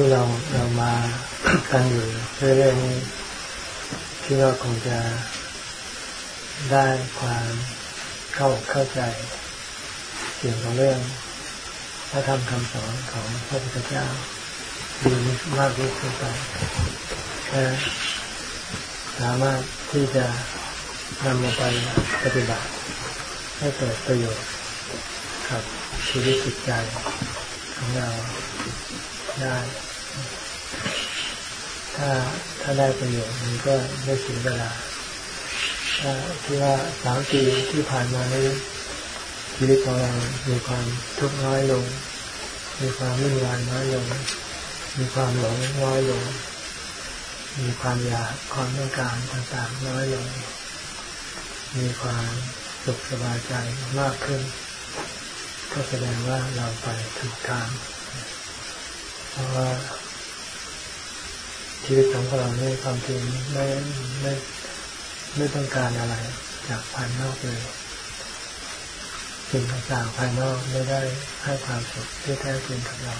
ที่เราเรามากันอยู่เรื่อยๆนี้ที่เราคงจะได้ความเข้าเข้าใจเกี่ยวกับเรื่องพระธรรมคำสอนของพระพุทธเจ้าดีมากที่สุดไปและสามารถที่จะนำมาไปปฏิบัติ ให้เกิดประโยชน์กับชีวิตจิตใจของเราได้ ถ้าถ้าได้ประโยชน์มันก็ไม่เสียเวลาถ้าที่ว่าสามปีที่ผ่านมานี้ชีวิตของเรามีความทุกข์น้อยลง มีความวุ่นวายน้อยลง มีความหลงน้อยลง มีความอยากความต้องการต่างๆน้อยลง มีความสุขสบายใจมากขึ้น ก็แสดงว่าเราไปถูกทาง เพราะว่า ชีวิตของเราในความจริงไม่ไม่ไม่ต้องการอะไร จากภายนอกเลยสิ่งต่างๆภายนอกไม่ได้ให้ความสุขที่แท้จริงกับเรา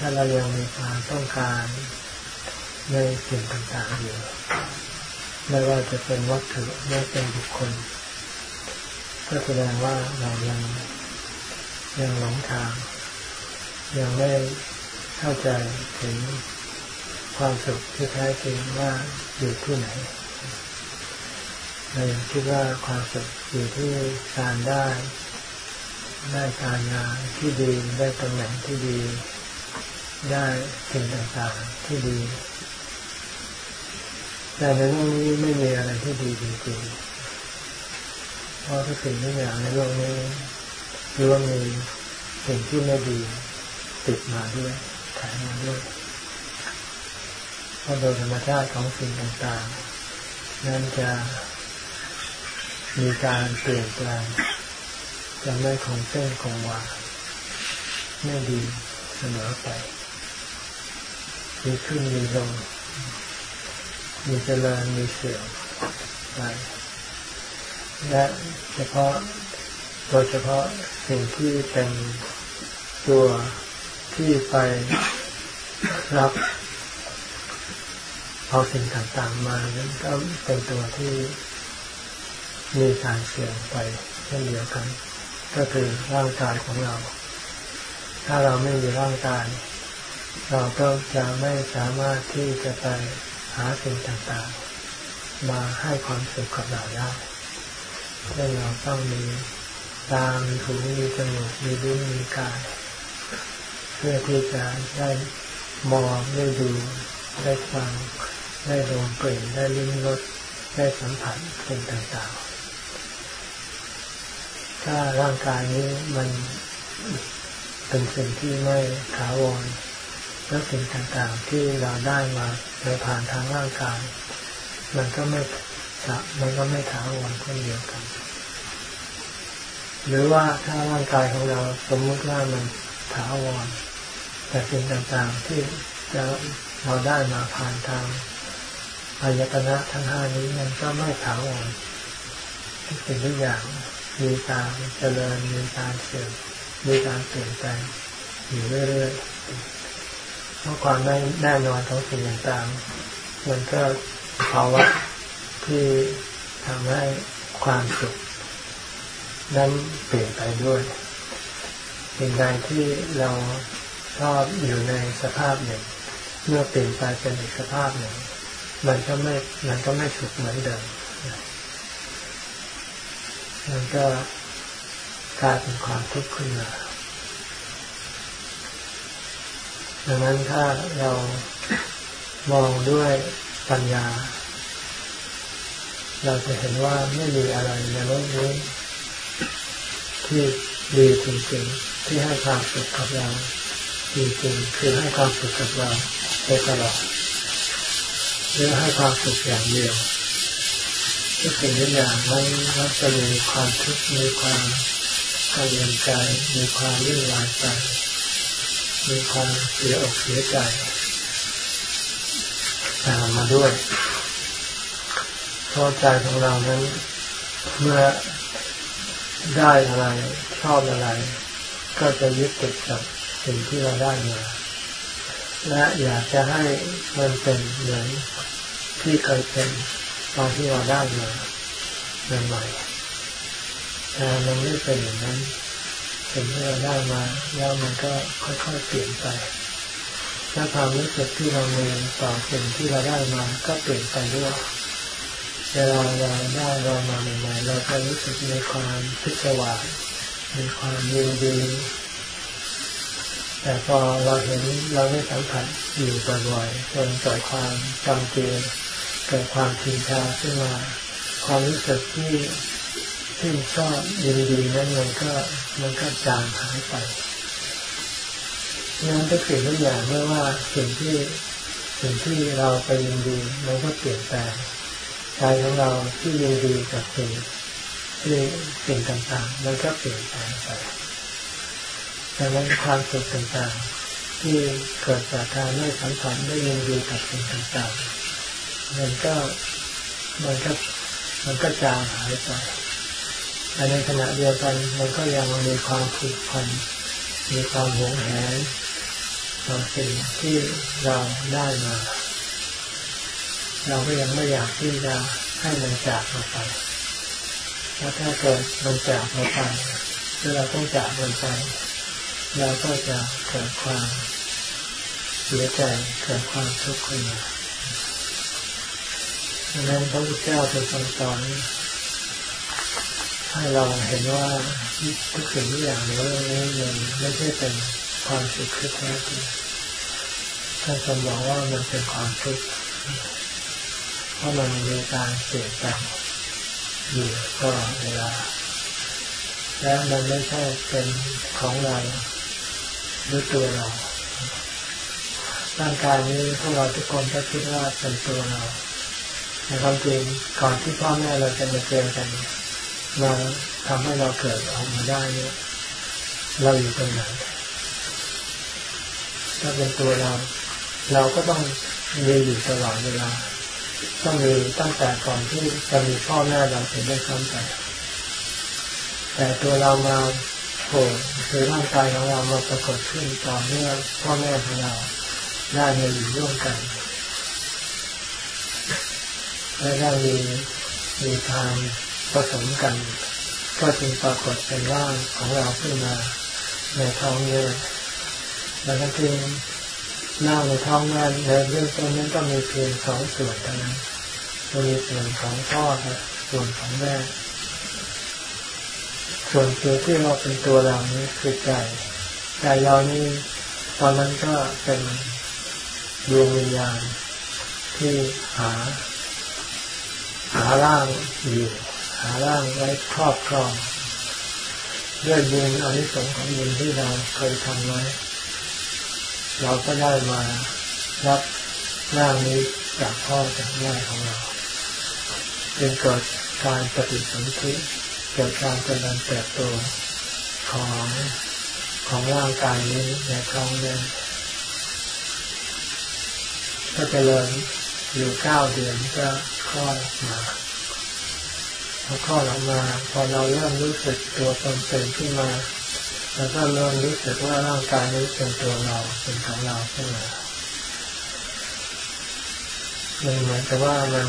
ถ้าเรายังมีความต้องการในสิ่งต่างๆอยู่ไม่ว่าจะเป็นวัตถุไม่เป็นบุคคล ก็แสดงว่าเรายังยังหลงทาง ยังไม่เข้าใจถึง ความสุขที่แท้จริงว่าอยู่ที่ไหนเรายังคิดว่าความสุขอยู่ที่การได้ได้การงานที่ดีได้ตำแหน่งที่ดี ได้สิ่งต่างๆที่ดี แต่ในโลกนี้ไม่มีอะไรที่ดีจริงๆเพราะทุกสิ่งทุกอย่างในโลกนี้ล้วนมีสิ่งที่ไม่ดีติดมาด้วยแถมมาด้วย เพราะโดยธรรมชาติของสิ่งต่างๆ นั้นจะมีการเปลี่ยนแปลงจะไม่คงเส้นคงวาไม่ดีเสมอไป มีขึ้นมีลง มีเจริญมีเสื่อมไปและเฉพาะโดยเฉพาะสิ่งที่เป็นตัวที่ไปรับ เอาสิ่งต่างๆมานั้นก็เป็นตัวที่มีการเสื่อมไปเช่นเดียวกัน ก็คือร่างกายของเรา ถ้าเราไม่มีร่างกาย เราก็จะไม่สามารถที่จะไปหาสิ่งต่างๆ มาให้ความสุขกับเราได้เช่นเราต้องมีตา มีหู มีจมูก มีลิ้น มีกาย เพื่อที่จะได้มองได้ดูได้ฟัง ได้ดมกลิ่นได้ลิ้มรสได้สัมผัสสิ่งต่างๆ ถ้าร่างกายนี้มันเป็นสิ่งที่ไม่ถาวรแล้วสิ่งต่างๆที่เราได้มาโดยผ่านทางร่างกาย มันก็ไม่มันก็ไม่ถาวรเช่นเดียวกัน หรือว่าถ้าร่างกายของเราสมมุติว่ามันถาวรแต่สิ่งต่างๆที่จะเราได้มาผ่านทาง อายตนะทั้งห้านี้มันก็ไม่ถาวรทุกสิ่งทุกอย่างมีการเจริญมีการเสื่อมมีการเปลี่ยนแปลงอยู่เรื่อยๆเพราะความไม่แน่นอนของสิ่งต่างๆมันก็ภาวะที่ทำให้ความสุขนั้นเปลี่ยนไปด้วยสิ่งใดที่เราชอบอยู่ในสภาพหนึ่ง เมื่อเปลี่ยนไปเป็นอีกสภาพหนึ่ง มันก็ไม่ มันก็ไม่สุขเหมือนเดิม มันก็กลายเป็นความทุกข์ขึ้นมาดังนั้นถ้าเรามองด้วยปัญญา เราจะเห็นว่าไม่มีอะไรในโลกนี้ที่ดีจริงๆที่ให้ความสุขกับเราจริงๆคือให้ความสุขกับเราไปตลอด หรือให้ความสุขอย่างเดียวทุกสิ่งทุกอย่างนั้นมักจะมีความทุกข์มีความกังวลใจมีความวุ่นวายใจมีความเสียอกเสียใจตามมาด้วยเพราะใจของเรานั้นเมื่อได้อะไรชอบอะไร ก็จะยึดติดกับสิ่งที่เราได้มา และอยากจะให้มันเป็นเหมือนที่เคยเป็นตอนที่เราได้มาใหม่ๆแต่มันไม่เป็นอย่างนั้นสิ่งที่เราได้มาแล้วมันก็ค่อยๆเปลี่ยนไปถ้าความรู้สึกที่เรามีต่อสิ่งที่เราได้มาก็เปลี่ยนไปด้วยเวลาเราได้เรามาใหม่ๆเราก็รู้สึกมีความพิศวาสมีความยินดี แต่พอเราเห็นเราได้สัมผัสอยู่บ่อยๆจนเกิดความจำเจเกิดความชินชาขึ้นมา ความรู้สึกที่ที่ชอบยินดีนั้นมันก็มันก็จางหายไปนั้นก็สิ่งทุกอย่างเมื่อว่าสิ่งที่สิ่งที่เราไปยินดีมันก็เปลี่ยนแปลงใจของเราที่ยินดีกับสิ่งที่สิ่งต่างๆ มันก็เปลี่ยนแปลงไป ดังนั้นความสุขต่างๆ ที่เกิดจากการได้สัมผัสได้ยินดีกับสิ่งต่างๆมันก็มันก็มันก็จางหายไปแต่ในขณะเดียวกันมันก็ยังมีความผูกพันมีความหวงแหนต่อสิ่งที่เราได้มา เราก็ยังไม่อยากที่จะให้มันจากเราไปแล้วถ้าเกิดมันจากเราไปเราต้องจากมันไป เราก็จะเกิดความเสียใจเกิดความทุกข์ขึ้นมาดังนั้นพระพุทธเจ้าเป็นคำสอนให้เราเห็นว่าทุกสิ่งทุกอย่างในโลกนี้มันไม่ใช่เป็นความสุขแท้จริงท่านทรงบอกว่ามันเป็นความทุกข์เพราะมันมีการเปลี่ยนแปลงอยู่ตลอดเวลาและมันไม่ใช่เป็นของเรา หรือตัวเรา ร่างกายนี้พวกเราทุกคนก็คิดว่าเป็นตัวเราในความจริงก่อนที่พ่อแม่เราจะมาเจอกันมาทำให้เราเกิดออกมาได้เนี่ยเราอยู่ตรงไหนถ้าเป็นตัวเรา เราก็ต้องมีอยู่ตลอดเวลาต้องมีตั้งแต่ก่อนที่จะมีพ่อแม่เราถึงได้เข้าใจแต่ตัวเรามา ผล่คือร่างกายของเรามาปรากฏขึ้นต่อเมื่อพ่อแม่ของเราได้มาอยู่ร่วมกัน และได้มีมีทางผสมกัน ก็จึงปรากฏเป็นร่างของเราขึ้นมาในท้องเนื้อแล้วก็จึงหน้าในท้องแม่ในเรื่องต้นนั้นก็มีเพียงสองส่วนเท่านั้นมีส่วนของพ่อและส่วนของแม่ ส่วนตัวที่เราเป็นตัวเรานี้คือใจใจเรานี่ตอนนั้นก็เป็นดวงวิญญาณที่หา หาร่างอยู่ หาร่างไว้ครอบครอง ด้วยบุญอนิสงส์ของบุญที่เราเคยทำไว้ เราก็ได้มารับร่างนี้จากพ่อจากแม่ของเราเป็นเกิดการปฏิสนธิ เกิดการเจริญเติบโตของของร่างกายนี้ในท้องเนี่ยก็เจริญอยู่เก้าเดือนก็คลอดมาพอคลอดออกมา พอเราเริ่มรู้สึกตัวตนเป็นขึ้นมาแล้วก็เริ่มรู้สึกว่าร่างกายนี้เป็นตัวเราเป็นของเราขึ้นมามันเหมือนกับว่ามัน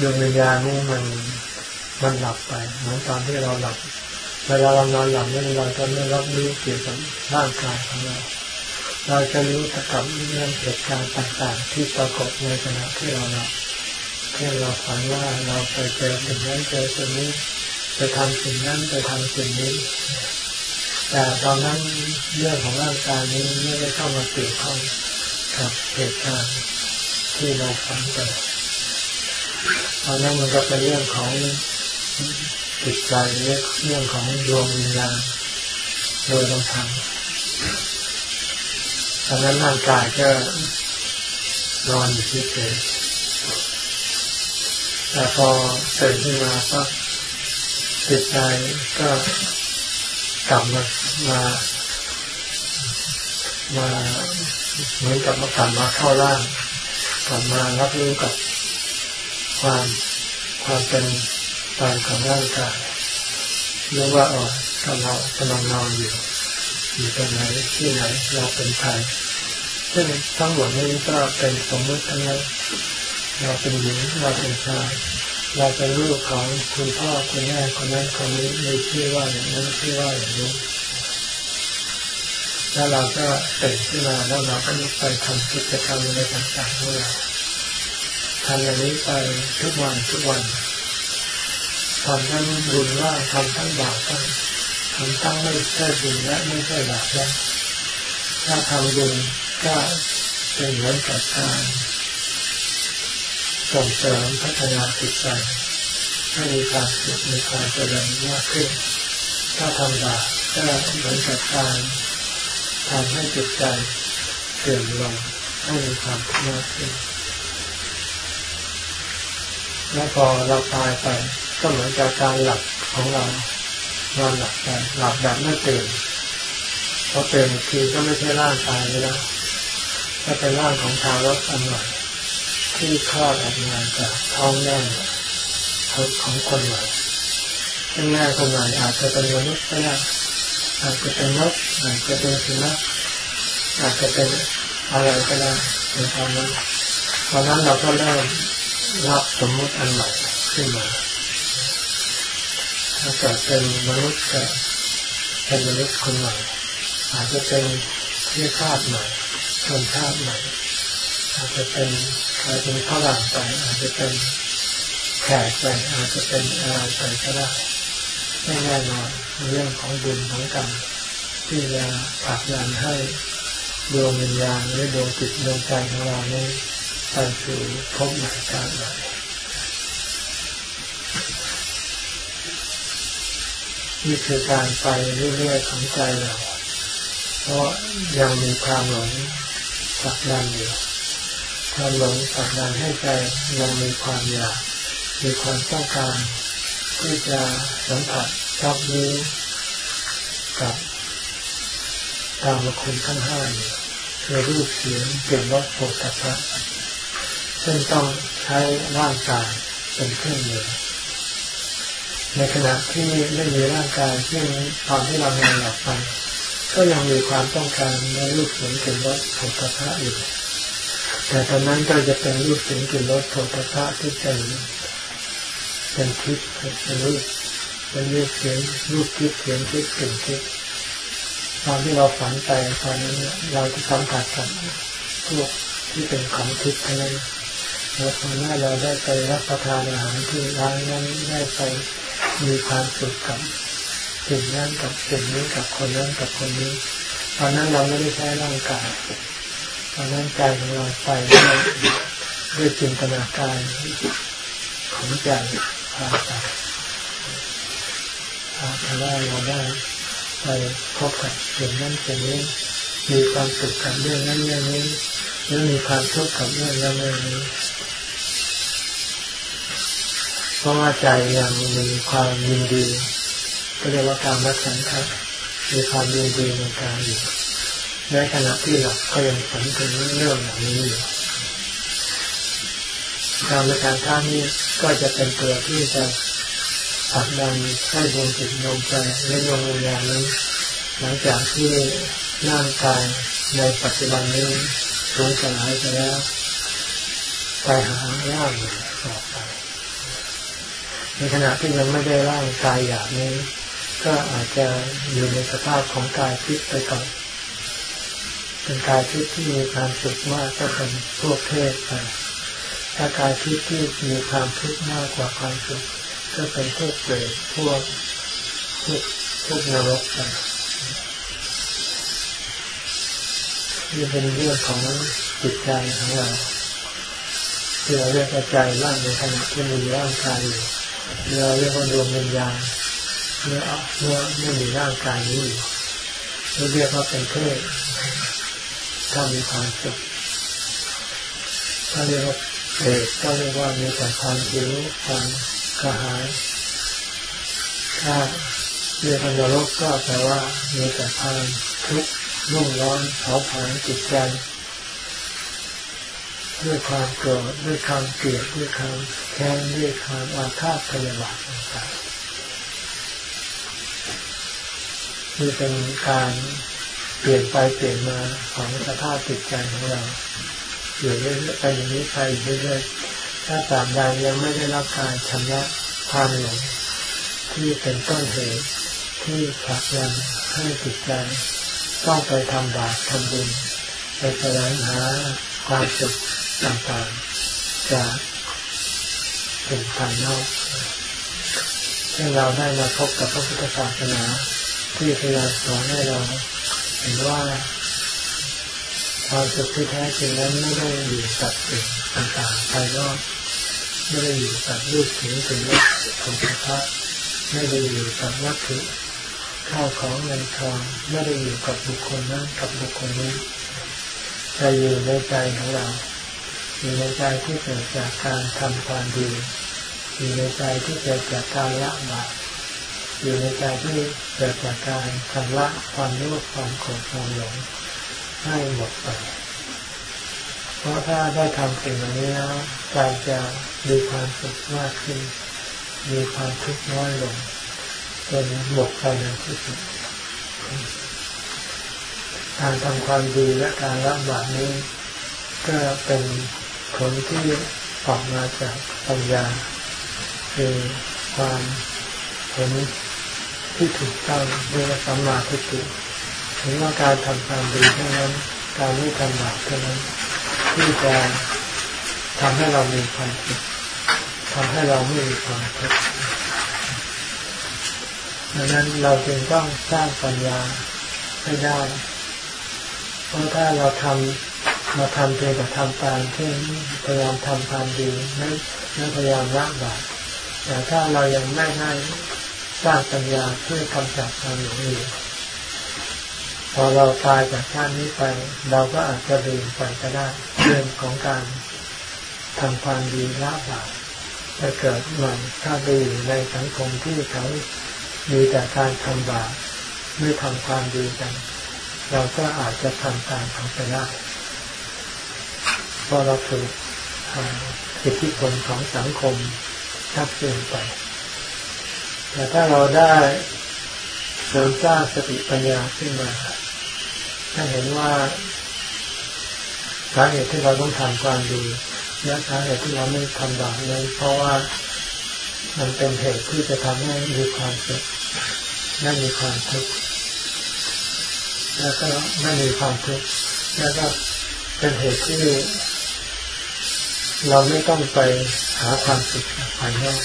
ดวงวิญญาณนี่มัน มันหลับไป เหมือนตอนที่เราหลับเวลาเรานอนหลับนี่เราจะไม่รับรู้เกี่ยวกับร่างกายของเรา เราจะรู้กับเรื่องเหตุการณ์ต่างๆ ที่ปรากฏในขณะที่เราหลับเช่นเราฝันว่าเราไปเจอสิ่งนั้นเจอสิ่งนี้ไปทำสิ่งนั้นไปทำสิ่งนี้ แต่ตอนนั้นเรื่องของร่างกายนี้ไม่ได้เข้ามาเกี่ยวข้องกับเหตุการณ์ที่เราฝันไปตอนนั้นมันก็เป็นเรื่องของ จิตใจเรื่องของดวงวิญญาณโดยลำพังตอนนั้นร่างกายก็นอนอยู่ที่เกิดแต่พอตื่นขึ้นมาก็จิตใจก็กลับมามามาเหมือนกับมากลับมาเข้าร่างกลับมารับรู้กับความความเป็น ตายของร่างกายเรียกว่าอ๋อกำลังกำลังนอนอยู่ อยู่ตรงไหนที่ไหนเราเป็นใครซึ่งทั้งหมดนี้ก็เป็นสมมติทั้งนั้นเราเป็นหญิงเราเป็นชายเราเป็นลูกของคุณพ่อคุณแม่คนนั้นคนนี้มีชื่อว่าอย่างนั้นชื่อว่าอย่างนี้แล้วเราก็ตื่นขึ้นมาแล้วเราก็ไปทำกิจกรรมอะไรต่างๆของเราทำอย่างนี้ไปทุกวันทุกวัน ทำทั้งบุญว่าทำทั้งบาปทั้งทำทั้งไม่ใช่บุญและไม่ใช่บาปแล้วถ้าทำบุญก็เป็นเหมือนกับการส่งเสริมพัฒนาจิตใจให้มีความสุขมีความเจริญมากขึ้น ถ้าทำบาปก็เหมือนกับการทำให้จิตใจเสื่อมลงให้มีความทุกข์มากขึ้นแล้วพอเราตายไป ก็เหมือนกับการหลับของเรานอนหลับไปหลับแบบไม่ตื่นพอตื่นทีก็ไม่ใช่ร่างกายแล้วก็เป็นร่างของทารกอันใหม่ที่คลอดออกมาจากท้องแม่ของคนใหม่ซึ่งแม่คนใหม่อาจจะเป็นมนุษย์ก็ได้อาจจะเป็นนกอาจจะเป็นสุนัขอาจจะเป็นอะไรก็ได้ในตอนนั้นตอนนั้นเราก็เริ่มรับสมมติอันใหม่ขึ้นมา ถ้าเกิดเป็นมนุษย์ก็เป็นมนุษย์คนใหม่อาจจะเป็นเชื้อชาติใหม่ชนชาติใหม่อาจจะเป็นอาจจะเป็นฝรั่งไปอาจจะเป็นแขกไปอาจจะเป็นอะไรไปก็ได้ไม่แน่นอนเรื่องของบุญของกรรมที่จะผลักดันให้ดวงวิญญาณหรือดวงจิตดวงใจของเรานี้ไปสู่พบใหม่ชาติใหม่ นี่คือการไปเรื่อยๆของใจเรา เพราะยังมีความหลงสักดันอยู่ความหลงสักดันให้ใจยังมีความอยาก มีความต้องการที่จะสัมผัสรับรู้กับตามคุณขั้นห้าอยู่คือรูปเสียงเปลี่ยนรสโผฏฐัพพะซึ่งต้องใช้ร่างกายเป็นเครื่องมือ ในขณะที่ไม่มีร่างกายที่ตอนที่เรานอนหลับไป ก็ยังมีความต้องการในรูปเสียงกลิ่นรสผฏฐัพพะอยู่แต่ตอนนั้นก็จะเป็นรูปเสียงกลิ่นรสผฏฐัพพะที่เป็นเป็นทิพย์เป็นรูปเป็นรูปเสียงรูปทิพย์เสียงทิพย์กลิ่นทิพย์ตอนที่เราฝันไปตอนนั้นเราจะสัมผัสกับพวกที่เป็นของทิพย์ทั้งนั้นแล้วตอนนั้เราได้ไปรับประทานอาหารที่ร้านนั้นได้ไป มีความสุขกับสิ่งนั้นกับสิ่งนี้กับคนนั้นกับคนนี้ ตอนนั้นเราไม่ได้ใช้ร่างกาย ตอนนั้นใจของเราไปด้วยจินตนาการของใจพาไปพาไปได้เราได้ไปพบกับสิ่งนั้นสิ่งนี้มีความสุขกับเรื่องนั้นเรื่องนี้หรือมีความทุกข์กับเรื่องนั้นเรื่องนี้ เพราะว่าใจยังมีความยินดี ก็เรียกว่าการรักฉันทะมีความยินดีในการอยู่ในขณะที่หลับก็ยังฝันถึงเรื่องอย่างนี้อยู่การในการท่านี้ก็จะเป็นตัวที่จะผลักดันให้ดวงจิตดวงใจและดวงวิญญาณนั้นหลังจากที่ร่างกายในปัจจุบันนี้สูญสลายไปแล้วไปหาร่างต่อไป ในขณะที่ยังไม่ได้ร่างกายอย่างนี้ ก็อาจจะอยู่ในสภาพของกายทิพย์ไปก่อนเป็นกายทิพย์ที่มีความสุขมากก็เป็นพวกเทพไปถ้ากายทิพย์ที่มีความทุกข์มากกว่าความสุขก็เป็นพวกเปรตพวกพวกพวกนรกไปนี่เป็นเรื่องของจิตใจของเราที่เราเรียกว่าใจร่างในขณะที่มีร่างกายอยู่ เราเรียกว่าดวงวิญญาณเมื่อเมื่อไม่มีร่างกายนี้เราเรียกว่าเป็นเทพถ้ามีความสุขถ้าเรียกว่าเอกก็เรียกว่ามีแต่ความหิวความกระหายถ้าเรียกว่านรกก็แปลว่ามีแต่ความทุกข์รุ่มร้อนเผาผลาญจิตใจ ด้วยความโกรธด้วยความเกลียดด้วยความแค้นด้วยความอาฆาตพยาบาทต่างๆนี่เป็นการเปลี่ยนไปเปลี่ยนมาของสภาพจิตใจของเราอยู่เรื่อยๆไปอย่างนี้ไปเรื่อยๆถ้าตามใดยังไม่ได้รับการชำระความหลงที่เป็นต้นเหตุที่ผลักดันให้จิตใจต้องไปทำบาปทำบุญไปแสวงหาความสุข ต่างๆจากสิ่งภายนอกที่เราได้มาพบกับพระพุทธศาสนาที่พยายามสอนให้เราเห็นว่าความสุขที่แท้จริงนั้นไม่ได้อยู่กับสิ่งต่างๆภายนอกไม่ได้อยู่กับรูปถึงเป็นรสของพระไม่ได้อยู่กับวัตถุข้าวของเงินทองไม่ได้อยู่กับบุคคลนั้นกับบุคคลนี้แต่อยู่ในใจของเรา อยู่ในใจที่เกิดจากการทำความดีอยู่ในใจที่เกิดจากการละบาปอยู่ในใจที่เกิดจากการทำละความรู้ความโกรธความหลงให้หมดไปเพราะถ้าได้ทำสิ่งเหล่านี้แล้วใจจะมีความสุขมากขึ้น มีความทุกข์น้อยลงจนหมดไปในที่สุดการทำความดีและการละบาปนี้ ก็เป็น ผลที่ออกมาจากปัญญา คือความเห็นที่ถูกต้องเรียกว่าสัมมาทิฏฐิถึงว่าการทำความดีเท่านั้น การไม่ทำบาปเท่านั้นที่จะทำให้เรามีความสุขทำให้เราไม่มีความทุกข์ดังนั้นเราจึงต้องสร้างปัญญาให้ได้ เพราะถ้าเราทำ มาทำเพียงแต่ทำตามเช่นพยายามทำความดีไม่ไม่พยายามละบาปแต่ถ้าเรายังไม่ให้สร้างปัญญาเพื่อกำจัดความหลงอยู่พอเราตายจากชาตินี้ไป เราก็อาจจะลืมไปก็ได้เรื่องของการทำความดีละบาปจะเกิดใหม่ถ้าไปอยู่ในสังคมที่เขามีแต่การทำบาปไม่ทำความดีกัน เราก็อาจจะทำตามเขาไปได้ เพราะเราถูกอิทธิพลของสังคมชักจูงไป แต่ถ้าเราได้เสริมสร้างสติปัญญาขึ้นมา ถ้าเห็นว่าสาเหตุที่เราต้องทำความดีและสาเหตุที่เราไม่ทำบาปนั้นเพราะว่ามันเป็นเหตุที่จะทำให้มีความสุขและมีความทุกข์แล้วก็ไม่มีความทุกข์แล้วก็เป็นเหตุที่ เราไม่ต้องไปหาความสุขภายนอก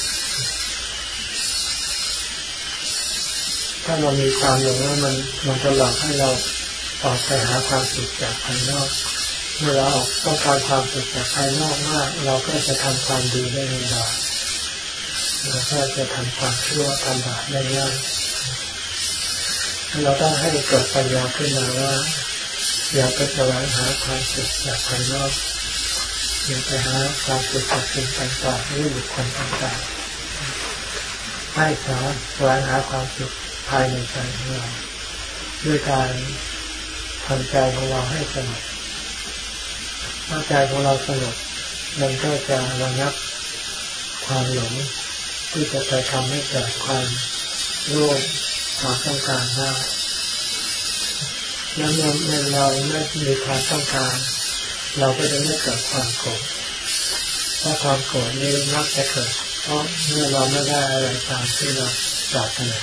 ถ้าเรามีความหลงแล้วมันมันจะหลอกให้เราออกไปหาความสุขจากภายนอก เมื่อเราออกต้องการความสุขจากภายนอกมาก เราก็จะทำความดีได้ง่ายเราก็จะทำความชั่วทำบาปได้ง่ายเราต้องให้เกิดปัญญาขึ้นมาว่า อย่าไปแสวงหาความสุขจากภายนอก อย่าไปหาความสุขจากสิ่งต่างๆหรือบุคคลต่างๆให้สาแสวงหาความสุขภายในใจของเราด้วยการทำใจของเราให้สงบเมื่อใจของเราสงบมันก็จะระงับความหลงที่จะไปทำให้เกิดความโลภความต้องการได้แล้วเมื่อเราไม่มีความต้องการ เราก็จะไม่เกิดความโกรธถ้าความโกรธนี้มักจะเกิด เพราะเมื่อเราไม่ได้อะไรตามที่เราปรารถนา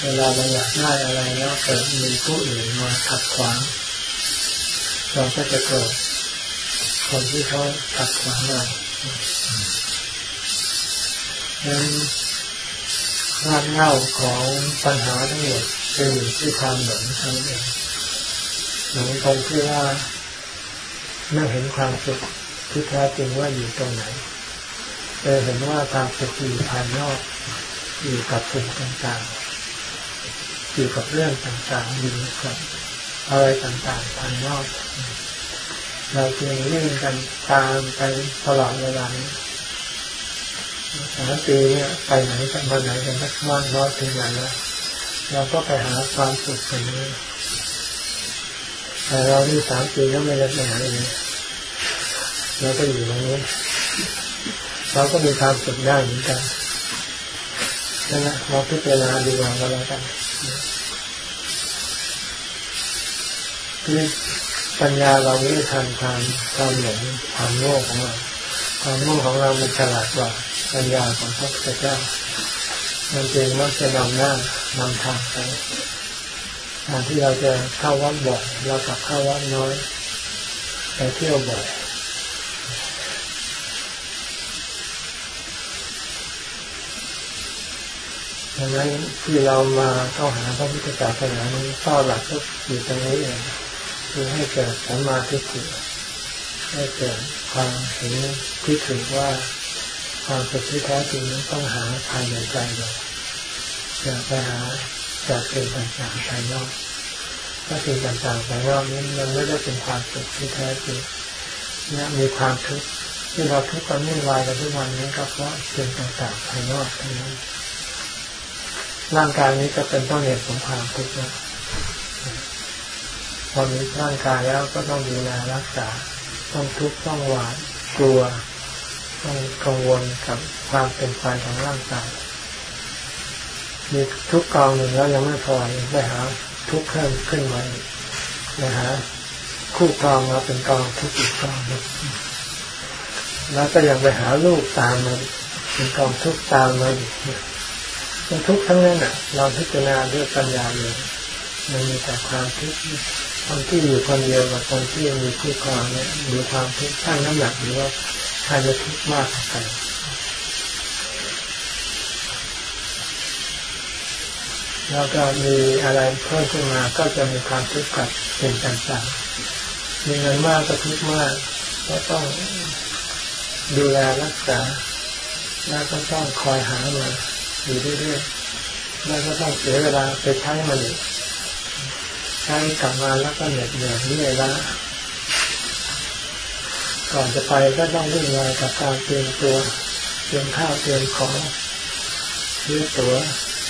เวลาเราอยากได้อะไรแล้วเกิดมีผู้อื่นมาขัดขวางเราก็จะเกิดคนที่เขาขัดขวางเราดังนั้นรากเหง้าของปัญหาทั้งหมดคืออยู่ที่ความหลงทั้งเองหลงตรงที่ว่า ไม่เห็นความสุขที่แท้จริงว่าอยู่ตรงไหนแต่เห็นว่าความสุขอยู่ภายนอก อยู่กับสิ่งต่างๆ อยู่กับเรื่องต่างๆอยู่กับอะไรต่างๆภายนอก เราเพียงเล่นกันตามไปตลอดเวลาสามปีเนี่ยไปไหนกันมาไหนกันสักวันน้อยถึงไหนแล้วเราก็ไปหาความสุขกันเลย แต่เราที่สามปีก็ไม่ได้ไปไหนเลยเราก็อยู่ตรงนี้เราก็มีความสุขได้เหมือนกันนั่นแหละเราพิจารณาดูว่าก็แล้วกันคือปัญญาเราไม่ทันความความหลงความโง่ของเราความโง่ของเรามันฉลาดกว่าปัญญาของพระพุทธเจ้ามันจึงมักจะนำหน้านำทางไป การที่เราจะเข้าวัดบ่อยเรากลับเข้าวัดน้อยไปเที่ยวบ่อยดังนั้นที่เรามาเข้าหาพระพุทธศาสนานี้ข้อหลักก็อยู่ตรงนี้เองคือให้เกิดสัมมาทิฏฐิให้เกิดความเห็นที่ถือว่าความสุขที่แท้จริงนั้นต้องหาภายในใจเราอย่าไปหา จากสิ่งต่างๆภายนอกถ้าสิ่งต่างๆภายนอกนี้มันไม่ได้เป็นความสุขที่แท้จริงเนี่ยมีความทุกข์ที่เราทุกข์กันไม่วายกันทุกวันนี้ก็เพราะสิ่งต่างๆภายนอกเท่านั้นร่างกายนี้ก็เป็นต้นเหตุของความทุกข์นะพอมีร่างกายแล้วก็ต้องดูแลรักษา ต้องทุกข์ต้องหวาดกลัว ต้องกังวลกับความเป็นไปของร่างกาย มีทุกกองหนึ่งแล้วยังไม่พอไปหาทุกข์เพิ่มขึ้นมานะฮะคู่กองมาเป็นกองทุกอีกกองนึงแล้วก็ยังไปหาลูกตามมาเป็นกองทุกตามมาอีกมันทุกทั้งนั้นอะ เราพิจารณาด้วยปัญญาเลยมันมีแต่ความทุกข์คนที่อยู่คนเดียวกับคนที่มีคู่ครองเนี่ยดูความทุกข์ช่างน้ำหนักหรือว่าใครจะทุกข์มากกว่ากัน แล้วก็มีอะไรเพิ่มขึ้นมาก็จะมีความทุกข์กับเป็นต่างๆมีเงินมากก็ทุกข์มากก็ต้องดูแลรักษา แล้วก็ต้องคอยหามาอยู่เรื่อยๆแล้วก็ต้องเสียเวลาไปใช้มันอีกใช้กลับมาแล้วก็เหนื่อยเหนื่อยนี่ละก่อนจะไปก็ต้องวุ่นวายกับการเตรียมตัวเตรียมข้าวเตรียมของซื้อตั๋ว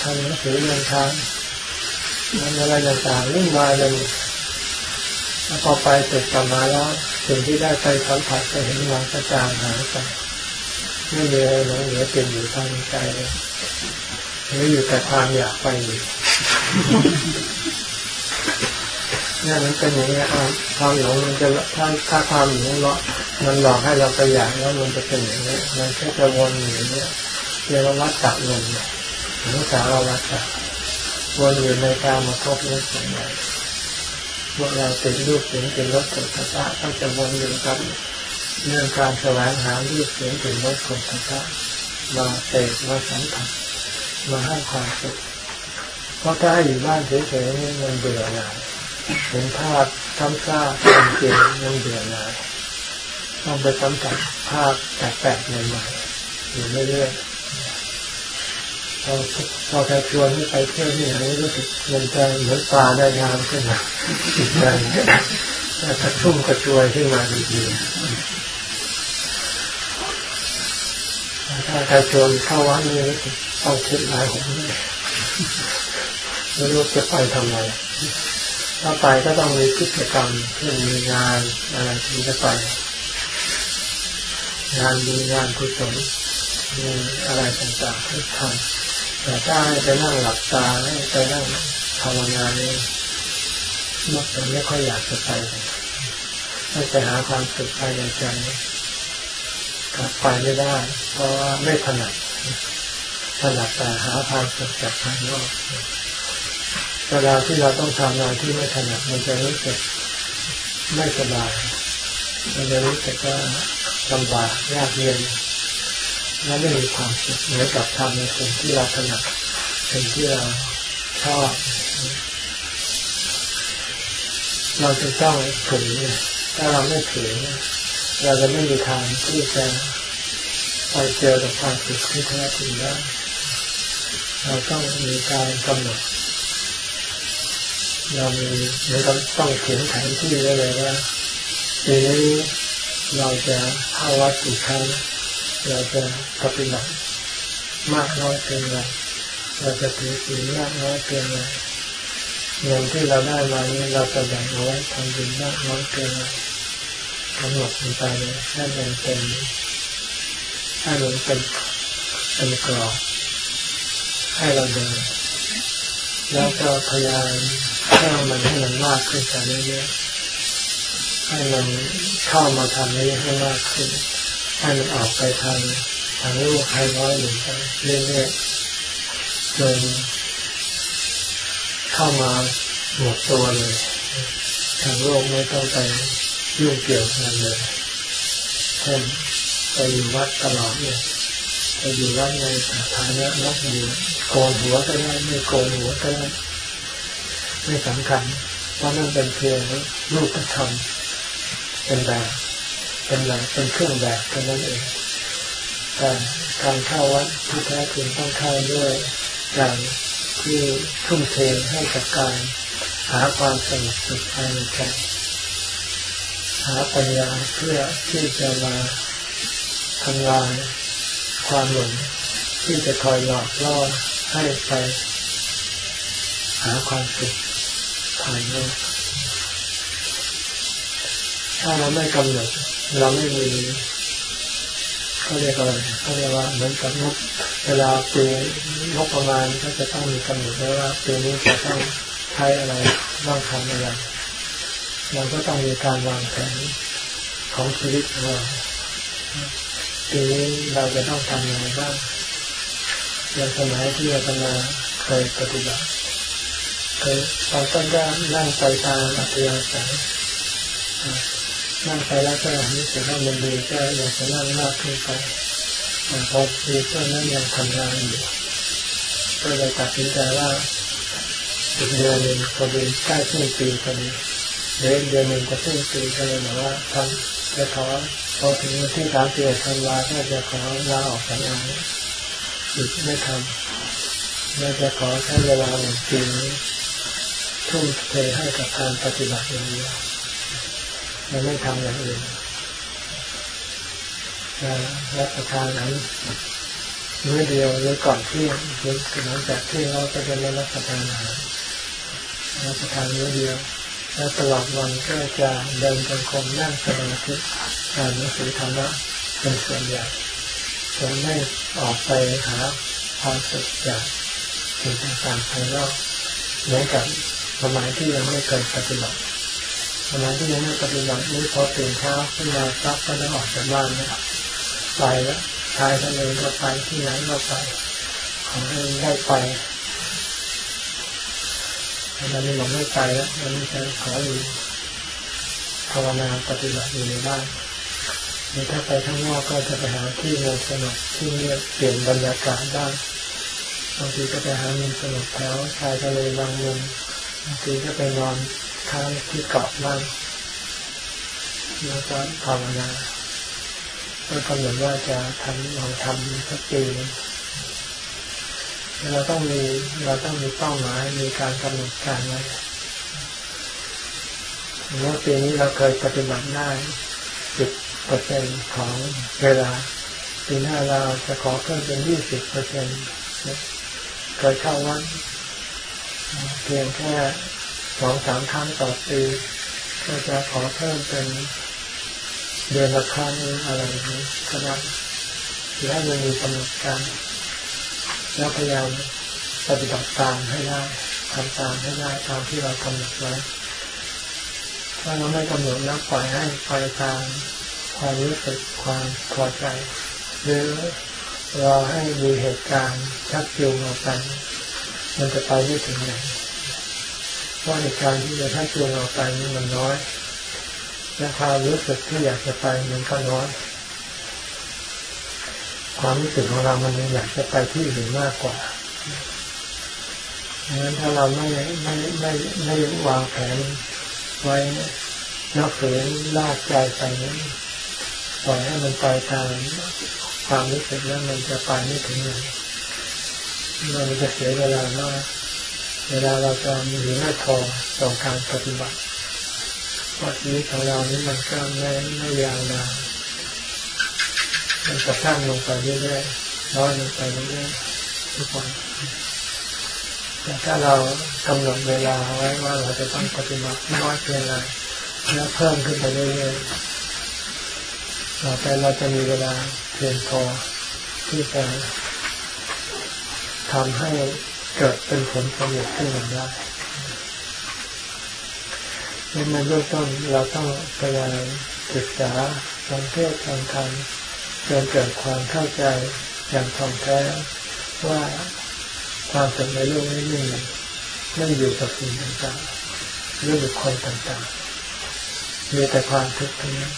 ทำหนังสือเดินทางมันอะไรต่างๆวุ่นวายเลยแล้วพอไปเสร็จกลับมาแล้วสิ่งที่ได้ไปสัมผัสไปเห็นวางกระจางหายไปไม่มีอะไรหลงเหลือเป็นอยู่ภายใจเลยหรืออยู่แต่ความอยากไปอยู่นี่มันเป็นอย่างนี้ความหลงมันจะถ้าถ้าความหลงเลาะมันหลอกให้เราไปอยากแล้วมันจะเป็นอย่างนี้มันแค่จะวนอยู่เนี่ยเรียกว่าวัฏจักรวนเนี่ย หรือสารวัฏจักรวนอยู่ในการมาทบเรื่องส่วนใหญ่พวกเราเป็นรูปเสียงเป็นรสเป็นภาษาก็จะวนอยู่กับเรื่องการแสวงหารูปเสียงเป็นรสเป็นภาษามาเสกมาสัมผัสมาให้ความสุขเพราะถ้าอยู่บ้านเฉยๆนี่มันเบื่อหน่ายเห็นภาพซ้ำซากเป็นเกมมันเบื่อหน่ายต้องไปสัมผัสภาพแปลกๆใหม่ๆอยู่เรื่อยๆ พอพอใครชวนให้ไปเที่ยวที่ไหนรู้สึกมันจะเหมือนปลาได้งามขึ้นมาจิตใจกระชุ่มกระชวยขึ้นมาดีๆถ้าใครชวนเข้าวัดนี่รู้สึกต้องคิดหลายหนไม่รู้จะไปทำไมถ้าไปก็ต้องมีกิจกรรมเช่นมีงานอะไรที่จะไปงานมีงานกุศลมีอะไรต่างๆที่ทำ แต่ถ้าให้ไปนั่งหลับตาให้ไปนั่งภาวนานี่มักจะไม่ค่อยอยากจะไปให้ไปหาความสุขภายในใจกลับไปไม่ได้ เพราะว่าไม่ถนัดถนัดแต่หาความสุขจากภายนอกเวลาที่เราต้องทำงานที่ไม่ถนัดมันจะรู้สึกไม่สบายมันจะรู้สึกว่าลำบากยากเย็น และไม่มีความสุขเหมือนกับทำในสิ่งที่เราถนัดสิ่งที่เราชอบ เราจะต้องถึงถ้าเราไม่ถึงเราจะไม่มีทางที่จะไปเจอกับความสุขที่แท้จริงได้เราต้องมีการกำหนดเรามีเราต้องเขียนแผนที่ไว้เลยว่าปีนี้เราจะเข้าวัดกี่ครั้ง เราจะปฏิบัติมากน้อยเพียงไรเราจะถือศีลมากน้อยเพียงไรเงินที่เราได้มานี้เราจะแบ่งเอาไว้ทำบุญมากน้อยเพียงไรกำหนดลงไปเลยให้มันเป็นให้มันเป็นเป็นกรอบให้เราเดินแล้วก็พยายามทเพิ่มมันให้มันมากขึ้นไปเรื่อยๆให้มันเข้ามาทำนี้ให้มากขึ้น ให้มันออกไปทางทางลูกให้น้อยลงไปเรื่อยๆจนเข้ามาหมดตัวเลยทางโลกไม่ต้องไปยุ่งเกี่ยวกันเลยเช่นไปอยู่วัดตลอดเนี่ยไปอยู่วัดในฐานะนักบวชโกนหัวก็ได้ไม่โกนหัวก็ได้ไม่สำคัญเพราะนั่นเป็นเพียงรูปธรรมเป็นแบบ เป็นแบบเป็นเครื่องแบบเท่านั้นเองแต่การเข้าวัดที่แท้จริงต้องเข้าด้วยการที่ทุ่มเทให้กับการหาความสงบสุขภายในใจหาปัญญาเพื่อที่จะมาทำลายความหลงที่จะคอยหลอกล่อให้ไปหาความสุขภายนอกถ้าเราไม่กำหนด เราไม่มีเขาเรียกอะไรเขาเรียกว่าเหมือนกับงบเวลาปีงบประมาณก็จะต้องมีกำหนดไว้ว่าปีนี้จะต้องใช้อะไรต้องทำอะไรเราก็ต้องมีการวางแผนของชีวิตของเราปีนี้เราจะต้องทำอะไรบ้างในสมัยที่เราทำงานเคยปฏิบัติเคยตอนต้นก็นั่งไปตามอัธยาศัย นั่งไปแล้วก็รู้สึกว่ามันดีก็อยากจะนั่งมากขึ้นไปพอดีก็นั้นยังทำงานอยู่ก็เลยตัดสินใจว่าอีกเดือนหนึ่งพอดีใกล้สิ้นปีพอดีเดือนเดือนหนึ่งจะสิ้นปีก็เลยบอกว่าทำจะขอพอถึงวันที่สามสิบเอ็ดธันวาก็จะขอลาออกจากงานอีกไม่ทำเราจะขอใช้เวลาหนึ่งปีนี้ทุ่มเทให้กับการปฏิบัติอย่างนี้เราไม่ทำอย่างอื่นจะรับประทานนั้นมื้อเดียวหรือก่อนเที่ยงหรือหลังจากที่เราจะเป็นรับประทานอาหารรับประทานมื้อเดียวแล้วตลอดวันก็จะเดินจงกรมนั่งสมาธิอ่านหนังสือธรรมะเป็นส่วนใหญ่จะไม่ออกไปหาความสุขจากสิ่งต่างๆภายนอกเหมือนกับสมัยที่ยังไม่เคยปฏิบัติ สมัยที่ยังไม่ปฏิบัตินี่พอตื่นเช้าขึ้นมาซักก็ต้องออกจากบ้านนะไปแล้วชายทะเลก็ไปที่ไหนก็ไปขอให้ได้ไปแต่ตอนนี้เราไม่ไปแล้วเราจะขออยู่ภาวนาปฏิบัติอยู่ในบ้านนี่ถ้าไปข้างนอกก็จะไปหาที่เงินสนุกที่เงียบเปลี่ยนบรรยากาศได้บางทีก็ไปหาเงินสนุกแถวชายทะเลบางมุมบางทีก็ไปนอน ค้างที่เกาะบ้างแล้วก็ภาวนาก็กำหนดว่าจะทำลองทำสักปีเราต้องมีเราต้องมีเป้าหมายมีการกำหนดการไว้เมื่อปีนี้เราเคยปฏิบัติได้สิบเปอร์เซ็นของเวลาปีหน้าเราจะขอเพิ่มเป็นยี่สิบเปอร์เซ็นเคยเข้าวัดเพียงแค่ สองสามครั้งต่อปีก็จะขอเพิ่มเป็นเดือนละครั้งอะไรนี้ก็ได้หรือให้มันมีกำหนดการแล้วพยายามปฏิบัติตามให้ได้ทำตามให้ได้ตามที่เรากำหนดไว้ถ้าเราไม่กำหนดแล้วปล่อยให้ไปตามความรู้สึกความพอใจ หรือรอให้มีเหตุการณ์ชักจูงออกไปมันจะไปไม่ถึงไหน เพราะเหตุการณ์ที่จะชักจูงออกไปนี่มันน้อยและความรู้สึกที่อยากจะไปมันก็น้อยความรู้สึกของเรามันอยากจะไปที่อื่นมากกว่าดังนั้นถ้าเราไม่ไม่ไม่ไม่วางแผนไว้นักฝืนลากใจไปนั้ปล่อยให้มันไปตามความรู้สึกแล้วมันจะไปไม่ถึงไหนมันจะเสียเวลามาก เวลาเราจะมีไม่พอต่อการปฏิบัติเพราะชีวิตของเรานี้มันก็ไม่ไม่ยาวนานมันจะสร้างลงไปเรื่อยๆน้อยลงไปเรื่อยๆทุกวันแต่ถ้าเรากำหนดเวลาไว้ว่าเราจะต้องปฏิบัติน้อยเพียงไรแล้วเพิ่มขึ้นไปเรื่อยๆต่อไปเราจะมีเวลาเพียงพอที่จะทำให้ เกิดเป็นผลสำเร็จขึ้นมาได้ในเบื้องต้นเราต้องพยายามศึกษาสังเทศทางธรรมจนเกิดความเข้าใจอย่างท่องแท้ว่าความสุขในโลกนี้ไม่ไม่อยู่กับสิ่งต่างๆหรือบุคคลต่างๆมีแต่ความทุกข์ทั้งนั้น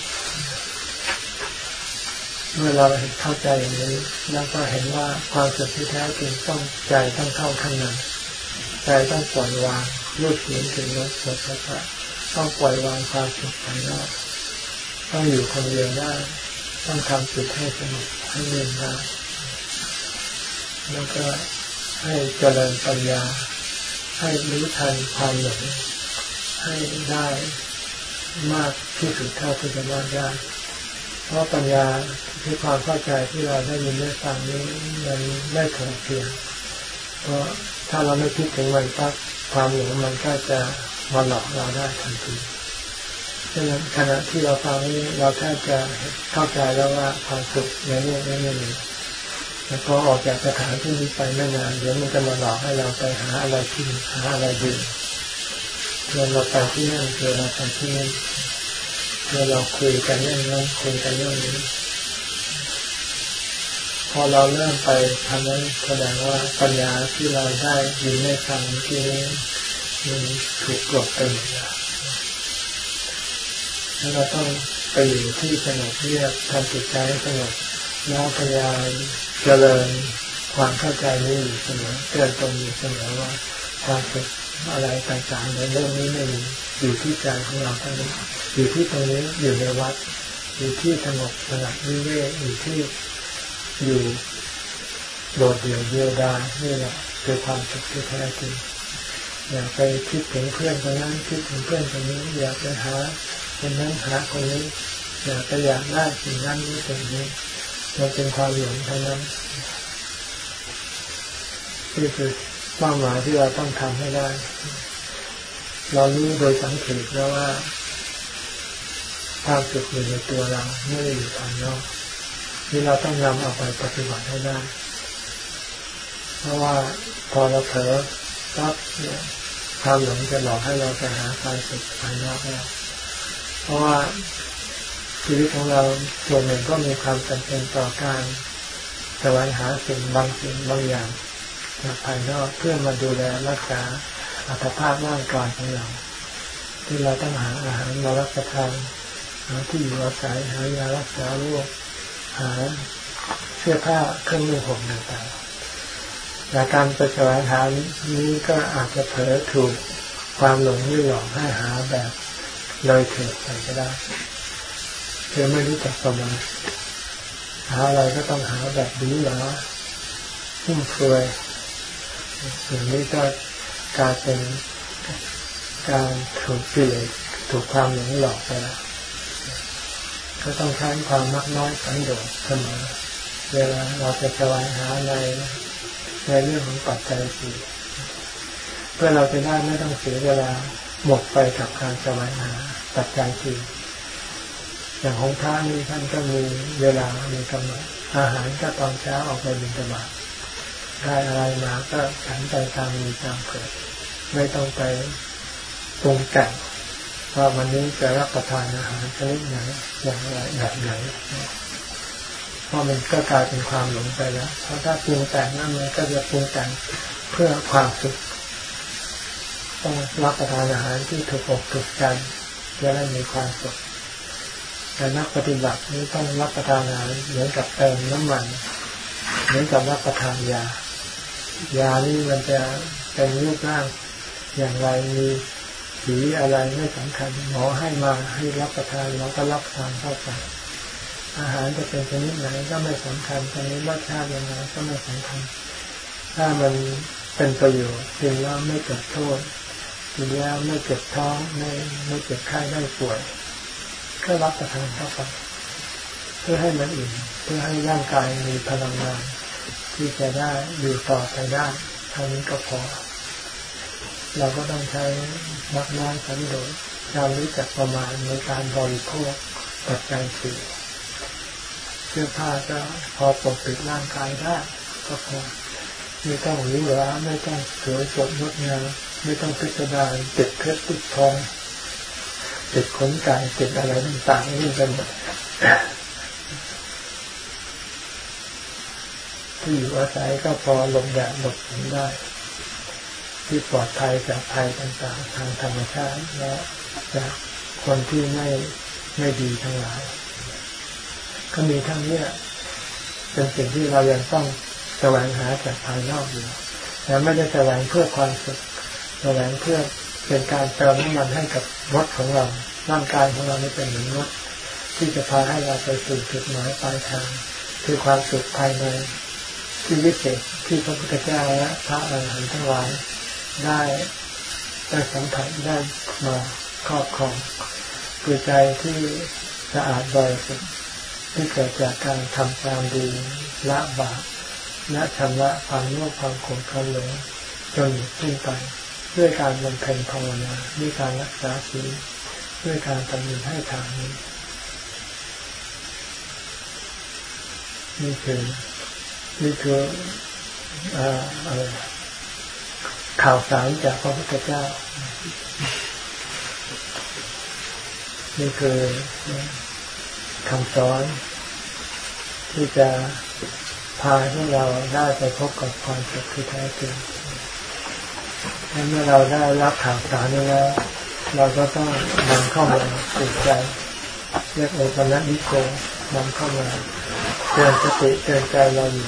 เมื่อเราเห็นเข้าใจอย่างนี้แล้วก็เห็นว่าความสุขที่แท้จริงต้องใจต้องเข้าข้างในใจต้องปล่อยวางรูปเสียงถึงรสสัมผัสต้องปล่อยวางความสุขภายนอกต้องอยู่คนเดียวได้ต้องทำจิตให้สงบให้เย็นได้แล้วก็ให้เจริญปัญญา ให้รู้ทันความหลงให้ได้มากที่สุดเท่าที่จะว่าได้ เพราะปัญญาที่ความเข้าใจที่เราได้ยินได้ฟังนี้มันไม่ถงเพียงเพราะถ้าเราไม่คิดถึงมันปั๊บความหลงมันก็จะมาหลอกเราได้ทันทีดังนั้นขณะที่เราฟังนี้เราแทบจะเข้าใจแล้วว่าความสุขในโลกนี้ไม่มีแต่พอออกจากสถานที่นี้ไปไม่นานเดี๋ยวมันจะมาหลอกให้เราไปหาอะไรที่หาอะไรดื่มเพื่อเราไปที่นั่นเพื่อเราไปที่นี่ เมื่อเราคุยกันเรื่องนั้นคุยกันเรื่องนี้ พอเราเริ่มไปทำนั้นแสดงว่าปัญญาที่เราได้ยินได้ฟังที่นี้มันถูกกลบไปหมดแล้วแล้วเราต้องไปอยู่ที่สงบเรียบทำจิตใจให้สงบแล้วพยายามเจริญความเข้าใจนี้อยู่เสมอเตือนตรงอยู่เสมอว่าความสุขอะไรต่างๆในเรื่องนี้ไม่มีอยู่ที่ใจของเราเท่านั้น อยู่ที่ตรงนี้อยู่ในวัด อยู่ที่สงบสงัดวิเวกอยู่ที่อยู่โดดเดี่ยวเดียวดายนี่แหละคือความสุขที่แท้จริงอย่าไปคิดถึงเพื่อนคนนั้นคิดถึงเพื่อนคนนี้ อย่าไปหาคนนั้นหาคนนี้อย่าไปอยากได้สิ่งนั้นนี้สิ่งนี้มันเป็นความหลงเท่านั้นนี่คือเป้าหมายที่เราต้องทำให้ได้ เรารู้โดยสังเกตแล้วว่า ความสุขอยู่ในตัวเราไม่ได้อยู่ภายนอกที่เราต้องนำเอาไปปฏิบัติให้ได้ เพราะว่าพอเราเผลอรับเนี่ยความหลงจะหลอกให้เราไปหาความสุขภายนอกแล้วเพราะว่าชีวิตของเราส่วนหนึ่งก็มีความจำเป็นต่อการแสวงหาสิ่งบางสิ่งบางอย่างจากภายนอกเพื่อมาดูแลรักษาอัตภาพร่างกายของเรา ที่เราต้องหาอาหารมารับประทาน หาที่อยู่อาศัยหายารักษาโรคหาเสื้อผ้าเครื่องมือผมต่างๆแต่การไปแสวงหานี้ก็อาจจะเผลอถูกความหลงยี่หลอกให้หาแบบเลยเถิดไปก็ได้เธอไม่รู้จักประมาณหาอะไรก็ต้องหาแบบนี้หรอฟุ่มเฟือยอย่างนี้ก็กลายเป็นการถูกเปลี่ยนถูกความหลงหลอกไปแล้ว ก็ต้องใช้ความมักน้อยสันโดษเสมอเวลาเราจะแสวงหาในในเรื่องของปัจจัยสี่เพื่อเราจะได้ไม่ต้องเสียเวลาหมดไปกับการแสวงหาปัจจัยสี่อย่างของท่านนี้ท่านก็มีเวลามีกำหนดอาหารก็ตอนเช้าออกไปบินตบาทได้อะไรมาก็ฉันไปตามมีตามเกิด ไม่ต้องไปปรุงแต่ง ว่าวันนี้จะรับประทานอาหารชนิดไหนอย่างไรแบบไหนเพราะมันก็กลายเป็นความหลงไปแล้ว เพราะถ้าปรุงแต่งนั่นมันก็จะปรุงแต่งเพื่อความสุข ต้องรับประทานอาหารที่ถูกอกถูกใจจะได้มีความสุขแต่นักปฏิบัตินี้ต้องรับประทานอาหารเหมือนกับเติมน้ำมัน เหมือนกับรับประทานยา ยานี่มันจะเป็นรูปร่างอย่างไรมี สีอะไรไม่สำคัญหมอให้มาให้รับประทานเราก็รับทานเข้าไปอาหารจะเป็นชนิดไหนก็ไม่สำคัญชนิดรสชาติยังไงก็ไม่สำคัญ ถ้ามันเป็นประโยชน์กินแล้วไม่เกิดโทษกินแล้วไม่เจ็บท้องไม่ไม่เจ็บไข้ได้ป่วย ก็รับประทานเข้าไปเพื่อให้มันอิ่มเพื่อให้ร่างกายมีพลังงานที่จะได้อยู่ต่อไปได้เท่านี้ก็พอ เราก็ต้องใช้นักน้อยสันโดษการรู้จักประมาณในการบริโภคปัจจัยสี่เสื้อผ้าก็พอปกปิดร่างกายได้ก็พอไม่ต้องหรูหราไม่ต้องสวยสดงดงามไม่ต้องพิสดารติดเพชรติดทองติดขนไก่ติดอะไรต่างๆนี่เป็นที่อยู่อาศัยก็พอหลบแดดหลบฝนได้ ที่ปลอดภัยจากภัยต่างๆ ทางธรรมชาติและจากคนที่ไม่ไม่ดีทั้งหลาย ก็มีทั้งนี้เป็นสิ่งที่เรายังต้องแสวงหาจากภายนอกอยู่แต่ไม่ได้แสวงเพื่อความสุขแสวงเพื่อเป็นการเติมน้ำมันให้กับรถของเราร่างกายของเราไม่เป็นเหมือนรถที่จะพาให้เราไปสู่จุดหมายปลายทาง คือความสุขภายในที่วิเศษที่พระพุทธเจ้าและพระอรหันต์ทั้งหลาย ได้ได้สัมผัสได้มาครอบครองคือใจที่สะอาดบริสุทธิ์ที่เกิดจากการทำความดีละบาปละชำระความโลภความโกรธความหลงจนหมดสิ้นไปด้วยการบำเพ็ญภาวนาด้วยการรักษาศีลด้วยการทำบุญให้ทานนี้นี่คือนี่คืออะไร ข่าวสารจากพระพุทธเจ้า นี่คือคำสอนที่จะพาให้เราได้ไปพบกับความสุขที่แท้จริงเมื่อเราได้รับข่าวสารนี้แล้ว เราก็ต้องนำเข้ามาติดใจเรียกโอปัญญิโกนำเข้ามาเตือนสติเตือนใจเราอยู่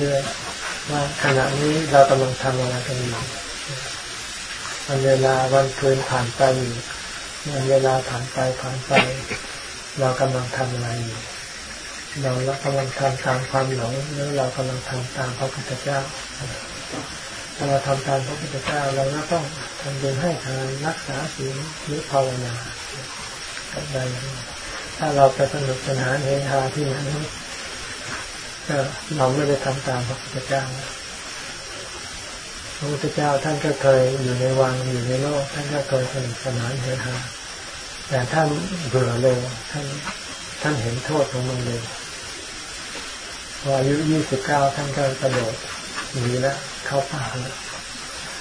เรื่อยๆว่าขณะนี้เรากำลังทำอะไรกันอยู่ วันเวลาวันคืนผ่านไปอยู่วันเวลาผ่านไปผ่านไป เรากำลังทำอะไรอยู่เรากำลังทำตามความหลงหรือเรากำลังทำตามพระพุทธเจ้าถ้าเราทำตามพระพุทธเจ้าเราก็ต้องทำบุญให้ทานรักษาศีลหรือภาวนาได้ถ้าเราไปสนุกสนานเฮฮาที่นั้นก็เราไม่ได้ทำตามพระพุทธเจ้า พระพุทธเจ้าท่านก็เคยอยู่ในวังอยู่ในโลก ท่านก็เคยสนุกสนานเฮฮาแต่ท่านเบื่อเลยท่านท่านเห็นโทษของมันเลยพออายุยี่สิบเก้าท่านก็กระโดดหนีแล้วเข้าป่าแล้ว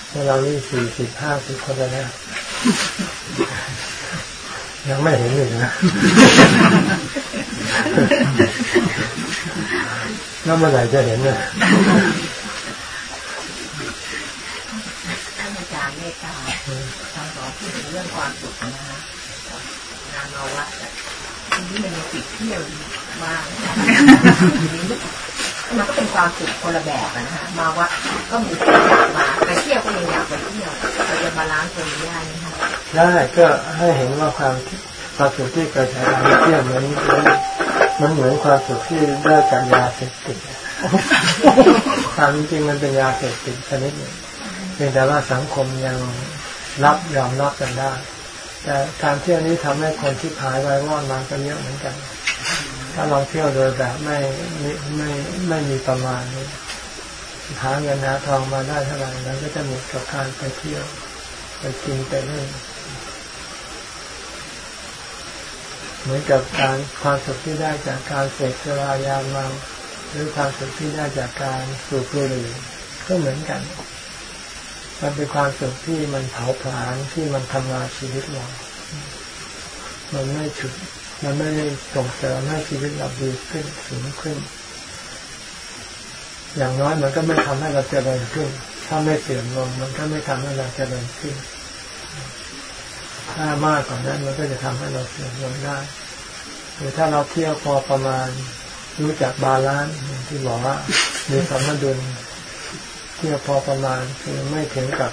เมื่อเรานี่สี่สิบห้าสิบคนแล้วยังไม่เห็นเลยนะแล้วเมื่อไหร่จะเห็นเนี่ยท่านอาจารย์เมตตาทางสอนพูดถึงเรื่องความสุขนะฮะงานมาวัดทีนี้มันมีติดเที่ยวมากมันก็เป็นความสุขคนละแบบนะฮะมาวัดก็มีที่อยากมาไปเที่ยวก็ยังอยากไปเที่ยวเราจะบาล้านซ์ตรงนี้ได้ไหมคะได้ก็ให้เห็นว่าความความสุขที่เกิดจากการเที่ยวเหมือนมันเหมือนความสุขที่ได้จากยาเสพติดความจริงมันเป็นยาเสพติดชนิดหนึ่งเพียงแต่ว่าสังคมยัง รับยอมรับกันได้ แต่การเที่ยวนี้ทำให้คนที่หายไว้ว่อนมาก็เยอะเหมือนกัน ถ้าเราเที่ยวโดยแบบไม่ไม่ไม่ไม่มีประมาณหาเงินหาทองมาได้เท่าไหร่แล้วก็จะหมดกับการไปเที่ยว ไปกินไปเล่นเหมือนกับการความสุขที่ได้จากการเสพสุรายามาหรือความสุขที่ได้จากการสูบบุหรี่ก็เหมือนกัน มันเป็นความสุขที่มันเผาผลาญที่มันทำลายชีวิตเรา มันไม่ฉุดมันไม่ได้ส่งเสริมให้ชีวิตเราดีขึ้นสูงขึ้น อย่างน้อยมันก็ไม่ทำให้เราเจริญขึ้น ถ้าไม่เสื่อมลงมันก็ไม่ทำให้เราเจริญขึ้น ถ้ามากกว่านั้นมันก็จะทำให้เราเสื่อมลงได้หรือถ้าเราเที่ยวพอประมาณรู้จัก balance ที่บอกว่ามีสมดุล เที่ยวพอประมาณคือไม่ถึงกับ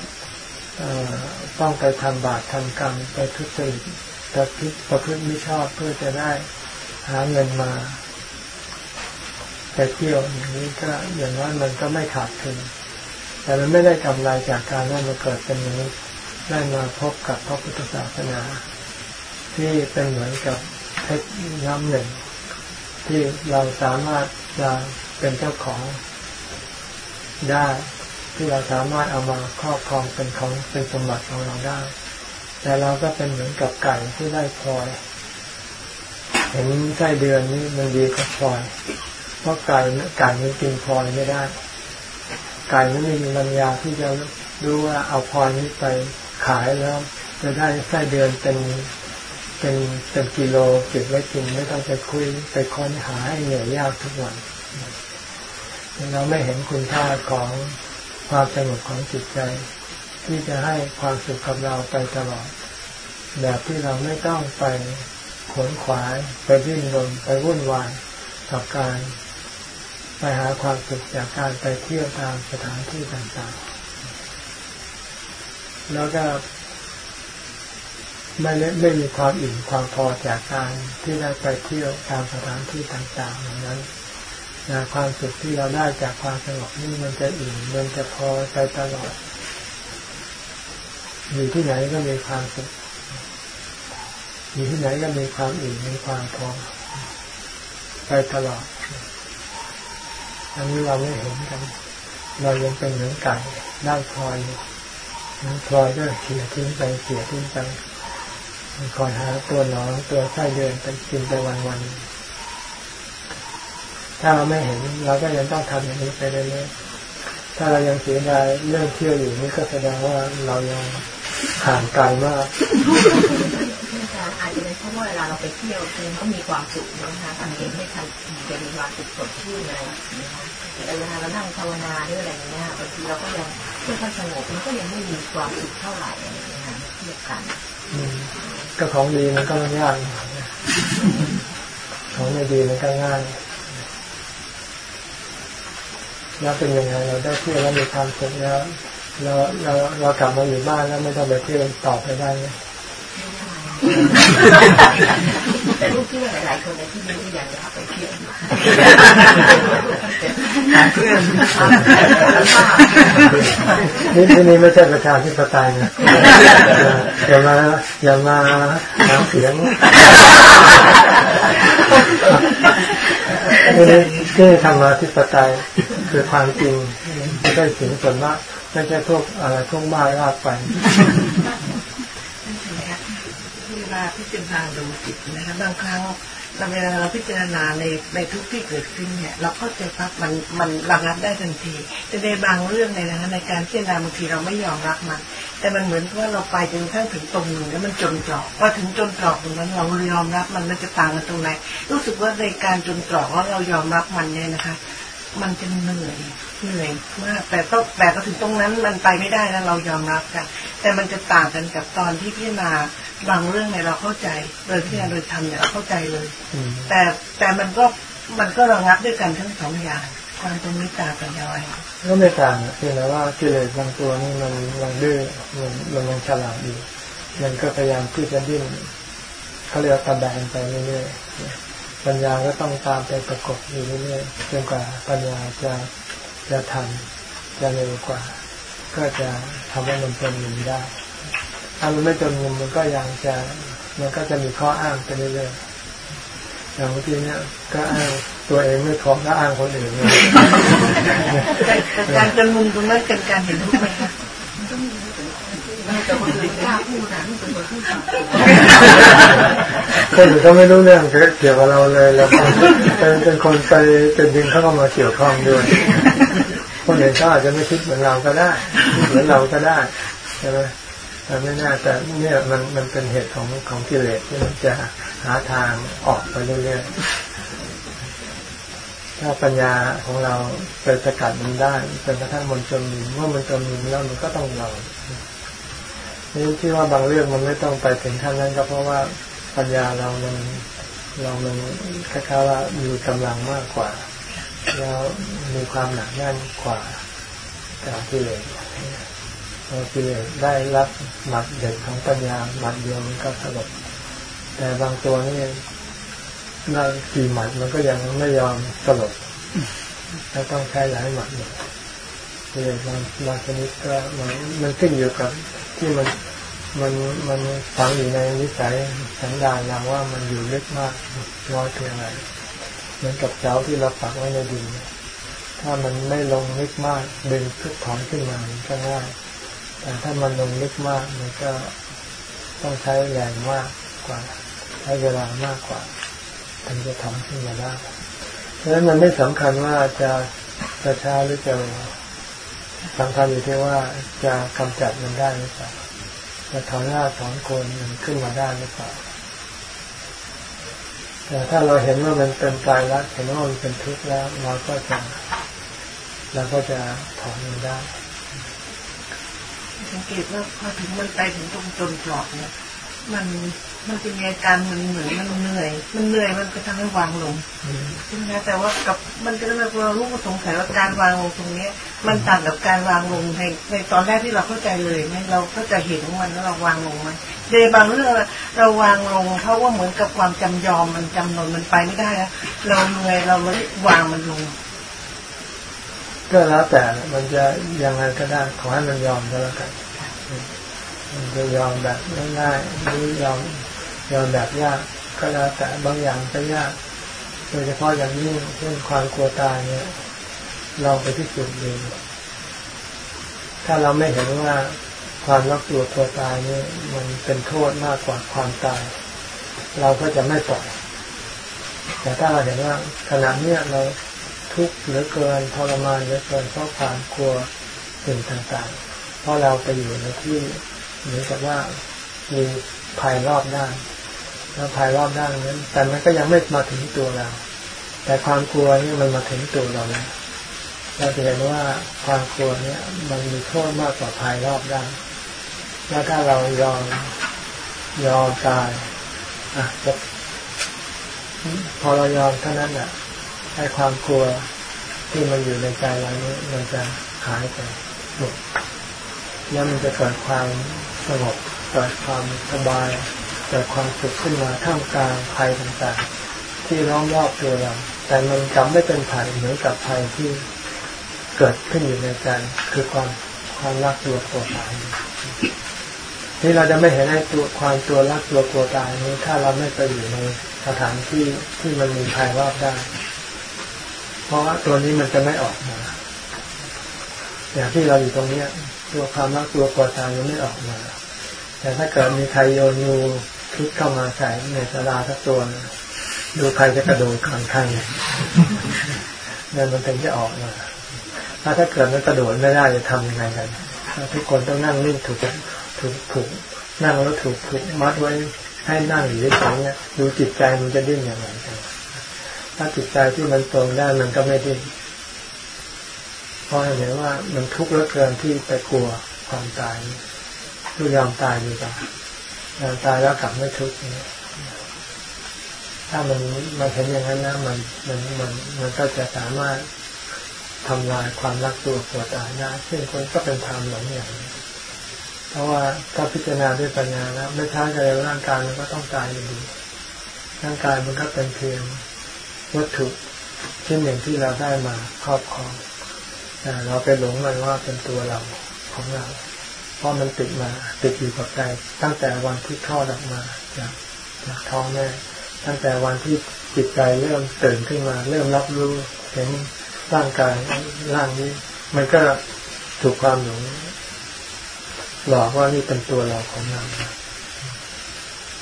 ต้องไปทำบาปทำกรรมไปทุจริตประพฤติประพฤติไม่ชอบเพื่อจะได้หาเงินมาไปเที่ยวอย่างนี้ก็อย่างนั้นมันก็ไม่ขาดทุนแต่มันไม่ได้กำไรจากการได้มาเกิดเป็นมนุษย์ได้มาพบกับพระพุทธศาสนา ที่เป็นเหมือนกับเพชรน้ำหนึ่ง ที่เราสามารถจะเป็นเจ้าของได้ ที่เราสามารถเอามาครอบครองเป็นของเป็นสมบัติของเราได้ แต่เราก็เป็นเหมือนกับไก่ที่ได้พลอย เห็นไส้เดือนนี้มันดีกว่าพลอย เพราะไก่ไก่มันกินพลอยไม่ได้ ไก่ไม่มีปัญญาที่จะรู้ว่าเอาพลอยนี้ไปขายแล้วจะได้ไส้เดือนเป็นเป็นเป็นกิโลเก็บไว้กินไม่ต้องไปคุยไปค้นหาให้เหนื่อยยากทุกวันเราไม่เห็นคุณค่าของ ความสงบของจิตใจ ที่จะให้ความสุขกับเราไปตลอด แบบที่เราไม่ต้องไปขวนขวาย ไปดิ้นรนไปวุ่นวายกับการ ไปหาความสุขจากการไปเที่ยวตามสถานที่ต่างๆ แล้วก็ไม่ไม่มีความอิ่มความพอจากการที่ได้ไปเที่ยวตามสถานที่ต่างๆอย่างนั้น นะความสุขที่เราได้จากความสงบนี่มันจะอิ่มมันจะพอไปตลอด อยู่ที่ไหนก็มีความสุขอยู่ที่ไหนก็มีความอิ่มมีความพอไปตลอด อันนี้เราไม่เห็นกัน เรายังเป็นเหมือนไก่ได้พลอยพลอยก็เขี่ยทิ้งไปเขี่ยทิ้งไปคอยหาตัวหนอนตัวไส้เดือนไปกินไปวันวัน ถ้าเราไม่เห็นเราก็ยังต้องทำอย่างนี้ไปเรื่อยๆถ้าเรายังเสียดายเรื่องเที่ยวอยู่นี่ก็แสดงว่าเรายังห่างไกลมากอาจจะเป็นเพราะว่าเวลาเราไปเที่ยวคือเขามีความสุขนะคะสังเกตไม่ทันจะมีความสุขสดชื่นอะไรนะคะแต่เวลาเรานั่งภาวนาหรืออะไรเงี้ยบางทีเราก็ยังไม่ค่อยสงบมันก็ยังไม่มีความสุขเท่าไหร่อะไรเงี้ยเทียบกันก็ของดีมันก็ยากของไม่ดีมันก็ง่าย แล้วเป็นยังไงเราได้เที่ยวแล้วมีความสุขแล้วเราเราเรากลับมาอยู่บ้านแล้วไม่ต้องไปเที่ยวต่อไปได้ไหมแต่ลูกที่หลายๆคนในที่นี้อยากจะไปเที่ยวเพื่อนนี่ที่นี่ไม่ใช่ประชาธิปไตยนะอย่ามาอย่ามาหาเสียงนี่นี่ธรรมาธิปไตย คือความจริงไม่ใช่สิ่งส่วนมากไม่ใช่พวกอะไรพวกบ้าลากไปาพิจารณาดูจิตนะคะบางครั้งเราเวลาเราพิจารณาในในทุกที่เกิดขึ้นเนี่ย เราเข้าใจปั๊บมันมันระงับได้ทันที แต่ในบางเรื่องเนี่ยนะคะในการพิจารณาบางทีเราไม่ยอมรับมัน แต่มันเหมือนว่าเราไปจนกระทั่งถึงตรงหนึ่งแล้วมันจนตรอกพอถึงจนตรอกตรงนั้นเรายอมรับมันมันจะต่างกันตรงไหนรู้สึกว่าในการจนตรอกว่าเรายอมรับมันเนี่ยนะคะ มันจะเหนื่อยเหนื่อยมากแต่ก็แต่ก็ถึงตรงนั้นมันไปไม่ได้แล้วเรายอมรับกัน แต่มันจะต่างกันกับตอนที่พิจารณาบางเรื่องเนี่ยเราเข้าใจโดยที่โดยทำเนี่ยเราเข้าใจเลย แต่แต่มันก็มันก็ระงับด้วยกันทั้งสองอย่าง ความตรงนี้ต่างกันยังไงก็ไม่ต่างเพียงแต่ว่ากิเลสบางตัวนี่มันมันดื้อมันมันยังฉลาดอยู่มันก็พยายามที่จะดิ้นเขาเรียกตะแบงไปเรื่อยๆ ปัญญาก็ต้องตามไปประกบอยู่เรื่อยๆจนกว่าปัญญาจะจะทันจะเร็วกว่า ก็จะทำให้มันเป็นหนึ่งได้ ถ้ามันไม่จนมุมมันก็ยังจะมันก็จะมีข้ออ้างไปเรื่อยๆอย่างเมื่อกี้เนี้ยก็อ้างตัวเองไม่พร้อมก็อ้างคนอื่นเลยการจนมุมตรงนั้นเป็นการเห็นทุกข์ไหมคะ คนอื่นเขาไม่รู้เรื่องเกี่ยวกับเราเลยแล้วเป็นเป็นคนไปเป็นดึงเข้ามาเกี่ยวข้องด้วยคนอื่นเขาอาจจะไม่คิดเหมือนเราก็ได้เหมือนเราก็ได้ใช่ไหมแต่ไม่น่าแต่เนี่ยมันมันเป็นเหตุของของกิเลสที่มันจะหาทางออกไปเรื่อยๆถ้าปัญญาของเราเปิดสกัดมันได้เป็นกระทั่งมันจมีเมื่อมันจนมีแล้วมันก็ต้องเรา นี่ที่ว่าบางเรื่องมันไม่ต้องไปถึงขั้นนั้นก็เพราะว่าปัญญาเรามันเรามันคล้ายๆว่ามีกำลังมากกว่า แล้วมีความหนักแน่นกว่าจากที่เลยพอกิเลสได้รับหมัดเด็ดของปัญญาหมัดเดียวมันก็สลบแต่บางตัวนี่ได้กี่หมัดมันก็ยังไม่ยอมสลบถ้าต้องใช้หลายหมัดเนี่ยกิเลสบางบางชนิดก็มันมันขึ้นอยู่กับ ที่มันมันมันฝังอยู่ในนิสัยสันดานเราว่ามันอยู่ลึกมากน้อยเพียงไรเหมือนกับเจ้าที่เราฝักไว้ในดิน ถ้ามันไม่ลงลึกมากดึงขึ้นถอนขึ้นมาก็ง่ายแต่ถ้ามันลงลึกมากมันก็ต้องใช้แรงมากกว่า ใช้เวลามากกว่าถึงจะทำขึ้นมาได้เพราะฉะนั้นมันไม่สำคัญว่าจะจะช้าหรือจะเร็ สำคัญอยู่ที่ว่าจะกำจัดมันได้หรือเปล่าจะถอนรากถอนโคนมันขึ้นมาได้หรือเปล่าแต่ถ้าเราเห็นว่ามันเป็นตายรักเห็นว่ามันเป็นทุกข์แล้วเราก็จะเราก็จะถอนมันได้สังเกตว่าพอถึงมันไปถึงตรงจนปลอกเนี่ยมัน มันจะมีอาการมันเหนื่อยมันเหนื่อย มันเหนื่อยมันก็ทำให้วางลงใช่ไหมแต่ว่ากับมันก็เลยเรารู้ก็สงสัยว่าการวางลงตรงเนี้ย มันต่างกับการวางลงในในตอนแรกที่เราเข้าใจเลยไหมเราก็จะเห็นมันแล้วเราวางลงมันในบางเรื่องเราวางลงเพราะว่าเหมือนกับความจำยอมมันจำนนมันไปไม่ได้แล้วเราเหนื่อยเราเลยวางมันลงก็แล้วแต่มันจะยังไงก็ได้ขอให้มันยอมก็แล้วกันมันจะยอมแบบง่ายๆหรือยอม ยอมแบบยากก็แล้วแต่บางอย่างก็ยาก โดยเฉพาะอย่างนี้เช่นความกลัวตายเนี่ยเราไปที่สุดเองถ้าเราไม่เห็นว่าความรักตัวตัวตายนี่มันเป็นโทษมากกว่าความตาย เราก็จะไม่ปล่อย แต่ถ้าเราเห็นว่าขณะเนี้ยเราทุกข์เหลือเกินทรมานเหลือเกินเพราะความกลัวสิ่งต่างๆ เพราะเราไปอยู่ในที่เหมือนกับว่ามีภัยรอบด้าน แล้วภัยรอบด้านนั้น แต่มันก็ยังไม่มาถึงตัวเรา แต่ความกลัวนี่มันมาถึงตัวเราแล้วเราจะเห็นว่าความกลัวเนี่ยมันมีโทษมากกว่าภัยรอบด้านแล้วถ้าเรายอมยอมตายอะจะพอเรายอมเท่านั้นอะให้ความกลัวที่มันอยู่ในใจเรานี้มันจะหายไปหมดแล้วมันจะเกิดความสงบเกิดความสบาย เกิดความสุขขึ้นมาท่ามกลางภัยต่างๆ ที่ล้อมรอบตัวเรา แต่มันกลับไม่เป็นภัยเหมือนกับภัยที่เกิดขึ้นอยู่ในใจคือความความรักตัวตัวตายที่เราจะไม่เห็นไอ้ตัวความตัวรักตัวกลัวตายนี้ ถ้าเราไม่ไปอยู่ในสถานที่ที่มันมีภัยรอบได้ เพราะว่าตัวนี้มันจะไม่ออกมาอย่างที่เราอยู่ตรงนี้ตัวความรักตัวกลัวตายยังไม่ออกมา แต่ถ้าเกิดมีใครโยนงู พิษเข้ามาใส่ในสลาสักตัวดูใครจะกระโดดขังใครเนี่ยมันถึงจะออกมาถ้าถ้าเกิดมันกระโดดไม่ได้จะทำยังไงกันทุกคนต้องนั่งนิ่งถูกถูกถูกนั่งแล้วถูกถูกมัดไว้ให้นั่งอยู่เฉยๆเนี่ยดูจิตใจมันจะดิ้นอย่างไรกันถ้าจิตใจที่มันตรงได้มันก็ไม่ดิ้นเพราะเห็นว่ามันทุกข์เหลือเกินที่ไปกลัวความตายทุกยอมตายดีกว่ายอ ตายแล้วกลับไม่ทุกข์ถ้ามันมันเห็นอย่างนั้นนะมันมันมันมันก็จะสามารถทำลายความรักตัวกลัวตายได้ซึ่งคนก็เป็นธรรมหลงอย่างนี้เพราะว่าถ้าพิจารณาด้วยปัญญาแล้วไม่ช้าก็เร็วร่างกายมันก็ต้องตายอยู่ดีร่างกายมันก็เป็นเพียงวัตถุชิ้นหนึ่งที่เราได้มาครอบครองแต่เราไปหลงมันว่าเป็นตัวเราของเรา ราะมันติดมา ติดอยู่กับใจตั้งแต่วันที่ทอดออกมาจากจากท้องแม่ตั้งแต่วันที่จิตใจเริ่มตื่นขึ้นมา เริ่มรับรู้เห็นร่างกายร่างนี้ มันก็ถูกความหลงหลอกว่านี่เป็นตัวเราของเรา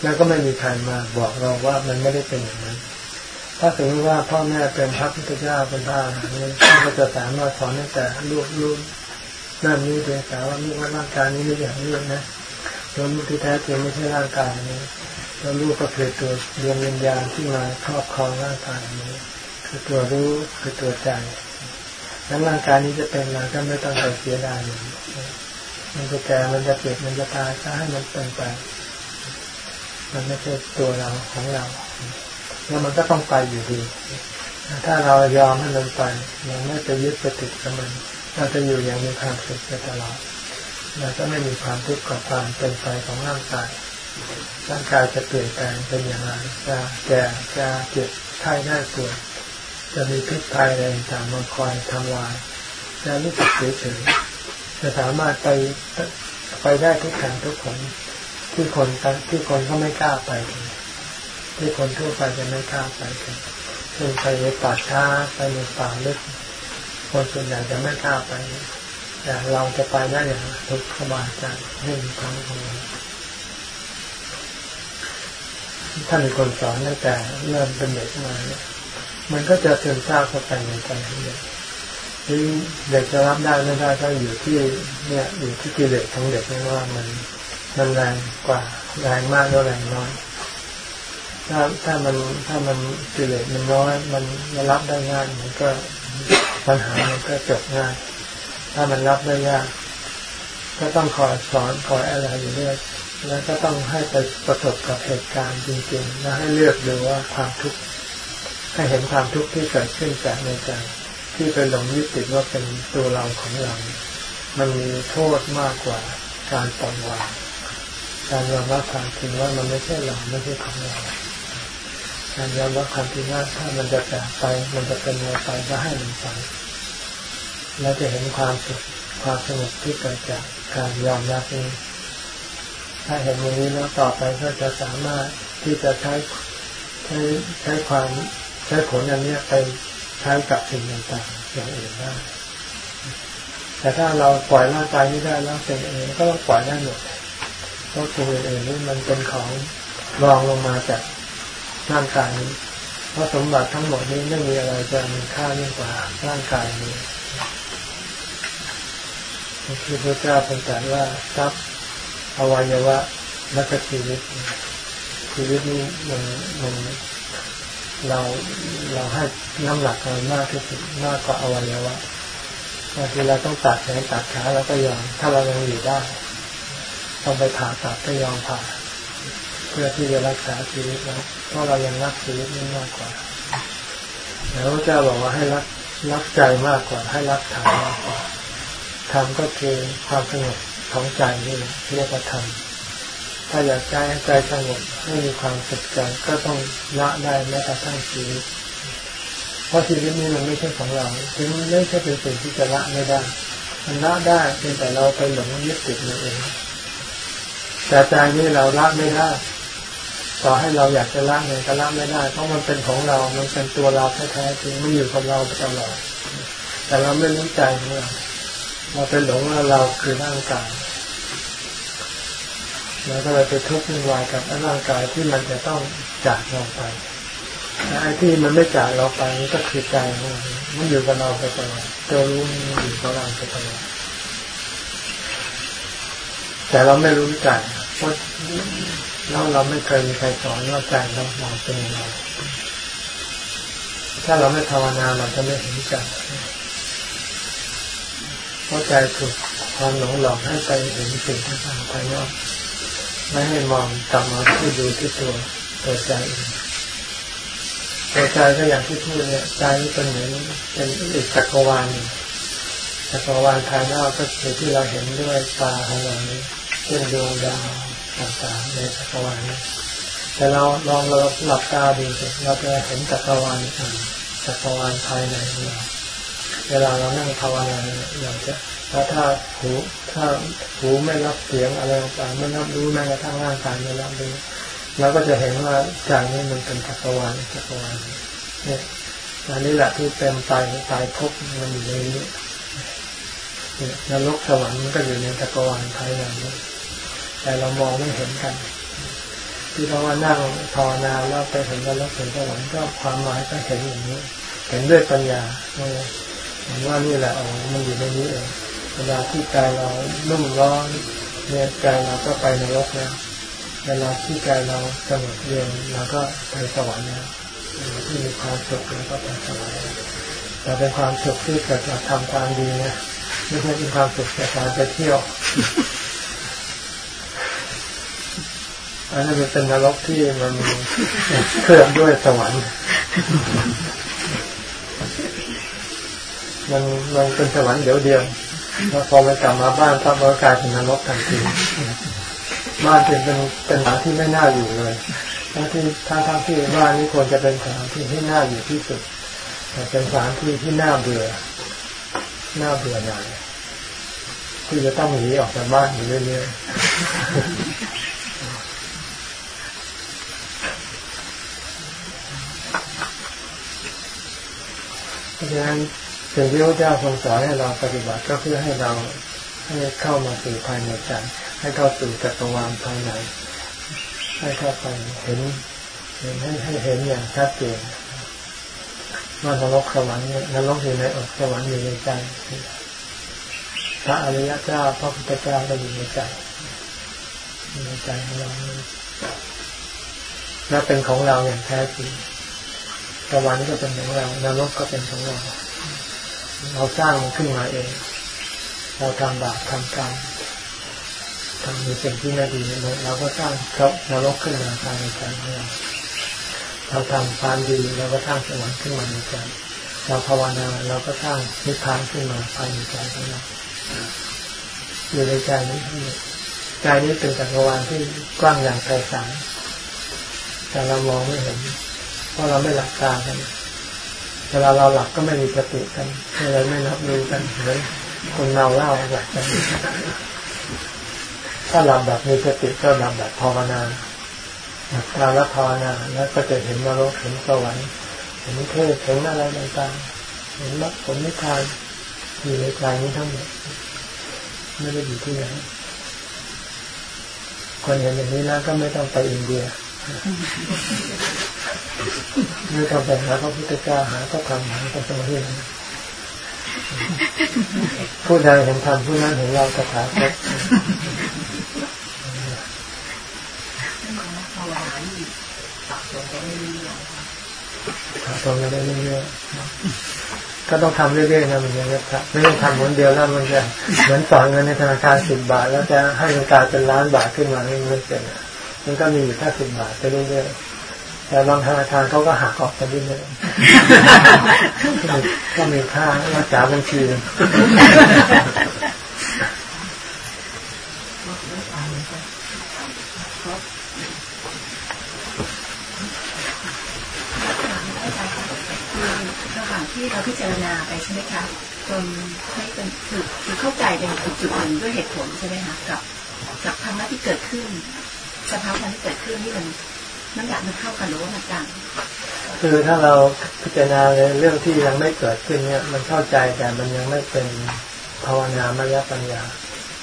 แล้วก็ไม่มีใครมาบอกเราว่ามันไม่ได้เป็นอย่างนั้น ถ้าสมมติว่าพ่อแม่เป็นพระพุทธเจ้าเป็นพระอรหันต์ท่านก็จะสามารถสอนให้แต่ลูกลูก นั่นนี่เป็นสาวว่านี่ว่าร่างกายนี้ไม่อย่างนี้นะตัวลูกที่แท้จริงไม่ใช่ร่างกายนี้ตัวลูกก็คือตัวดวงวิญญาณที่มาครอบครองร่างกายนี้ คือตัวรู้คือตัวใจนั้นร่างกายนี้จะเป็นอะไรก็ไม่ต้องไปเสียดายมันจะแก่มันจะเจ็บมันจะตายก็ให้มันเป็นไป มันไม่ใช่ตัวเราของเราแล้วมันก็ต้องไปอยู่ดี ถ้าเรายอมให้มันไปเราไม่ไปยึดไปติดกับมัน เราจะอยู่อย่างมีความสุขไปตลอดเราจะไม่มีความทุกข์กับความเป็นไปของร่างกาย ร่างกายจะเปลี่ยนแปลงเป็นอย่างไรจะแก่จะเจ็บไข้ได้ป่วยจะมีพิษภัยอะไรต่างมาคอยทำลาย จะรู้สึกเฉยจะสามารถไปไปได้ทุกแห่งทุกคนที่คนที่คนก็ไม่กล้าไปที่คนทั่วไปจะไม่กล้าไปกันเช่นไปในป่าช้าไปในป่าลึก คนส่วนใหญ่จะไม่กล้าไปแต่เราจะไปได้อย่างทุกขบายใจไม่มีความกังวลท่านเป็นคนสอนตั้งแต่เริ่มเป็นเด็กมาเนี่ยมันก็จะเสื่อมทราบเข้าไปในใจเด็กที่เด็กจะรับได้ไม่ได้ก็อยู่ที่เนี่ยอยู่ที่กิเลสของเด็กนี่ว่ามันมันแรงกว่าแรงมากหรือแรงน้อย ถ้าถ้ามันถ้ามันกิเลสมันน้อย มันรับได้ง่ายมันก็ ปัญหามันก็จบง่าย ถ้ามันรับได้ยากก็ต้องคอยสอนคอยอะไรอยู่เรื่อยแล้วก็ต้องให้ไปประสบกับเหตุการณ์จริง ๆ แล้วให้เลือกดูว่าความทุกข์ให้เห็นความทุกข์ที่เกิดขึ้นจากในใจที่ไปหลงยึดติดว่าเป็นตัวเราของเรา มันมีโทษมากกว่าการปล่อยวางการยอมรับความจริงว่ามันไม่ใช่เราไม่ใช่ของเรา การยอมรับความจริงว่าถ้ามันจะแตกไป มันจะเป็นอะไรไปก็ให้มันไปแล้วจะเห็นความสุขความสงบที่เกิดจากการยอมรับนี้ถ้าเห็นอย่างนี้แล้วต่อไปก็จะสามารถที่จะใช้ใช้ใช้ความใช้ผลอันนี้ไปใช้กับสิ่งต่างๆอย่างอื่นได้แต่ถ้าเราปล่อยร่างกายนี้ได้แล้วสิ่งอื่นก็ต้องปล่อยได้หมดเพราะสิ่งอื่นนี้มันเป็นของรองลงมาจาก ร่างกายนี้ เพราะสมบัติทั้งหมดนี้ไม่มีอะไรจะมีค่ายิ่งกว่าร่างกายนี้คือพระเจ้าเป็นแต่ว่าทรัพย์อวัยวะและก็ชีวิตชีวิตนี้มันมันเราเราให้น้ำหนักมันมากที่สุดมากกว่าอวัยวะบางทีเราต้องตัดแขนตัดขาเราก็ยอมถ้าเรายังอยู่ได้ต้องไปผ่าตัดก็ยอมผ่า เพื่อที่จะรักษาชีวิตเราเพราะเรายังรักชีวิตนี้มากกว่าแล้วพระเจ้าบอกว่าให้รักรักใจมากกว่า ให้รักฐานมากกว่าธรรมก็คือความสงบของใจนี่เรียกว่าธรรมถ้าอยากใจใจสงบให้มีความสุขใจก็ต้องละได้แม้กระทั่งชีวิตเพราะชีวิตนี้มันไม่ใช่ของเราถึงไม่ใช่เป็นสิ่งที่จะละไม่ได้มันละได้เพียงแต่เราไปหลงยึดติดนั่นเองแต่ใจนี้เราละไม่ได้ ต่อให้เราอยากจะละเนี่ยก็ละไม่ได้ เพราะมันเป็นของเรา มันเป็นตัวเราแท้ๆจริงไม่อยู่กับเราตลอดแต่เราไม่รู้ใจของเราเราเป็นหลงว่าเราคือร่างกายเราก็เลยไปทุกข์วุ่นวายกับร่างกายที่มันจะต้องจากเราไปแต่ไอ้ที่มันไม่จากเราไปนี่ก็คือใจของเรามันอยู่กับเราไปตลอดตัวรู้มันอยู่กับเราไปตลอดแต่เราไม่รู้ใจเพราะ เราเราไม่เคยมีใครสอนว่าใจเราเราเป็นยังไงถ้าเราไม่ภาวนาเราจะไม่เห็นใจเพราะใจถูกความหลงหลอกให้ไปเห็นสิ่งต่างๆภายนอกไม่ให้มองกลับมาที่ดูที่ตัวตัวใจเองตัวใจก็อย่างที่พูดเนี่ยใจเป็นเหมือนเป็นอีกจักรวาลจักรวาลภายนอกก็คือที่เราเห็นด้วยตาของเรานี้เช่นดวงดาว ต่างๆในจักรวาลนี้แต่เราลองเราหลับตาดูสิเราจะเห็นจักรวาลอื่นจักรวาลภายในของเราเวลาเรานั่งภาวนาเราจะถ้าถ้าหูถ้าหูไม่รับเสียงอะไรต่างๆไม่รับรู้แม้กระทั่งร่างกายไม่รับรู้เราก็จะเห็นว่าใจนี้มันเป็นจักรวาลจักรวาลเนี่ยอันนี้แหละที่เป็นตายตายภพมันอยู่ในนี้เนี่ยนรกสวรรค์มันก็อยู่ในจักรวาลภายในนี้ แต่เรามองไม่เห็นกัน ที่เราว่านั่งภาวนาแล้วไปเห็นนรกเห็นสวรรค์ก็ความหมายก็เห็นอย่างนี้ เห็นด้วยปัญญาเห็นว่านี่แหละอ๋อมันอยู่ในนี้เองเวลาที่ใจเรานุ่มร้อนเนี่ยใจเราก็ไปนรกแล้วเวลาที่ใจเราสงบเย็นเราก็ไปสวรรค์แล้วที่มีความสุขเราก็ไปสวรรค์แต่เป็นความสุขที่เกิดจากทำความดีนะไม่ใช่เป็นความสุขจากการไปเที่ยว อันนี้เป็นนรกที่มันเคลื่อนด้วยสวรรค์ มันมันเป็นสวรรค์เดียวเดียวแล้วพอไปกลับมาบ้านปั๊บก็กลายเป็นนรกทันทีบ้านเป็นเป็นเป็นสถานที่ไม่น่าอยู่เลยทั้งที่ทั้งทั้งที่บ้านนี้ควรจะเป็นสถานที่ที่น่าอยู่ที่สุดแต่เป็นสถานที่ที่น่าเบื่อน่าเบื่อหน่ายที่จะต้องหนีออกจากบ้านอยู่เรื่อยๆ ราะฉะนั้นสิ่งที่พระเจ้าทรงสอนให้เราปฏิบัติก็เพื่อให้เราให้เข้ามาสู่ภายในใจให้เข้าสู่จักรวาลภายในให้เข้าไปเห็นเห็นให้ให้เห็นอย่างชัดเจนว่านรกสวรรค์เนี่ยนรกอยู่ในอกสวรรค์อยู่ในใจพระอริยเจ้าพระพุทธเจ้าก็อยู่ในใจในใจของเราและเป็นของเราอย่างแท้จริง สวรรค์ก็เป็นของเรานรกก็เป็นของเรา เราสร้างมันขึ้นมาเอง เราทำบาปทำกรรมทำมีสิ่งที่ไม่ดีเราก็สร้างเขานรกขึ้นมาภายในใจของเราเราทำความดีเราก็สร้างสวรรค์ขึ้นมาในใจเราภาวนาเราก็สร้างนิพพานขึ้นมาภายในใจของเราอยู่ในใจนี้ใจนี้เป็นจักรวาลที่กว้างอย่างไพศาลแต่เรามองไม่เห็น เพราะเราไม่หลับตากันเวลาเราหลับก็ไม่มีสติกันเลยไม่รับรู้กันเหมือนคนเมาเหล้าหลับกันถ้าหลับแบบมีสติก็หลับแบบภาวนาหลับตาแล้วภาวนาแล้วก็จะเห็นนรกเห็นสวรรค์เห็นเทพเห็นอะไรต่างๆเห็นมรรคผลนิพพานอยู่ในใจนี้ทั้งหมดไม่ได้อยู่ที่ไหนคนเห็นอย่างนี้แล้วก็ไม่ต้องไปอินเดีย ไม่ต้องไปหาพระพุทธเจ้าหาพระธรรมหาพระสงฆ์ที่ไหนผู้ใดเห็นธรรมผู้นั้นเห็นเราตถาคตภาวนาที่ตัดลงไปเรื่อยๆทำไปเรื่อยๆก็ต้องทำเรื่อยๆนะมันยังไม่ไม่ได้ทำคนเดียวแล้วมันจะเหมือนสอนเงินในธนาคารสิบบาท แล้วจะให้มันกลายเป็นล้านบาทขึ้นมาไม่ไม่เป็น มันก็มีอยู่แค่สิบบาทไปเรื่อยๆแต่บางธนาคารเขาก็หักออกไปเรื่อยๆก็มีค่ารักษาบัญชีที่เราพิจารณาไปใช่ไหมคะจนให้เป็นคือคือเข้าใจเป็นจุดหนึ่งด้วยเหตุผลใช่ไหมคะกับ กับธรรมะที่เกิดขึ้น สภาวะที่เกิดขึ้นนี่มันมันอยากมันเข้ากันหรือว่ามันต่างคือถ้าเราพิจารณาในเรื่องที่ยังไม่เกิดขึ้นเนี่ย มันเข้าใจแต่มันยังไม่เป็นภาวนามยปัญญา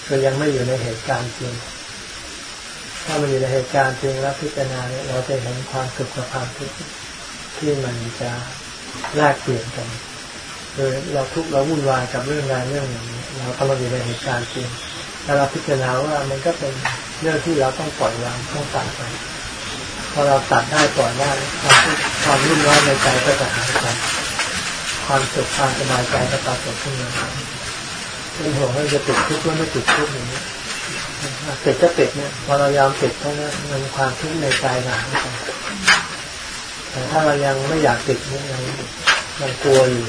คือยังไม่อยู่ในเหตุการณ์จริง ถ้ามันอยู่ในเหตุการณ์จริงแล้วพิจารณาเนี่ยเราจะเห็นความสุขกับความทุกข์ที่มันจะแลกเปลี่ยนกันคือเราทุกเราวุ่นวายกับเรื่องงานเรื่องอย่งนี้เรากำลังอยู่ในเหตุการณ์จริงแล้วเราพิจารณาว่ามันก็เป็น เรื่องที่เราต้องปล่อยวางต้องตัดไปพอเราตัดได้ปล่อยได้ความความรุ่นร้อนในใจก็จะหายไปความสุขความสบายใจก็ปรากฏขึ้นมาเป็นห่วงว่าจะติดทุกข์หรือไม่ติดทุกข์อย่างนี้ติดก็ติดเนี่ยพอเรายอมติดเท่านั้นมันความทุกข์ในใจหายไปแต่ถ้าเรายังไม่อยากติดยังยังกลัวอยู่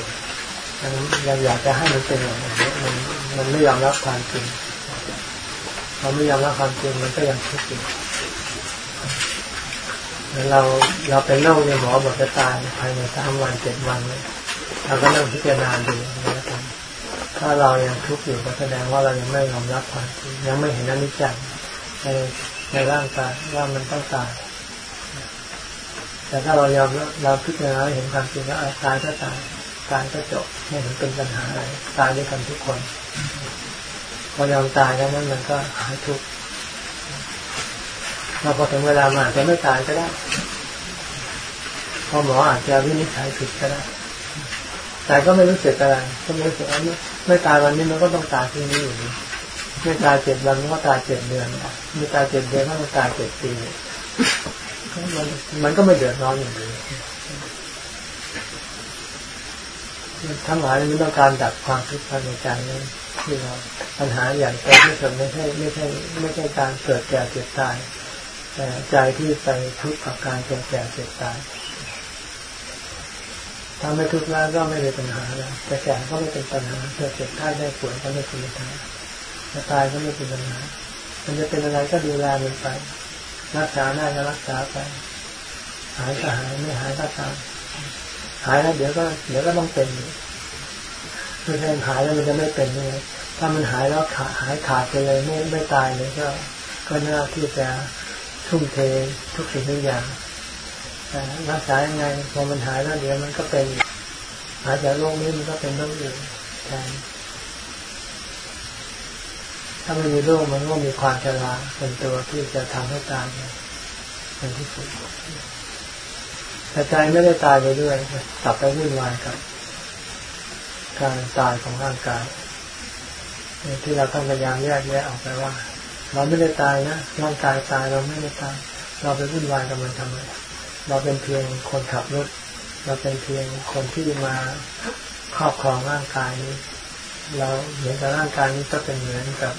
ยังยังอยากจะให้มันเป็นอย่างนี้มันมันไม่ยอมรับความจริง เราไม่ยอมรับความจริงมันก็ยังทุกข์อยู่เราเราเป็นโรคเนี่ยหมอบอกจะตายภายในสามวันเจ็ดวันเนี่ยเราก็นั่งพิจารณาดูแล้วกันถ้าเรายังทุกข์อยู่ก็แสดงว่าเรายังไม่ยอมรับความจริงยังไม่เห็นอนิจจังในในร่างกายว่ามันต้องตายแต่ถ้าเรายอมเราพิจารณาเห็นความจริงว่าตายก็ตายตายก็จบไม่เห็นเป็นปัญหาอะไรตายด้วยกันทุกคน อยอมตายแล้วนั้นมันก็หายทุกข์เราพอถึงเวลามาจะไม่ตายก็ได้พอหมออาจจะวินิจฉัยผิดก็ได้ แต่ก็ไม่รู้สึกอะไรก็ไม่รู้สึกว่าไม่ตายวันนี้มันก็ต้องตายที่นี้อยู่ดีไม่ตายเจ็ดวันก็ตายเจ็ดเดือนไม่ตายเจ็ดเดือนก็ต้องตายเจ็ดปีมันมันก็ไม่เดือดร้อนอย่างนี้ทั้งหลายมันต้องการดับความทุกข์ภายในใจนี่ ที่เราปัญหาอย่างแต่ที่สุดไม่ใช่ไม่ใช่ไม่ใช่การเกิดแก่เจ็บตาย แต่ใจที่ไปทุกข์กับการเกิดแก่เจ็บตายถ้าไม่ทุกข์แล้วก็ไม่มีปัญหาแล้วแต่แก่ก็ไม่เป็นปัญหาเกิดเจ็บไข้ได้ป่วยก็ไม่เป็นปัญหาจะตายก็ไม่เป็นปัญหา มันจะเป็นอะไรก็ดูแลมันไป รักษาได้ก็รักษาไป หายก็หายไม่หายก็ตามหายแล้วเดี๋ยวก็เดี๋ยวก็ต้องเป็น ไม่ใช่หายแล้วมันจะไม่เป็นเลยถ้ามันหายแล้วขาหายขาดไปเลยไม่ไม่ตายเลยก็ ก็น่าที่จะทุ่มเททุกสิ่งทุกอย่างแต่รักษายังไงพอมันหายแล้วเดี๋ยวมันก็เป็นหายจากโรคนี้มันก็เป็นโรคอื่นแทนถ้าไม่มีโรคมันก็มีความชราเป็นตัวที่จะทำให้ตายเป็นที่สุดแต่ใจไม่ได้ตายไปด้วยกลับไปวุ่นวายกับ การตายของร่างกายที่เราต้องพยายามแยกแยะออกไปว่า เราไม่ได้ตายนะร่างกายตายเราไม่ได้ตาย เราไปวุ่นวายกับมันทำไมเราเป็นเพียงคนขับรถ เราเป็นเพียงคนที่มาครอบครองร่างกายนี้ เราเหมือนกับร่างกายนี้ก็เป็นเหมือนกับ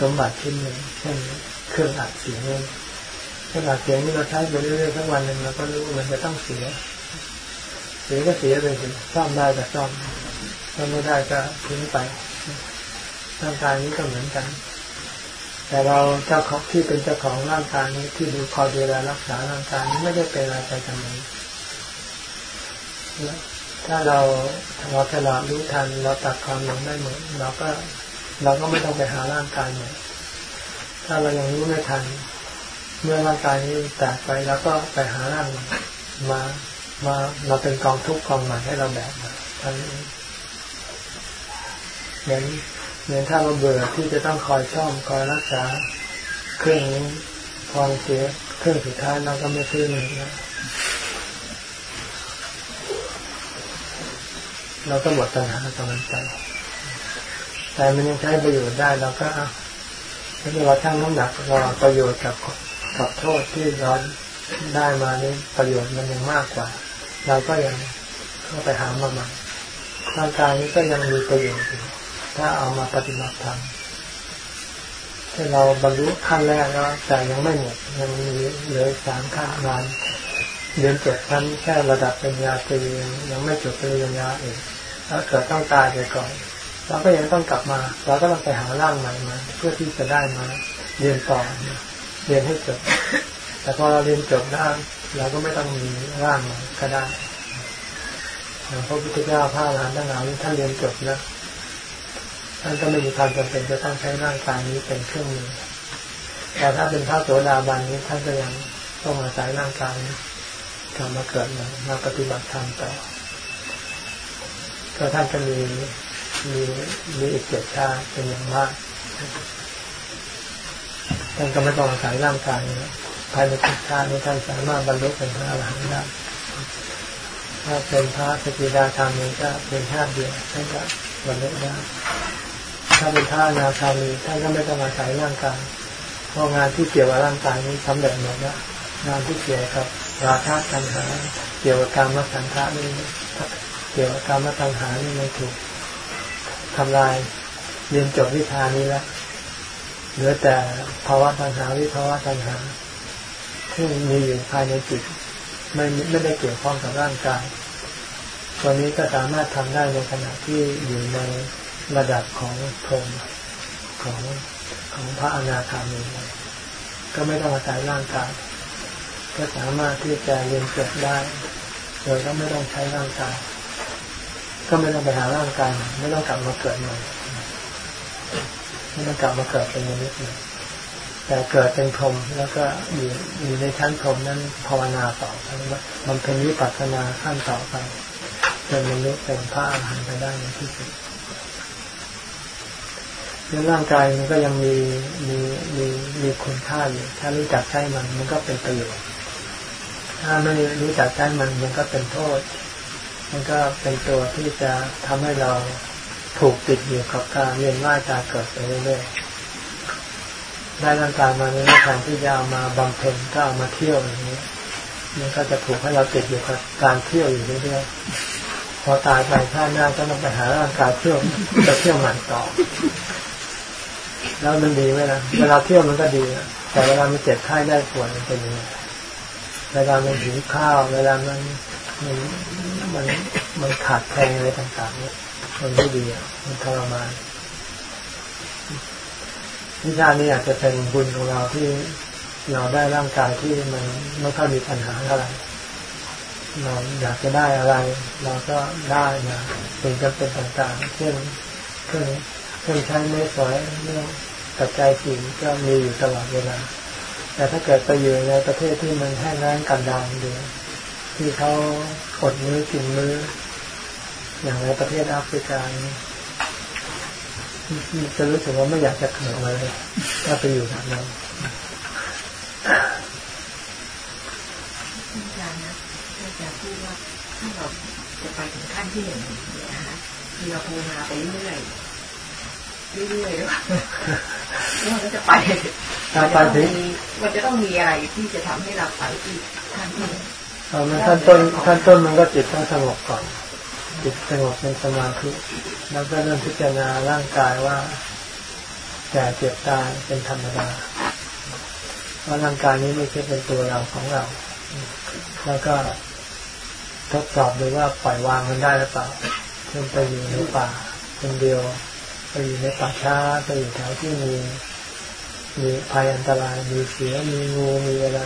สมบัติชิ้นหนึ่งเช่นเครื่องอัดเสียงเครื่องอัดเสียงนี่เราใช้ไปเรื่อยๆทั้งวันหนึ่งเราก็รู้มันจะต้องเสีย เสียก็เสียไปสิซ่อมได้ก็ซ่อม ถ้าไม่ได้ก็ทิ้งไปร่างกายนี้ก็เหมือนกัน แต่เราเจ้าของที่เป็นเจ้าของร่างกายนี้ที่ดูคอยดูแลรักษาร่างกายนี้ไม่ได้เป็นอะไรไปกันเลยถ้าเราเราฉลาดรู้ทันเราตัดความหลงได้หมดเราก็เราก็ไม่ต้องไปหาร่างกายใหม่ถ้าเรายังรู้ไม่ทัน เมื่อร่างกายนี้แตกไปแล้วก็ไปหาร่างมามาเราเป็นกองทุกข์กองใหม่ให้เราแบกมาท่าน เหมือนเหมือนถ้าเราเบื่อที่จะต้องคอยช่อมคอยรักษา เครื่องนี้พอเสียเครื่องสุดท้ายเราก็ไม่ซื้อมันนะเราก็หมดปัญหาตรงนั้นไปแต่มันยังใช้ประโยชน์ได้เราก็ถ้าเราชั่งน้ำหนักเราประโยชน์กับกับโทษที่เราได้มานี้ประโยชน์มันยังมากกว่า เราก็ยังเข้าไปหามาใหม่ร่างกายนี้ก็ยังมีประโยชน์อยู่ ถ้าเอามาปฏิบัติธรรมถ้าเราบรรลุขั้นแรกแล้วแต่ยังไม่หมดยังมีเหลือสามขั้นงานเรียนจบชั้นแค่ระดับปริญญาตรียังไม่จบปริญญาเองถ้าเกิดต้องตายไปก่อนเราก็ยังต้องกลับมา เราก็ต้องไปหาร่างใหม่มาเพื่อที่จะได้มาเรียนต่อเรียนให้จบ แต่พอเราเรียนจบได้เราก็ไม่ต้องมีร่างก็ได้พระพุทธเจ้าพระอรหันต์ทั้งหลายท่านเรียนจบแล้ว ท่านก็ไม่มีความจำเป็นจะต้องใช้ร่างกายนี้เป็นเครื่องมือแต่ถ้าเป็นพระโสดาบันนี้ท่านก็ยังต้องอาศัยร่างกายนี้กลับมาเกิดมามาปฏิบัติธรรมต่อก็ท่านก็มีมีมีอีกเจ็ดชาติเป็นอย่างมากท่านก็ไม่ต้องอาศัยร่างกายนะภายในเจ็ดชาตินี้ท่านสามารถบรรลุเป็นพระอรหันต์ได้ถ้าเป็นพระสกิดาคามีก็เป็นชาติเดียวท่านก็บรรลุได้ ถ้าเป็นพระนาคามีท่านก็ไม่ต้องอาศัยร่างกายเพราะงานที่เกี่ยวกับร่างกายนี้สำเร็จหมดแล้วงานที่เกี่ยวกับราคะตัณหา เกี่ยวกับการมสังฆานี่เกี่ยวกับการมตัณหานี่ไม่ถูกทำลายเรียนจบวิชานี้แล้วเหลือแต่ภาวะตัณหาวิภาวะตัณหาที่มีอยู่ภายในจิตไม่ไม่ได้เกี่ยวข้องกับร่างกายตัวนี้ก็สามารถทำได้ในขณะที่อยู่ใน ระดับของพรหมของของพระอนาคามีก็ไม่ต้องอาศัยร่างกายก็สามารถที่จะเรียนจบได้ โดยก็ไม่ต้องใช้ร่างกายก็ไม่ต้องไปหาร่างกายไม่ต้องกลับมาเกิดใหม่ไม่ต้องกลับมาเกิดเป็นมนุษย์แต่เกิดเป็นพรหมแล้วก็อยู่อยู่ในชั้นพรหมนั้นภาวนาต่อไปมันเป็นวิปัสสนาขั้นต่อไปเป็นมนุษย์เป็นพระอรหันต์ไปได้ในที่สุด แล้วร่างกายมันก็ยังมีมีมีมีคุณค่าอยู่ ถ้ารู้จักใช้มันมันก็เป็นประโยชน์ ถ้าไม่รู้จักใช้มันมันก็เป็นโทษ มันก็เป็นตัวที่จะทำให้เราถูกติดอยู่กับการเรียนว่าจาเกิดไปเรื่อยๆได้ร่างกายมาในแทนที่จะเอามาบำเพ็ญก็เอามาเที่ยวอย่างนี้ มันก็จะถูกให้เราติดอยู่กับการเที่ยวอยู่เรื่อยๆพอตายไปชาติหน้าก็ต้องไปหาร่างกายเที่ยวจะเที่ยวใหม่ต่อ แล้วมันดีไหมนะเวลาเที่ยวมันก็ดีนะแต่เวลามันเจ็บไข้ได้ป่วยมันเป็นยังไงเวลามันหิวข้าว เวลามันมันมันมันขาดแคลนอะไรต่างๆเนี่ยมันไม่ดีอะมันทรมานวิชานี้อาจจะเป็นบุญของเราที่เราได้ร่างกายที่มันไม่ค่อยมีปัญหาอะไร เราอยากจะได้อะไร เราก็ได้มาเป็นจำเป็นต่างๆเช่นเครื่อง เครื่องใช้ไม่สวยเรื่องปัจจัยสิ่งก็มีอยู่ตลอดเวลา แต่ถ้าเกิดไปอยู่ในประเทศที่มันแห้งแล้งกันดารเดียวที่เขาอดมื้อกินมื้อ อย่างในประเทศแอฟริกาจะรู้สึกว่าไม่อยากจะเกิดเลยถ้าไปอยู่แบบนั้นอาจารย์นะอาจารย์พูดว่าถ้าเราจะไปถึงขั้นที่หนึ่งเนี่ยนะคะคือเราภาวนาไปเรื่อย เรื่อยๆด้วยว่าจะไปถ้าไปถึงมันจะต้องมีอะไรที่จะทำให้เราไปที่ท่านที่เอามันขั้นต้นขั้นต้นมันก็จิตต้องสงบก่อนจิตสงบเป็นสมาธิแล้วก็เริ่มพิจารณาร่างกายว่าแก่เจ็บตายเป็นธรรมดาว่าร่างกายนี้ไม่ใช่เป็นตัวเราของเรา แล้วก็ทดสอบดูว่าปล่อยวางมันได้หรือเปล่าเช่นไปอยู่ในป่าคนเดียว ไปอยู่ในป่าช้าไปอยู่แถวที่มีมีภัยอันตรายมีเสือมีงูมีอะไร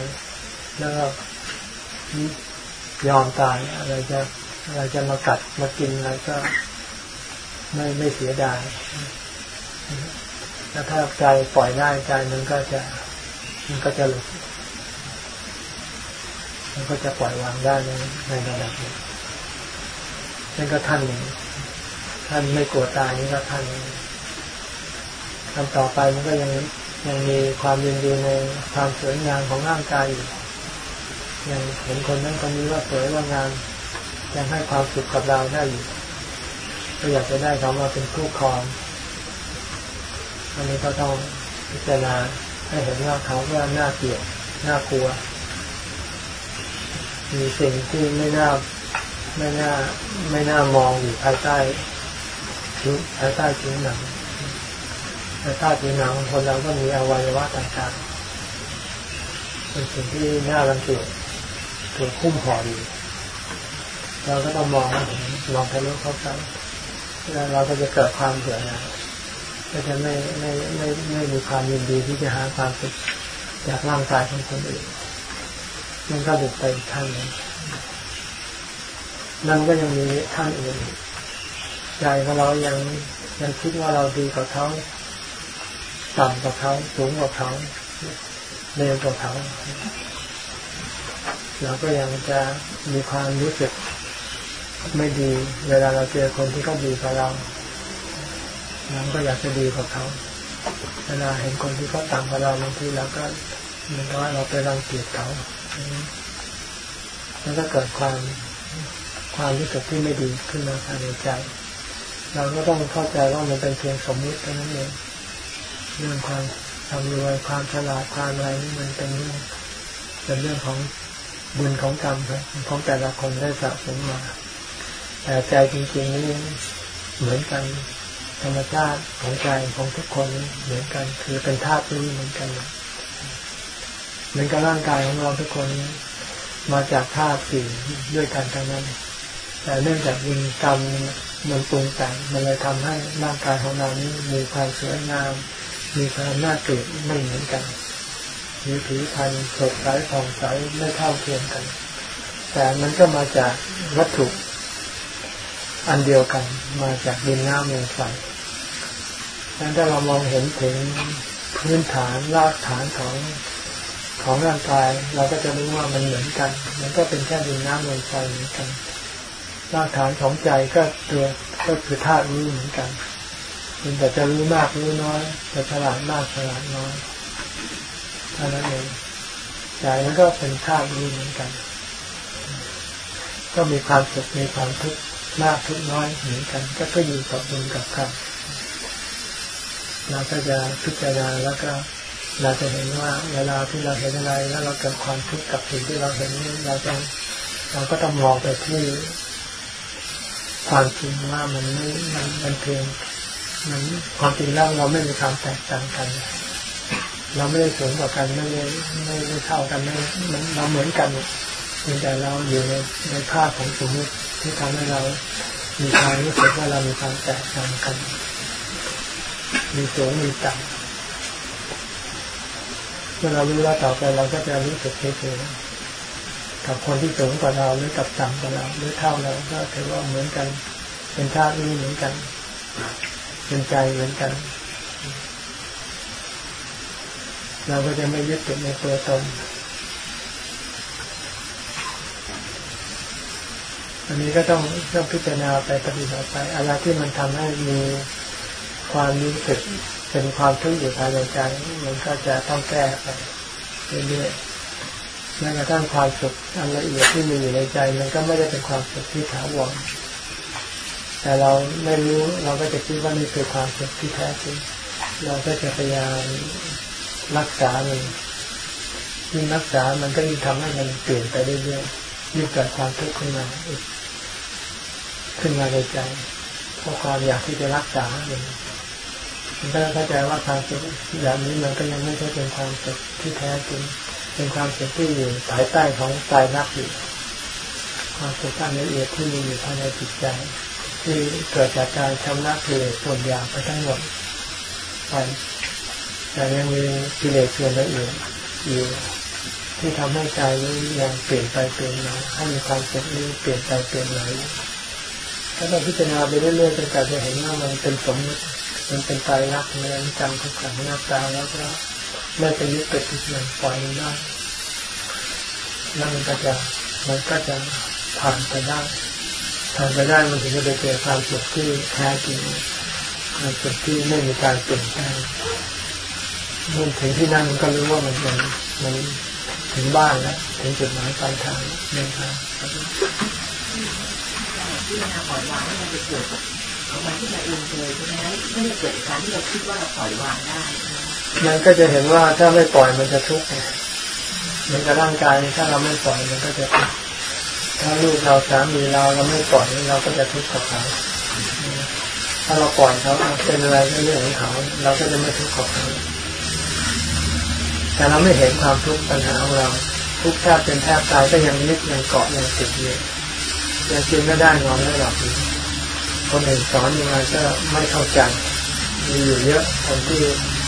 แล้วก็ยอมตายอะไรจะอะไรจะมากัดมากินอะไรก็ ไม่ไม่เสียดายแล้วถ้าใจปล่อยได้ใจมันก็จะ มันก็จะหลุดมันก็จะปล่อยวางได้ในในระดับนึ่งนั่นก็ท่านหนึ่งท่านไม่กลัวตายนี่ก็ท่านหนึ่ง ท่านต่อไปมันก็ยังยังมีความยินดีในความสวยงามของร่างกายอยู่ยังเห็นคนนั้นคนนี้ว่าสวยว่างามยังให้ความสุขกับเราได้อยู่ก็อยากจะได้เขามาเป็นคู่ครองอันนี้ก็ต้องพิจารณาให้เห็นว่าเขาว่าน่าเกลียดน่ากลัว มีสิ่งที่ไม่น่าไม่น่าไม่น่ามองอยู่ภายใต้ภายใต้ผิวหนัง ภายใต้ผิวหนังคนเราก็มีอวัยวะต่างๆเป็นสิ่งที่น่ารังเกียจถูกคุ้มห่ออยู่เราก็ต้องมองเห็นมองทะลุเข้าไปแล้วเราก็จะเกิดความเบื่อหน่ายก็จะไม่ไม่ไม่ไม่มีความยินดีที่จะหาความสุขจากร่างกายของคนอื่นมันก็หลุดไปอีกขั้นหนึ่งนั่นก็ยังมีท่านอื่นใจของเรายังยังคิดว่าเราดีกว่าเขา ต่ำกว่าเขาสูงกว่าเขาเร็วกว่าเขาเราก็ยังจะมีความรู้สึกไม่ดี เวลาเราเจอคนที่เขาดีกว่าเราเราก็อยากจะดีกว่าเขา เวลาเห็นคนที่เขาต่ำกว่าเราบางทีเราก็มือนกับว่าเราไปรังเกียจเขา แล้วก็เกิดความความรู้สึกที่ไม่ดีขึ้นมาภายในใจ เราก็ต้องเข้าใจว่ามันเป็นเพียงสมมุติเท่านั้นเอง เรื่องความทำรวยความฉลาดความอะไรนี่มันเป็นเรื่องเป็นเรื่องของบุญของกรรมของแต่ละคนได้สะสมมา แต่ใจจริงๆนี่เหมือนกันธรรมชาติของใจของทุกคนเหมือนกัน คือเป็นธาตุรู้เหมือนกันเหมือนกับร่างกายของเราทุกคนมาจากธาตุสี่ด้วยกันทั้งนั้น แต่เนื่องจากวิญกรรมมันปรุงแต่งมันเลยทำให้ร่างกายของเรานี้มีความสวยงาม มีความน่าเกลียดไม่เหมือนกัน มีผิวพรรณสดใสผ่องใสไม่เท่าเทียมกัน แต่มันก็มาจากวัตถุอันเดียวกันมาจากดินน้ำลมไฟดังนั้นถ้าเรามองเห็นถึงพื้นฐานรากฐานของของร่างกายเราก็จะรู้ว่ามันเหมือนกัน มันก็เป็นแค่ดินน้ำลมไฟเหมือนกันรากฐานของใจก็ตัวก็คือธาตุรู้เหมือนกัน มันแต่จะรู้มากรู้น้อยจะฉลาดมากฉลาดน้อยเท่านั้นเองใจมันก็เป็นธาตุรู้เหมือนกัน ก็มีความสุขมีความทุกข์มากทุกน้อยเหมือนกัน ก็ก็อยู่กับบุญกับกรรมเราก็จะพิจารณาแล้วก็เราจะเห็นว่าเวลาที่เราเห็นอะไรแล้วเราเกิดความทุกข์กับสิ่งที่เราเห็นนี้เราจะเราก็ต้องมองไปที่ความจริงว่ามันไม่มันมันเพียง มันความจริงแล้วเราไม่มีความแตกต่างกัน เราไม่ได้สูงกว่ากันไม่ได้ไม่ได้เท่ากันไม่เราเหมือนกันเพียงแต่เราอยู่ในในภาพของสมมติที่ทำให้เรามีความรู้สึกว่าเรามีความแตกต่างกัน มีสูงมีต่ำเมื่อเรารู้ว่าต่อไปเราก็จะรู้สึกเฉยๆกับคนที่สูงกว่าเราหรือกับต่ำกว่าเราหรือเท่าเราก็ถือว่าเหมือนกัน เป็นธาตุนี้เหมือนกัน เป็นใจเหมือนกัน เราก็จะไม่ยึดติดในตัวตนอันนี้ก็ต้องต้องพิจารณาไปปฏิบัติไปอะไรที่มันทำให้มีความรู้สึกเป็นความทุกข์อยู่ภายในใจมันก็จะต้องแก้ไปเรื่อยๆแม้กระทั่งความสุขอันละเอียดที่มีอยู่ในใจ มันก็ไม่ได้เป็นความสุขที่ถาวร แต่เราไม่รู้เราก็จะคิดว่านี่คือความสุขที่แท้จริงเราก็จะพยายามรักษามันยิ่งรักษามันก็ยิ่งทำให้มันเปลี่ยนไปเรื่อยๆยิ่งเกิดความทุกข์ขึ้นมาขึ้นมาในใจเพราะความอยากที่จะรักษาเองมันก็เข้าใจว่าความสุขแบบนี้มันก็ยังไม่ใช่เป็นความสุขที่แท้จริงเป็นความสุขที่อยู่ภายใต้ของใจรักอยู่ความสุขขั้นละเอียดที่มีอยู่ภายในจิตใจ ที่เกิดจากการชำระกิเลสส่วนยางไปทั้งหมดไปแต่ยังมีกิเลสส่วนละเอียดอยู่ที่ทำให้ใจนี้ยังเปลี่ยนไปเปลี่ยนมาให้มีความสุขนี้เปลี่ยนไปเปลี่ยนมาถ้าเราพิจารณาไปเรื่อยๆจนกว่าจะเห็นว่ามันเป็นสมมติมันเป็นตายรักในอนิจจังทุกขังหน้าตาแล้วก็ไม่ไปยึดติดมันปล่อยมันได้แล้วมันก็จะมันก็จะผ่านไปได้ ผ่านไปได้มันถึงจะไปเจอความสุขที่แท้จริงความสุขที่ไม่มีการเปลี่ยนแปลงเมื่อถึงที่นั่นมันก็รู้ว่ามันมันมันถึงบ้านแล้วถึงจุดหมายปลายทางเดินทางที่นาปล่อยวางให้มันจะเกิดของมันที่เราเองเลยใช่ไหมไม่ได้เกิดการที่เราคิดว่าเราปล่อยวางได้มันก็จะเห็นว่าถ้าไม่ปล่อยมันจะทุกข์เหมือนกับร่างกายถ้าเราไม่ปล่อยมันก็จะทุกข์ ถ้าลูกเราสามีเราเราไม่ปล่อยเราก็จะทุกข์กับเขาถ้าเราปล่อยเขาเป็นอะไรก็เรื่องของเขาเราก็จะไม่ทุกข์กับเขาแต่เราไม่เห็นความทุกข์ปัญหาของเราทุกข์แทบเป็นแทบตายก็ยังยึดยังเกาะยังติดอยู่ยังกินไม่ได้นอนไม่หลับคนอื่นสอนยังไงก็ไม่เข้าใจมีอยู่เยอะคนที่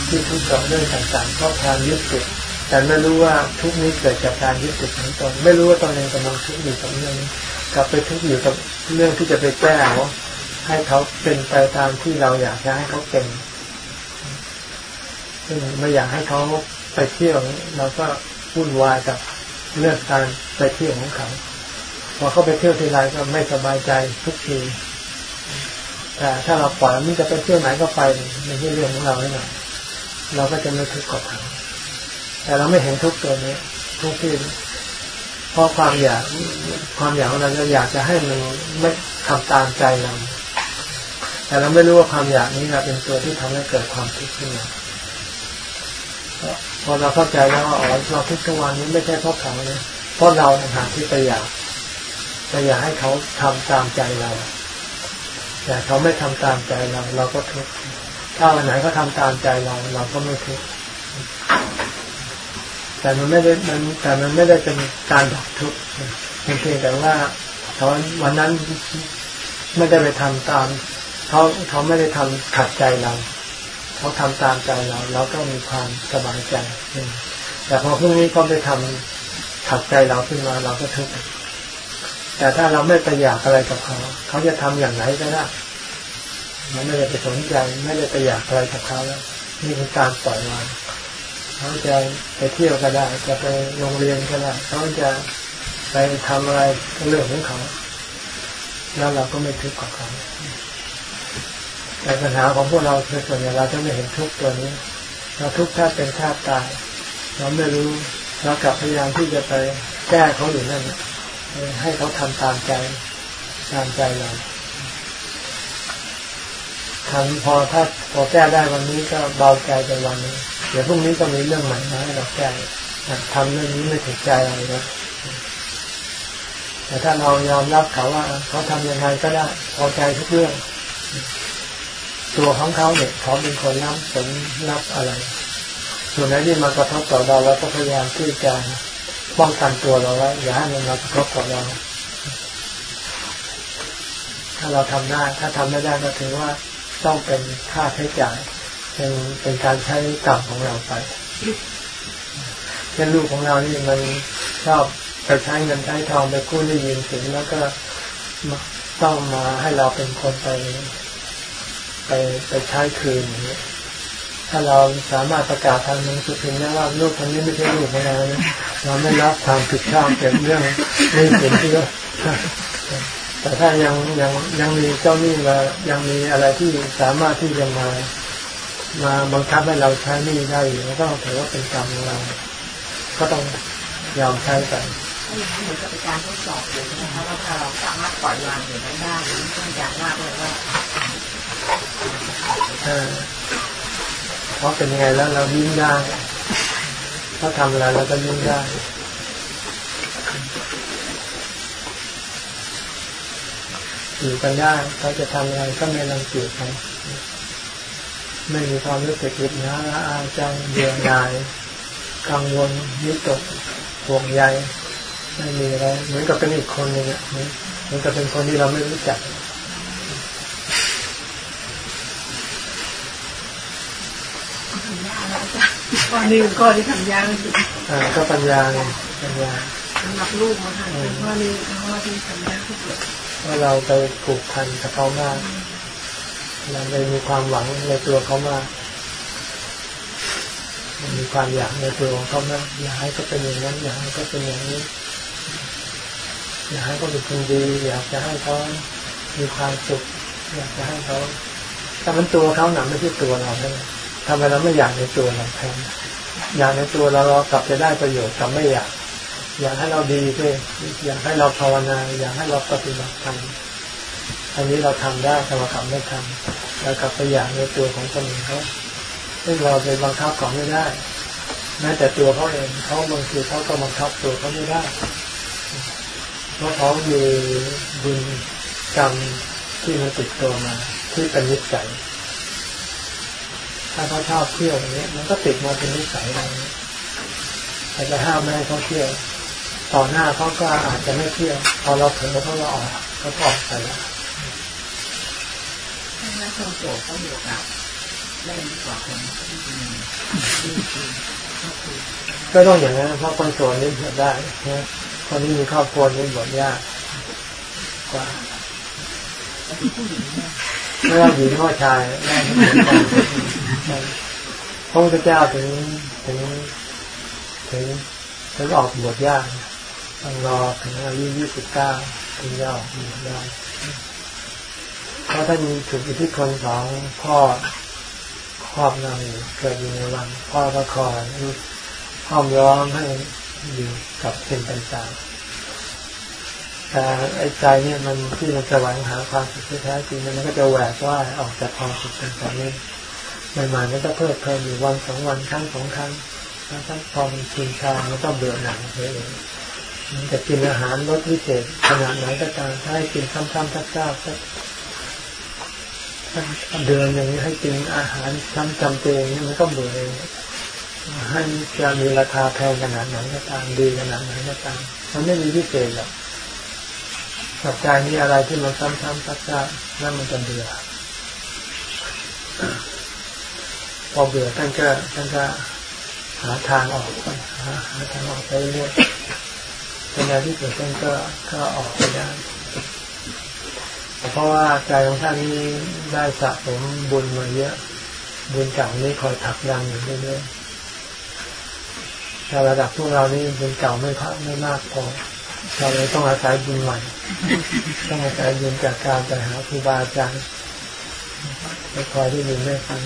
ที่ทุกข์กับเรื่องต่างๆเพราะการยึดติด แต่ไม่รู้ว่าทุกนี้เกิดจากการยึดติดของตนไม่รู้ว่าตอนเองกำลังทุกข์อยู่กับเรื่องนี้กลับไปทุกข์อยู่กับเรื่องที่จะไปแก้เขาให้เขาเป็นไปตามที่เราอยากจะให้เขาเป็นซึ่งไม่อยากให้เขาไปเที่ยวเราก็วุ่นวายกับเรื่องการไปเที่ยวของเขาพอเขาไปเที่ยวทีไรก็ไม่สบายใจทุกทีแต่ถ้าเราปล่อยมันจะไปเที่ยวไหนก็ไปไม่ใช่เรื่องของเราแน่นอนเราก็จะไม่ทุกข์กับเขา แต่เราไม่เห็นทุกตัวนี้ ทุกที่เพราะความอยากความอยากของเราเราอยากจะให้มันไม่ทำตามใจเราแต่เราไม่รู้ว่าความอยากนี้เราเป็นตัวที่ทำให้เกิดความทุกข์ขึ้นมาพอเราเข้าใจแล้วว่าอ๋อเราทุกทุกวันนี้ไม่ใช่เพราะเขาเลยเพราะเราหาที่ไปอยากไปอยากให้เขาทำตามใจเรา แต่เขาไม่ทำตามใจเรา เราก็ทุกข์ถ้าวันไหนเขาทาตามใจเรา เราก็ไม่ทุกข์ แต่มันไม่ได้มันแต่มันไม่ได้เป็นการดับทุกข์เพียงแต่ว่าเขาวันนั้นไม่ได้ไปทำตามเขาเขาไม่ได้ทำขัดใจเราเขาทำตามใจเราเราก็มีความสบายใจแต่พอพรุ่งนี้เขาไปทำขัดใจเราขึ้นมาเราก็ทุกข์แต่ถ้าเราไม่ไปอยากอะไรกับเขาเขาจะทำอย่างไรก็ได้มันไม่ได้ไปสนใจไม่ได้ไปอยากอะไรกับเขาแล้วนี่คือการปล่อยวาง เขาจะไปเที่ยวก็ได้ จะไปโรงเรียนก็ได้เขาจะไปทำอะไรก็เรื่องของเขา แล้วเราก็ไม่ทุกข์กับเขาแต่ปัญหาของพวกเราคือส่วนใหญ่เราจะไม่เห็นทุกข์ตัวนี้ เราทุกข์แค่เป็นแค่ตาย เราไม่รู้เรากลับพยายามที่จะไปแก้เขาอยู่นั่นให้เขาทำตามใจตามใจเราทำพอถ้าพอแก้ได้วันนี้ก็เบาใจไปวันนี้ เดี๋ยวพรุ่งนี้ก็มีเรื่องใหม่มาให้เราแก้ทำเรื่องนี้ไม่ถูกใจอะไรนะแต่ถ้าเรายอมรับเขาว่า เขาทำยังไงก็ได้พอใจทุกเรื่อง ตัวของเขาเนี่ยเขาเป็นคนรับผลรับอะไร ส่วนไหนที่มากระทบต่อเราเราก็พยายามที่จะป้องกันตัวเราไว้อย่าให้มันมากระทบต่อเรา ถ้าเราทำได้ ถ้าทำไม่ได้ก็ถือว่าต้องเป็นค่าใช้จ่าย เป็นเป็นการใช้กรรมของเราไปเช่นลูกของเรานี่มันชอบไปใช้เงินใช้ทองไปกู้ได้ยินถึงแล้วก็ต้องมาให้เราเป็นคนไป ไปไปใช้คืนอย่างนี้ถ้าเราสามารถประกาศทางหนังสือพิมพ์ได้ว่าลูกคนนี้ไม่ใช่ลูกของเรานะเราไม่รับความผิดชอบเกี่ยวเรื่องนี้เป็นที่แต่ถ้ายังยังยังมีเจ้าหนี้มายังมีอะไรที่สามารถที่จะมา มาบังคับให้เราใช้หนี้ได้อยู่ก็ต้องถือว่าเป็นกรรมของเรา ก็ต้องยอมใช้กันเหมือนกับเป็นการทดสอบอยู่นะคะว่าถ้าเราสามารถปล่อยวางอยู่นั้นได้ต้องอย่างมากเลยว่าเพราะเป็นยังไงแล้วเรายิ้มได้เขาทำอะไรเราก็ยุ่งได้อยู่กันได้เขาจะทำอะไรก็ไม่รังเกียจเขา ไม่มีความรู้สึกอึดนะอาจังเบื่อหน่ายกังวลยึดตกห่วงใยไม่มีอะไรเหมือนกับเป็นอีกคนหนึ่งอะเหมือนกับเป็นคนที่เราไม่รู้จักข้อนี้ข้อที่ทำยากที่สุดอ่าก็ปัญญาไงปัญญาสำหรับลูกนะคะข้อนี้ข้อที่ทำยากที่สุดว่าเราไปผูกพันกับเขามาก เราเลยมีความหวังในตัวเขามากมีความอยากในตัวของเขามากอยากให้เขาเป็นอย่างนั้น อยากให้เขาเป็นอย่างนี้ อยากให้เขาเป็นคนดี อยากจะให้เขามีความสุข อยากจะให้เขาแต่มันตัวเขาหนักไม่ใช่ตัวเราเลยทำไมเราไม่อยากในตัวเราแทนอยากในตัวเราเรากลับจะได้ประโยชน์กลับไม่อยาก อยากให้เราดีด้วยอยากให้เราภาวนา อยากให้เราปฏิบัติธรรม อันนี้เราทำได้แต่เรากลับไม่ทำเรากลับไปอยากในตัวของคนอื่นเขาซึ่งเราไปบังคับเขาไม่ได้แม้แต่ตัวเขาเองเขาบางทีเขาก็บังคับตัวเขาไม่ได้เพราะเขามีบุญกรรมที่มันติดตัวมา ที่เป็นนิสัยถ้าเขาชอบเที่ยวอย่างนี้มันก็ติดมาเป็นนิสัยเราแต่จะห้ามไม่ให้เขาเที่ยว ต่อหน้าเขาก็อาจจะไม่เที่ยวพอเราเผลอเขาเราออกเขาก็ออกไปแล้ว แล้วคนโสดเขาอยู่กับเล่นกว่าคนก็ต้องอย่างนั้นเพราะคนโสดนี่บวชได้นะคนที่มีครอบครัวนี่บวชยากกว่าไม่ว่าหญิงก็ชายได้เหมือนกันพระพุทธเจ้าถึงถึงถึงถึงออกบวชยากต้องรอถึงอายุยี่สิบเก้าถึงจะออกบวชได้ เพราะท่านถูกอิทธิพลของพ่อครอบงำเกิดอยู่ในวันพ่อก็คอยห้อมร้อมให้อยู่กับสิ่งต่างๆแต่ไอ้ใจเนี่ยมันที่มันจะหวังหาความสุขที่แท้จริงมันก็จะแหวกว่ายออกจากความสุขต่างๆนี้ใหม่ๆมันก็เพิ่มเพิ่มอยู่วันสองวันครั้งสองครั้งแล้วถ้าพอมันชินชามันก็เบื่อหน่ายไปเองมันจะกินอาหารรสพิเศษขนาดไหนก็ตามถ้าให้กินซ้ำๆซักๆ เดือนอย่างนี้ให้กินอาหารซ้ำจำเจนี่มันก็เบื่อเลยให้จะมีราคาแพงขนาดไหนก็ตามดีขนาดไหนก็ตามมันไม่มีพิเศษหรอกสัจใจมีอะไรที่มันซ้ำๆซักๆนั่นมันจะเบื่อพอเบื่อท่านก็ท่านก็หาทางออกหาหาทางออกไปเรื่อยๆเป็นอะไรที่เกิดท่านก็ก็ออกไปได้ เพราะว่าใจของท่านนี้ได้สะสมบุญมาเยอะ บุญเก่านี้คอยถักดังอยู่เรื่อยๆแต่ระดับพวกเรานี่บุญเก่าไม่พักไม่มากพอเราเลยต้องอาศัยบุญใหม่ ต้องอาศัยบุญจากการไปหาครูบาอาจารย์ไปคอยที่บุญไม่ฟัง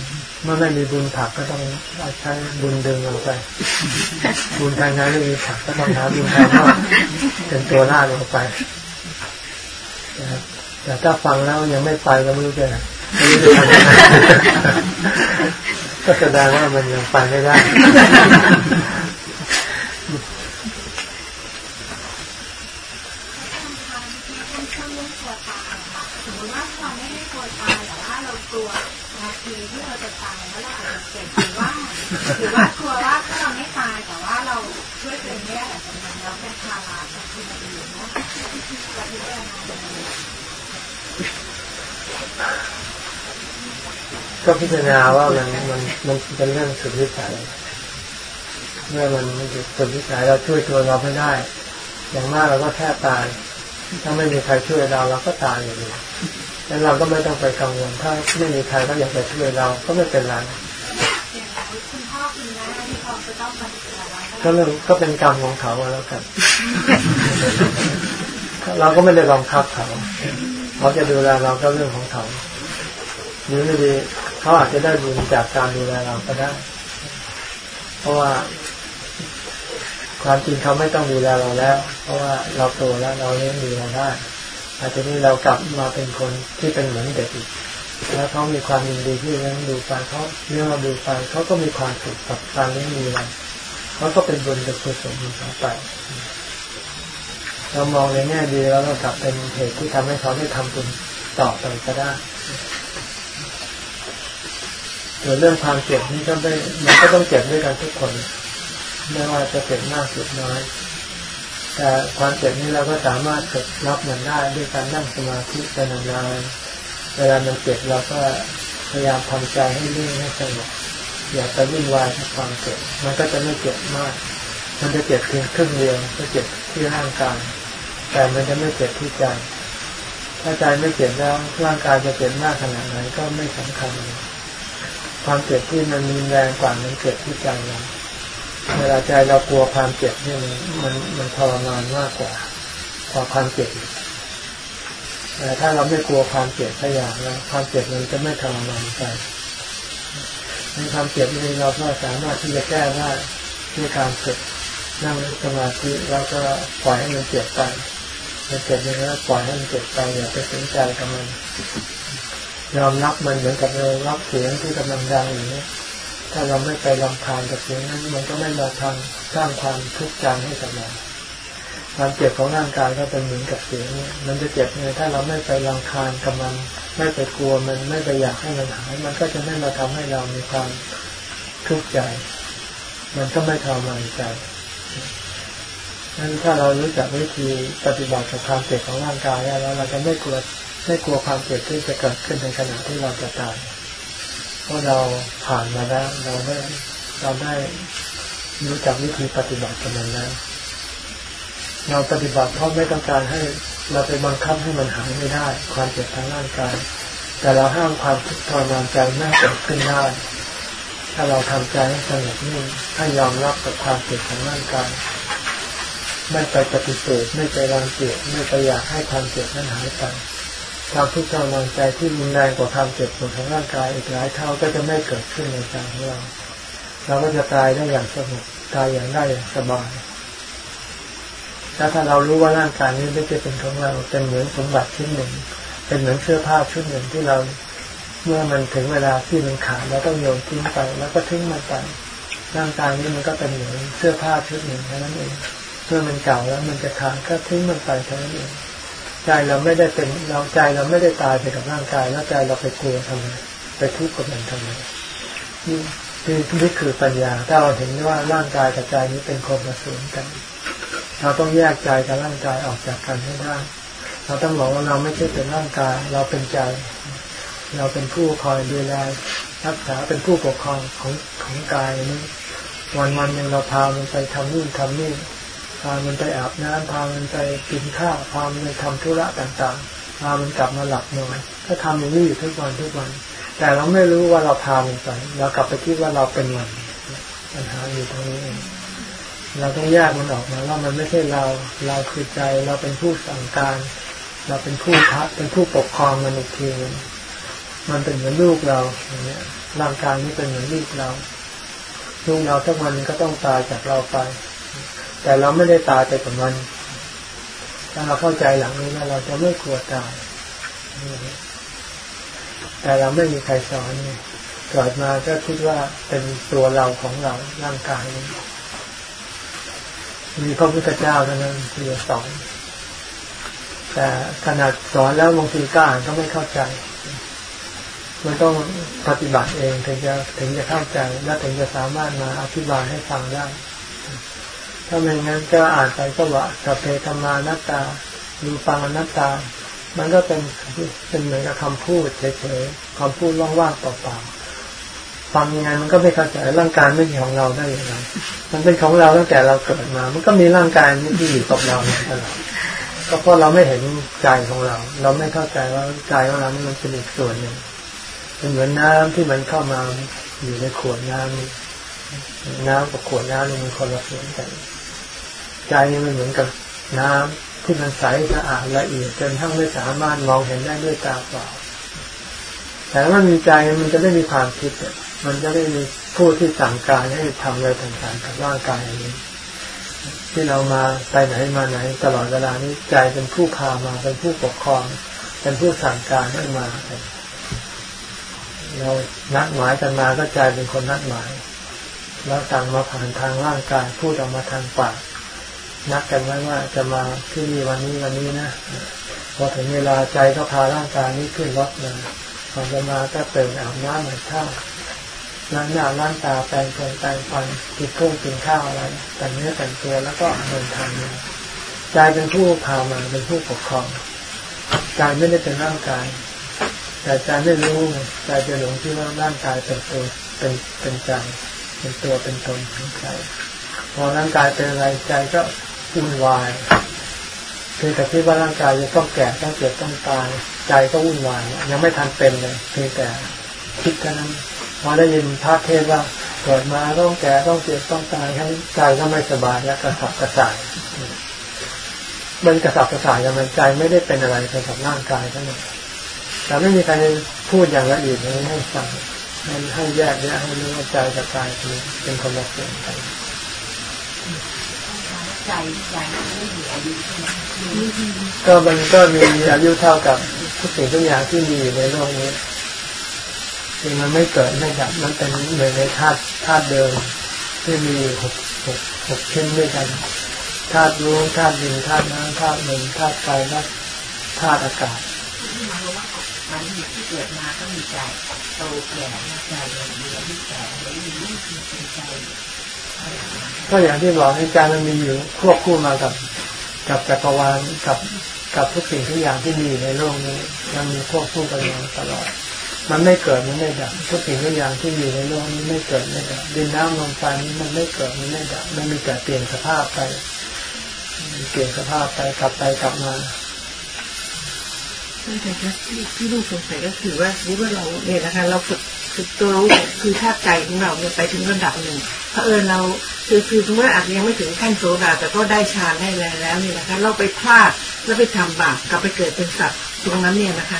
เมื่อไม่มีบุญผักก็ต้องใช้บุญดึงเราไป บุญทางนั้นไม่มีผักก็ต้องหาบุญทางนอกเป็นตัวหน้าลงไปนะครับ แต่ถ้าฟังแล้วยังไม่ไปก็ไม่รู้จะไม่รู้จะทำยังไงก็แสดงว่ามันยังไปไม่ได้ถือว่ากลัวว่าถ้าเราไม่ตายแต่ว่าเราช่วยตัวเองไม่ได้แต่ตรงนั้นเราเป็นภาระกับคนอื่นนะเราพิจารณา ก็พิจารณาว่ามันมันมันเป็นเรื่องสุดวิสัยเมื่อมันสุดวิสัยเราช่วยตัวเราไม่ได้ อย่างมากเราก็แค่ตาย ถ้าไม่มีใครช่วยเราเราก็ตายอย่างนี้ดังนั้นเราก็ไม่ต้องไปกังวล ถ้าไม่มีใครก็อยากจะช่วยเราก็ไม่เป็นไรก็เรื่องก็เป็นกรรมของเขาแล้วกันเราก็ไม่ได้บังคับเขาเขาจะดูแลเราก็เรื่องของเขา หรือไม่ดีเขาอาจจะได้บุญจากการดูแลเราก็ได้ เพราะว่า ความจริงเขาไม่ต้องดูแลเราแล้ว เพราะว่าเราโตแล้วเราเลี้ยงดูเราได้อาจจะนี้เรากลับมาเป็นคนที่เป็นเหมือนเด็กอีกแล้วเขามีความยินดีที่เลี้ยงดูไปเขาเลี้ยงเราดูไปเขาก็มีความสุขกับการเลี้ยงดูเรามันก็เป็นบุญเป็นกุศลต่อไปเรามองในแง่ดีแล้วเรากลับเป็นเหตุที่ทำให้เขาได้ทำบุญต่อไปก็ได้ ส่วนเรื่องความเจ็บนี่ก็ได้มันก็ต้องเจ็บด้วยกันทุกคนไม่ว่าจะเจ็บมากหรือน้อย แต่ความเจ็บนี้เราก็สามารถฝึกรับมันได้ด้วยการนั่งสมาธิเป็นนานเวลามันเจ็บเราก็พยายามทำใจให้นิ่งให้สงบอย่าไปวุ่นวายกับความเจ็บมันก็จะไม่เจ็บมาก มันจะเจ็บเพียงครึ่งเดียวก็เจ็บที่ร่างกายแต่มันจะไม่เจ็บที่ใจถ้าใจไม่เจ็บแล้วร่างกายจะเจ็บมากขนาดไหนก็ไม่สำคัญ ความเจ็บที่มันมีแรงกว่ามันเจ็บที่ใจเราเวลาใจเรากลัวความเจ็บเนี่ยมันมันทรมานมากกว่าพอความเจ็บแต่ถ้าเราไม่กลัวความเจ็บสักอย่างแล้วความเจ็บมันจะไม่ทรมานใจในความเจ็บนี้เราก็สามารถที่จะแก้ได้ด้วยการฝึกนั่งสมาธิแล้วก็ปล่อยให้มันเจ็บไปมันเจ็บยังไงปล่อยให้มันเจ็บไปอย่าไปสนใจกับมัน ยอมรับมันเหมือนกับเรารับเสียงที่กำลังดังอย่างนี้ถ้าเราไม่ไปลำคาญกับเสียงนั้นมันก็ไม่มาทำสร้างความทุกข์ใจให้กับเราความเจ็บของร่างกายก็เป็นเหมือนกับเสียงนี้มันจะเจ็บเนี่ยถ้าเราไม่ไปลำคาญกับมัน ไม่ไปกลัวมันไม่ไปอยากให้มันหาย มันก็จะไม่มาทำให้เรามีความทุกข์ใจ มันก็ไม่ทรมานใจนั้นถ้าเรารู้จักวิธีปฏิบัติกับความเจ็บของร่างกายแล้วเราจะไม่กลัว ไม่กลัวความเจ็บที่จะเกิดขึ้นในขณะที่เราจะตายเพราะเราผ่านมาแล้วเราได้เราได้รู้จักวิธีปฏิบัติกับมันแล้วเราปฏิบัติเพราะไม่ต้องการให้เราไปบังคับให้มันหายไม่ได้ ความเจ็บทางร่างกาย แต่เราห้ามความทุกข์ทรมานใจไม่เกิดขึ้นได้ ถ้าเราทำใจให้สงบนิ่งให้ยอมรับกับความเจ็บของร่างกาย ไม่ไปปฏิเสธไม่ไปรังเกียจไม่ไปอยากให้ความเจ็บนั้นหายไป ความทุกข์ทรมานใจที่รุนแรงกว่าความเจ็บปวดของร่างกายอีกหลายเท่าก็จะไม่เกิดขึ้นในใจของเรา เราก็จะตายได้อย่างสงบตายอย่างได้อย่างสบายแล้วถ้าเรารู้ว่าร่างกายนี้ไม่ใช่เป็นของเราเป็นเหมือนสมบัติชิ้นหนึ่ง เป็นเหมือนเสื้อผ้าชุดหนึ่งที่เราเมื่อมันถึงเวลาที่มันขาดเราต้องโยนทิ้งไป แล้วก็ทิ้งมันไปร่างกายนี้มันก็เป็นเหมือนเสื้อผ้าชุดหนึ่งแค่นั้นเองเมื่อมันเก่าแล้วมันจะขาดก็ทิ้งมันไปเท่านั้นเอง ใจเราไม่ได้เป็นเราใจเราไม่ได้ตายไปกับร่างกาย แล้วใจเราไปกลัวทำไมไปทุกข์กับมันทำไมนี่คือนี่คือปัญญา ถ้าเราเห็นว่าร่างกายกับใจนี้เป็นคนละส่วนกัน เราต้องแยกใจกับร่างกายออกจากกันให้ได้เราต้องบอกว่าเราไม่ใช่เป็นร่างกาย เราเป็นใจ เราเป็นผู้คอยดูแลรักษาเป็นผู้ปกครองของของกายนี้ วันวันหนึ่งเราพามันไปทำนู่นทำนี่ พามันไปอาบน้ำพามันไปกินข้าวพามันไปทำธุระต่างๆ พามันกลับมาหลับนอนก็ทำอย่างนี้อยู่ทุกวันทุกวัน แต่เราไม่รู้ว่าเราพามันไปเรากลับไปคิดว่าเราเป็นมันปัญหาอยู่ตรงนี้เราต้องแยกมันออกมาว่ามันไม่ใช่เรา เราคือใจเราเป็นผู้สั่งการ เราเป็นผู้พักเป็นผู้ปกครองมันอีกทีมันเป็นเหมือนลูกเราอย่างเงี้ยร่างกายนี้เป็นเหมือนลูกเราลูกเราทุกวันก็ต้องตายจากเราไป แต่เราไม่ได้ตายไปกับมัน ถ้าเราเข้าใจหลังนี้แล้วเราจะไม่กลัวตายแต่เราไม่มีใครสอนเกิดมาก็คิดว่าเป็นตัวเราของเราร่างกายนี้มีพระพุทธเจ้าเท่านั้นที่สอนแต่ขนาดสอนแล้วบางทีก็อ่านก็ไม่เข้าใจ มันต้องปฏิบัติเองถึงจะถึงจะเข้าใจ และถึงจะสามารถมาอธิบายให้ฟังได้ ถ้าไม่งั้นก็อ่านไปก็ว่าสัพเพธรรมานัตตาดูฟังอนัตตา มันก็เป็นเป็นเหมือนกับคำพูดเฉยๆคำพูดว่างๆเปล่าๆฟังยังไงมันก็ไม่เข้าใจร่างกายไม่ใช่ของเราได้ย่างไรมันเป็นของเราตั้งแต่เราเกิดมา มันก็มีร่างกายนี้ที่อยู่กับเราตลอดก็เพราะเราไม่เห็นใจของเรา เราไม่เข้าใจว่าใจของเรานี่มันเป็นอีกส่วนหนึ่งเป็นเหมือนน้ำที่มันเข้ามาอยู่ในขวดน้ำน้ำกับขวดน้ำนี่มันคนละส่วนกัน ใจมันเหมือนกับน้ำที่มันใสสะอาดละเอียดจนทั้งไม่สามารถมองเห็นได้ด้วยตาเปล่า แต่ถ้ามีใจมันจะได้มีความคิดมันจะได้มีผู้ที่สั่งการให้ทำอะไรต่างๆกับร่างกายอันนี้ที่เรามาไปไหนมาไหน ตลอดเวลานี้ใจเป็นผู้พามาเป็นผู้ปกครอง เป็นผู้สั่งการให้มาเรานัดหมายกันมาก็ใจเป็นคนนัดหมาย แล้วสั่งมาผ่านทางร่างกายพูดออกมาทางปาก นัดกันไว้ว่าจะมาที่นี่วันนี้วันนี้นะพอถึงเวลาใจก็พาร่างกายนี้ขึ้นรถเลยพอจะมาก็เติมอาบน้ำเหมือนข้าวล้างหน้าล้างตาแปรงฟันแปรงฟันกินเครื่องกินข้าวอะไรแต่งเนื้อแต่งตัวแล้วก็เดินทางใจเป็นผู้พามาเป็นผู้ปกครองใจไม่ได้เป็นร่างกาย แต่ใจไม่รู้ใจจะหลงที่ว่าร่างกายเป็นตัวเป็นเป็นใจ เป็นตัวเป็นตนของใจพอร่างกายเป็นอะไรใจก็ วุ่นวายคือแต่คิดว่าร่างกายจะต้องแก่ต้องเจ็บต้องตายใจก็วุ่นวายยังไม่ทันเป็นเลยเพียงแต่คิดแค่นั้นพอได้ยินพระเทศว่าเกิดมาต้องแก่ต้องเจ็บต้องตายให้ใจก็ไม่สบายแล้วกระสับกระส่ายมันกระสับกระส่ายยังมันใจไม่ได้เป็นอะไรเกี่ยวกับร่างกายเทั้งนั้นแต่ไม่มีใครพูดอย่างละเอียดให้ฟังให้ให้แยกแยะให้รู้ว่าใจกับกายเป็นคนละส่วนกัน ใจใจไม่มีอายุใช่ไหมก็มันก็มีอายุเท่ากับทุกสิ่งทุกอย่างที่มีอยู่ในโลกนี้คือมันไม่เกิดไม่ดับมันเป็นเหมือนในธาตุธาตุเดิมที่มีหกหกหกชิ้นด้วยกันธาตุรู้ธาตุดินธาตุน้ำธาตุลมธาตุไฟและธาตุอากาศมันมีที่เกิดมาก็มีใจโตแก่ใจมีอายุแก่แล้วมีลูกมีใจ ก็อย่างที่บอกให้ใจมันมีอยู่ควบคู่มากับ กับจักรวาลกับกับทุกสิ่งทุกอย่างที่มีในโลกนี้มันมีควบคู่กันมาตลอด มันไม่เกิดมันไม่ดับทุกสิ่งทุกอย่างที่มีในโลกนี้ไม่เกิดไม่ดับดินน้ำลมไฟนี้มันไม่เกิดมันไม่ดับมันมีแต่เปลี่ยนสภาพไป เปลี่ยนสภาพไปกลับไปกลับมาใช่ครับที่ที่ลูกสงสัยก็คือว่านี่ว่าเราเนี่ยนะคะเราฝึก คือตัวรู้คือธาตุใจของเราเนี่ยไปถึงระดับหนึ่งเพราะเออเราคือคือถึงแม้อาจจะยังไม่ถึงขั้นโซดาแต่ก็ได้ฌานได้แล้วเนี่ยนะคะ เราไปพลาดแล้วไปทำบาปกลับไปเกิดเป็นสัตว์ตรงนั้นเนี่ยนะคะ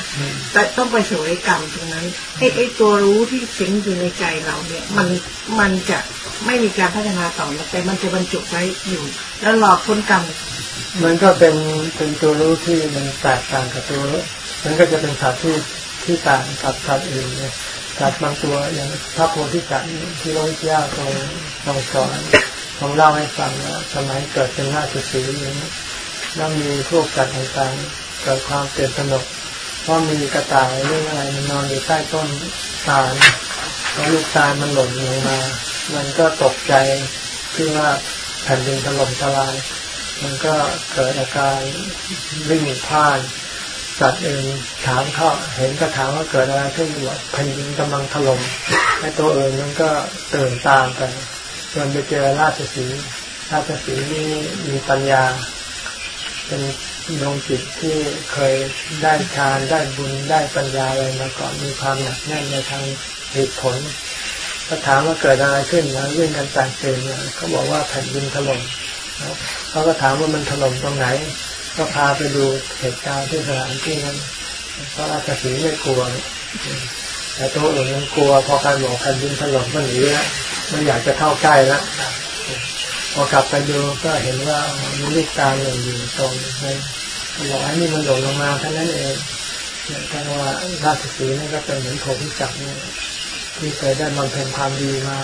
แต่ต้องไปเสวยกรรมตรงนั้นไอ้ไอ้ตัวรู้ที่สิงอยู่ในใจเราเนี่ย มันมันจะไม่มีการพัฒนาต่อแต่มันจะบรรจุไว้อยู่ แล้วรอพ้นกรรมมันก็เป็นเป็นตัวรู้ที่มันแตกต่างกับตัวรู้มันก็จะเป็นสัตว์ที่ที่ต่างกับสัตว์อื่นเนี่ย สัตว์บางตัวอย่างพระโพธิสัตว์ที่พระพุทธเจ้าทรงทรงสอนทรงเล่าให้ฟังว่าสมัยเกิดเป็นราชสีอย่างนี้แล้วมีพวกสัตว์ต่างๆเกิดความเปลี่ยนสนุกเพราะมีกระต่ายเรื่องอะไรมันนอนอยู่ใต้ต้นตาลแล้วลูกตาลมันหล่นลงมา มันก็ตกใจที่ว่าแผ่นดินถล่มทลาย มันก็เกิดอาการวิ่งพ่าน สัตว์เองถามเขาเห็นก็ถามว่าเกิดอะไรขึ้นอยู่แผ่นดินกำลังถล่มไอ้ตัวเองมันก็ตื่นตามกันจนไปเจอราชสีราชสีนี่มีปัญญา เป็นดวงจิตที่เคยได้ฌานได้บุญได้ปัญญาอะไรมาก่อนมีความหนักแน่นในทางเหตุผลก็ถามว่าเกิดอะไรขึ้นนะวิ่งกันแตกตื่นเขาบอกว่าแผ่นดินถล่มเขาก็ถามว่ามันถล่มตรงไหน ก็พาไปดูเหตุการณ์ที่สถานที่นั้นพระราชสีไม่กลัว แต่ตัวอื่นมันกลัว พอใครบอกแผ่นดินถล่มก็หนีแล้วไม่อยากจะเข้าใกล้แล้วพอกลับไปดูก็เห็นว่ามีลูกตาหล่นอยู่ตรงนั้นบอกไอ้นี่มันหล่นลงมาแค่นั้นเองแต่ว่าราชสีนั่นก็เป็นเหมือนโพธิสัตว์นี่ที่เคยได้บำเพ็ญความดีมา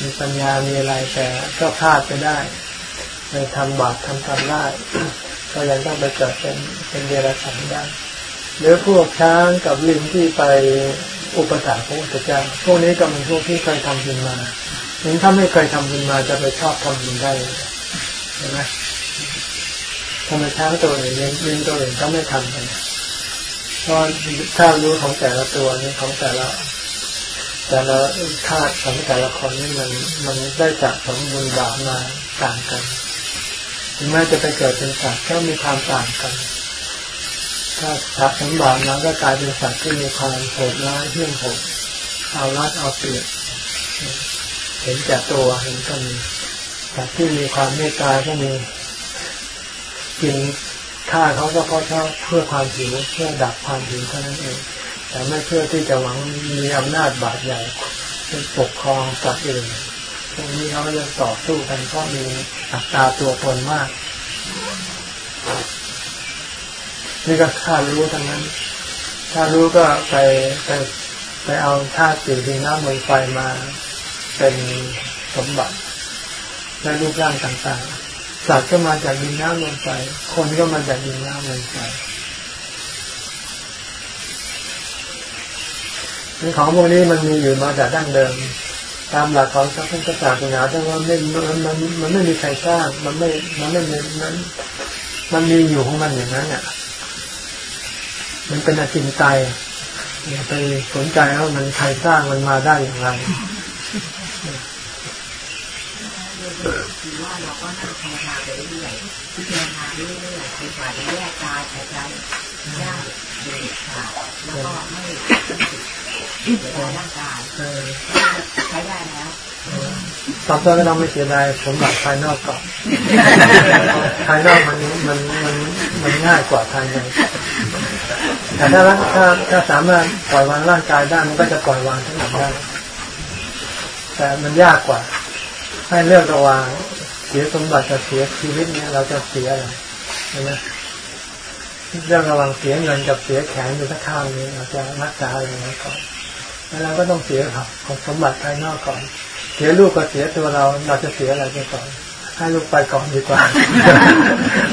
มีปัญญามีอะไรแต่ก็พลาดไปได้ไปทำบาปทำกรรมได้ ก็ยังต้องไปเกิดเป็นเป็นเดรัจฉานได้หรือพวกช้างกับลิงที่ไปอุปถัมภ์พระพุทธเจ้าพวกนี้ก็เป็นพวกที่เคยทำบุญมาถึงถ้าไม่เคยทำบุญมาจะไปชอบทำบุญได้เห็นไหมทำไมช้างตัวอื่นลิงตัวอื่นก็ไม่ทำกันเพราะถ้ารู้ของแต่ละตัวนี้ของแต่ละแต่ละธาตุของแต่ละคนนี่มันมันได้จากสมบุญบาปมาต่างกัน ถึงแม้จะไปเกิดเป็นสัตว์ก็มีความต่างกัน ถ้าสัตว์สมบัติแล้วก็กลายเป็นสัตว์ที่มีความโหดร้ายเที่ยงโหดเอารัดเอาเปรียบเห็นแก่ตัวเห็นกันสัตว์ที่มีความเมตตาก็มีกินฆ่าเขาก็เพราะชอบเพื่อความหิวเพื่อดับความหิวเท่านั้นเอง แต่ไม่เพื่อที่จะหวังมีอำนาจบาดใหญ่เป็นปกครองสัตว์อื่น ตรงนี้เขาก็จะต่อสู้กันเพราะมีอัตราตัวตนมาก นี่ก็ถ้ารู้ทั้งนั้น ถ้ารู้ก็ไปไปไปเอาธาตุสี่ดินน้ำลมไฟมาเป็นเป็นสมบัติและรูปร่างต่างๆ สัตว์ก็มาจากดินน้ำลมไฟ คนก็มาจากดินน้ำลมไฟของพวกนี้มันมีอยู่มาจากดั้งเดิม ตามหลักของพระพุทธศาสนาแต่ว่าไม่มันมันมันไม่มีใครสร้าง มันไม่ มันไม่มีมันมันมีอยู่ของมันอย่างนั้นอะ มันเป็นอจินไตยอย่าไปสนใจว่ามันใครสร้างมันมาได้อย่างไรคือว่าเราก็นั่งภาวนาไปเรื่อยๆพิจารณาเรื่อยๆไปกว่าจะแยกกายใจแยกเด็กขาดแล้วก็ไม่ เสียดายร่างกายใช้ได้แล้วตอนต้นก็ต้องไม่เสียดายสมบัติภายนอกก่อนภายนอกมันมันมันมันง่ายกว่าภายในแต่ถ้าถ้าถ้าสามารถปล่อยวางร่างกายได้มันก็จะปล่อยวางทั้งหมดได้แต่มันยากกว่า ให้เลือกระหว่างเสียสมบัติกับเสียชีวิตเนี่ยเราจะเสียอะไรใช่ไหมเรื่องระหว่างเสียเงินกับเสียแขนอยู่สักข้างนี้เราจะรักษาอะไรก่อน แล้วเราก็ต้องเสียของสมบัติภายนอกก่อน เสียลูกก็เสียตัวเรา เราจะเสียอะไรไปก่อน ให้ลูกไปก่อนดีกว่า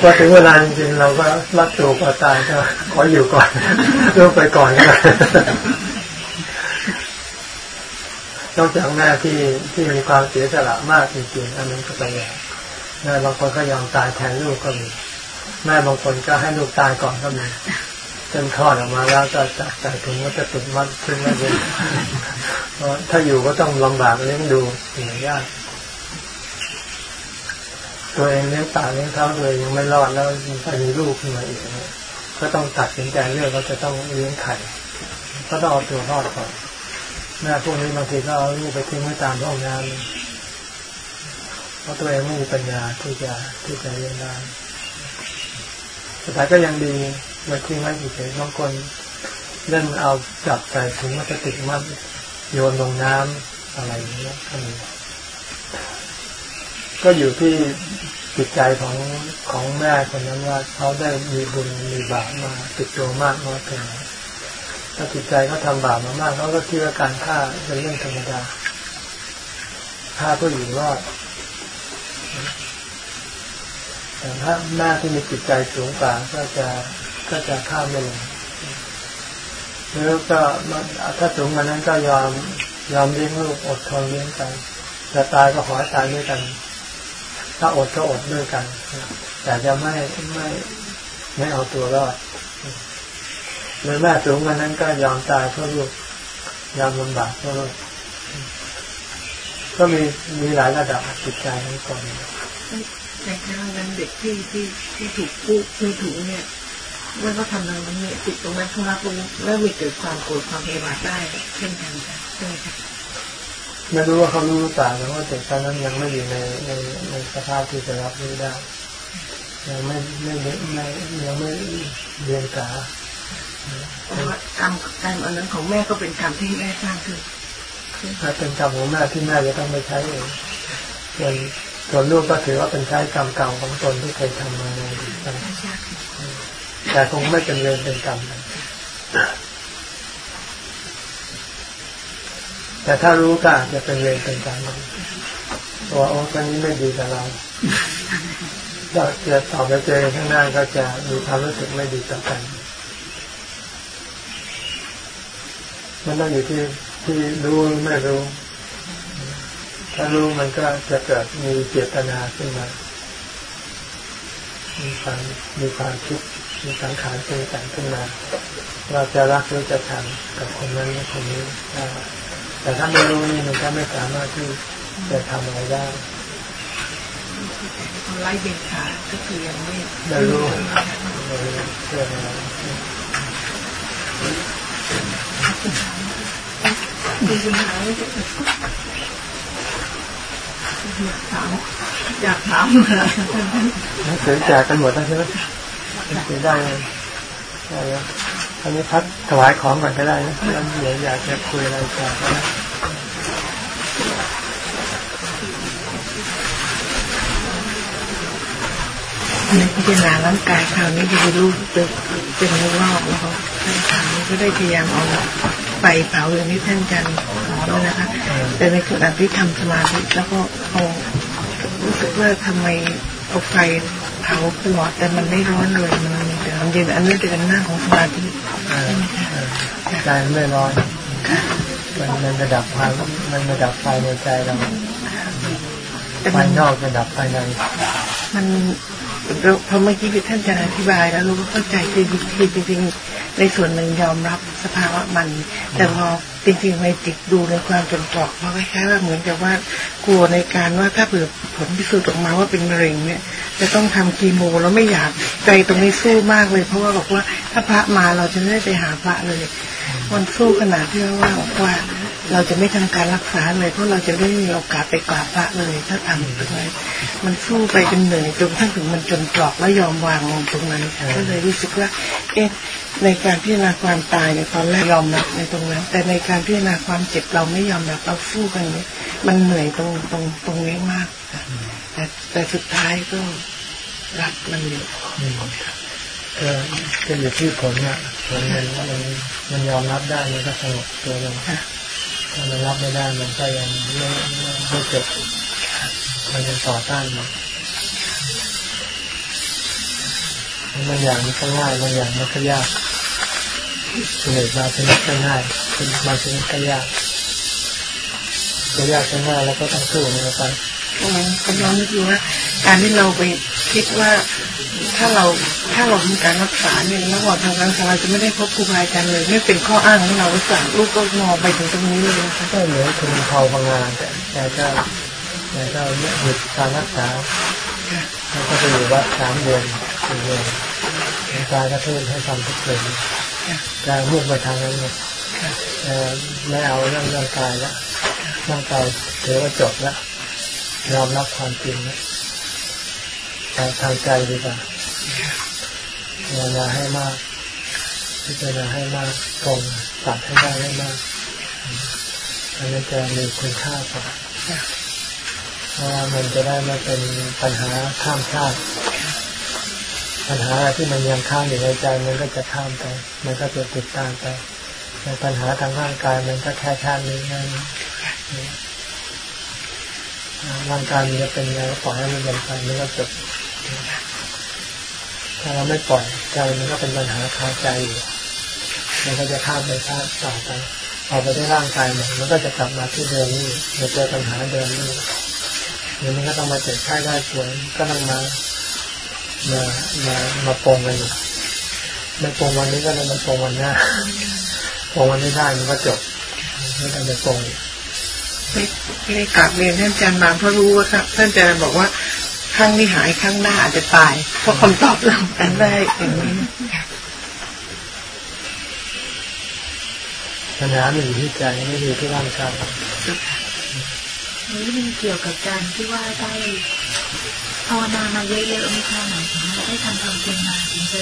พอถึงเวลาจริงๆเราก็รักตัวก็ตายก็ขออยู่ก่อนลูกไปก่อนก็นอกจากแม่ที่ที่มีความเสียสละมากจริงๆอันนั้นก็ไปแล้วแม่บางคนก็ยอมตายแทนลูกก็มีแม่บางคนก็ให้ลูกตายก่อนก็มี จนคลอดออกมาแล้วก็จับใส่ถุงก็จะติดมัดขึ้นมาเลยเพราะถ้าอยู่ก็ต้องลำบากเลี้ยงดูเหนื่อยยากตัวเองเลี้ยงตาเลี้ยงเท้าเลยยังไม่รอดแล้วถ้ามีลูกขึ้นมาอีกก็ต้องตัดสินใจเลือกว่าจะต้องเลี้ยงไข่ก็ต้องเอาตัวรอดก่อนแม่พวกนี้บางทีก็เอาลูกไปทิ้งไว้ตามห้องน้ำเพราะตัวเองไม่มีปัญญาที่จะที่จะเลี้ยงได้สุดท้ายก็ยังดี มาทิ้งไว้เฉยๆบางคนเล่นเอาจับใส่ถุงมาติดมัดโยนลงน้ำอะไรอย่างเงี้ยก็มีก็อยู่ที่จิตใจของของแม่คนนั้นว่าเขาได้มีบุญมีบาปมาติดตัวมากน้อยเพียงไรถ้าจิตใจเขาทาบาปมามากเขาก็คิดว่าการฆ่าเป็นเรื่องธรรมดาฆ่าเพื่ออยู่รอดแต่ถ้าแม่ที่มีจิตใจสูงกว่าก็จะ ก็จะข้ามไม่ลงแล้วก็ถ้าสูงมานั้นก็ยอมยอมเลี้ยงลูกอดทนเลี้ยงกันจะตายก็ขอตายด้วยกัน ถ้าอดก็อดด้วยกัน แต่จะไม่ไม่ไม่เอาตัวรอดหรือแม่สูงมานั้นก็ยอมตายเพื่อลูกยอมลำบากเพื่อลูกก็มีมีหลายระดับจิตใจทั้งคนในทางนั้นเด็กที่ที่ที่ถูกกู้ที่ถูกเนี่ย เมื่อเขาทำนั้นเนี่ยจิตตรงนั้นเขารับรู้แล้วมีเกิดความโกรธความพยาบาได้เช่นกันใช่ไหมคะไม่รู้ว่าเขารู้หรือเปล่าแต่ว่าเด็กตอนนั้นยังไม่อยู่ในในในสภาพที่จะรับรู้ได้ยังไม่ไม่ไม่ยังไม่เรียนกากรรมกรรมอันนั้นของแม่ก็เป็นกรรมที่แม่สร้างขึ้นถ้าเป็นกรรมของแม่ที่แม่จะต้องไปใช้เองส่วนส่วนลูกก็ถือว่าเป็นใช้กรรมเก่าของตนที่เคยทำมาในอดีต แต่คงไม่เป็นเวรเป็นกรรมแต่ถ้ารู้ก็อาจจะเป็นเวรเป็นกรรมว่าโอ้คนนี้ไม่ดีกับเราเราจะต่อไปเจอข้างหน้าก็จะมีความรู้สึกไม่ดีต่อกันมันต้องอยู่ที่ที่รู้ไม่รู้ ถ้ารู้มันก็จะเกิดมีเจตนาขึ้นมา มีความมีความคิด มีสังขารเป็นแต่งขึ้นมา เราจะรักหรือจะชังกับคนนั้นคนนี้แต่ถ้าไม่รู้นี่มันก็ไม่สามารถที่จะทำอะไรได้ไล่เด็กขาก็คือยังไม่ไม่รู้ไม่รู้เชื่ออะไรดีจริงๆอยากถามอยากถามหนังสือแจกกันหมดแล้วใช่ไหม หนังสือได้เลยได้แล้วอันนี้พักถวายของก่อนก็ได้นะแล้วเดี๋ยวอยากจะคุยอะไรกันก็ได้ในพิจารณาร่างกายคราวนี้จะรู้เป็นเป็นรอบแล้วเขาท่านถามก็ได้พยายามเอาไฟเผาอย่างนี้ท่านจันขอแล้วนะคะ แต่ในขณะที่ทำสมาธิแล้วก็เอารู้สึกว่าทำไมเอาไฟ เผาตลอดแต่มันไม่ร้อนเลยมันมีแต่ความเย็นอันนี้เป็นหน้าของสมาธิใจมันไม่ร้อนมันมันระดับความมันระดับไฟในใจเราแต่ไฟมันนอกระดับภายในมันพอเมื่อกี้ท่านจะอธิบายแล้วรู้ก็เข้าใจคือคือจริง ในส่วนหนึ่งยอมรับสภาวะมัน แต่พอจริงๆในจิตดูในความจนตรอกเพราะคล้ายๆว่าเหมือนกับว่ากลัวในการว่าถ้าเผื่อผลพิสูจน์ออกมาว่าเป็นมะเร็งเนี่ย จะต้องทำคีโมแล้วไม่อยากใจตรงนี้สู้มากเลย เพราะว่าบอกว่าถ้าพระมาเราจะไม่ได้ไปหาพระเลย มันสู้ขนาดที่ว่าบอกว่า เราจะไม่ทำการรักษาเลยเพราะเราจะไม่มีโอกาสไปกราบพระเลยถ้าทำด้วยมันสู้ไปจนเหนื่อยจนทั้งถึงมันจนตรอกแล้วยอมวางลงตรงนั้นก็เลยรู้สึกว่า เอ๊ะในการพิจารณาความตายในตอนแรกยอมรับในตรงนั้น แต่ในการพิจารณาความเจ็บเราไม่ยอมรับเราสู้กันนี้มันเหนื่อยตรงตรงตรงนี้มากค่ะแต่แต่สุดท้ายก็รับมันอยู่อืมก็ก็อยู่ที่ผลเนี่ยผลมันมันมันยอมรับได้มันก็สงบตัวลงค่ะ ถ้ามันรับไม่ได้มันก็ยังไม่ไม่ไม่จบมันยังต่อต้านมันบางอย่างมันก็ง่ายบางอย่างมันก็ยากส่วนใหญ่บางชนิดก็ง่ายบางชนิดก็ยากจะยากจะง่ายแล้วก็ต้องสู้มันไป กำลังนึกอยู่ว่าการที่เราไปคิดว่าถ้าเราถ้าเราทำการรักษาเนี่ยแล้วเราทำการรักษาจะไม่ได้พบครูบาอาจารย์เลยไม่เป็นข้ออ้างของเราสามลูกก็มองไปถึงตรงนี้เลยนะคะก็เหมือนคุณเผาบางงานแต่แต่ก็แต่ก็หยุดการรักษาแล้วก็ไปอยู่วัดสามเดือนสี่เดือนหลวงตาก็เทศให้ทำทุกเดือนจะมุ่งไปทางนั้นเลยค่ะเอ่อไม่เอาเรื่องร่างกายแล้วร่างกายถือว่าจบแล้ว ยอมรับความจริงแล้วแต่ทางใจดีกว่าภาวนาให้มาก พิจารณาให้มากตรงตัดให้ได้ให้มากอันนี้จะมีคุณค่ากว่าเพราะว่ามันจะได้ไม่เป็นปัญหาข้ามชาติปัญหาที่มันยังค้างอยู่ในใจมันก็จะข้ามไป มันก็จะติดตามไปแต่ปัญหาทางร่างกายมันก็แค่ชาตินี้นั่น ร่างกายมันจะเป็นไงก็ปล่อยให้มันเป็นไปมันก็จบถ้าเราไม่ปล่อยใจมันก็เป็นปัญหาคาใจอยู่มันก็จะข้ามไปชาติต่อไปออกไปได้ร่างกายใหม่มันก็จะกลับมาที่เดิมนี่มาเจอปัญหาเดิมนี่เดี๋ยวมันก็ต้องมาเจ็บไข้ได้ป่วยก็ต้องมามามามาปรงกันอยู่ไม่ปรงวันนี้ก็เลยมาปรงวันหน้าปรงวันนี้ได้มันก็จบไม่ต้องไปปรงอีก ไม่ไม่ได้กลับเรียนท่านอาจารย์มาเพราะรู้ว่าท่านอาจารย์บอกว่าครั้งนี้หายครั้งหน้าอาจจะตาย เพราะคำตอบเรากันได้อย่างนี้ปัญหามันอยู่ที่ใจไม่อยู่ที่ร่างกายนี่มันเกี่ยวกับการที่ว่าได้ภาวนามาเยอะๆไม่ใช่หมายถึงว่าได้ทำความเพียรมาถึงจะ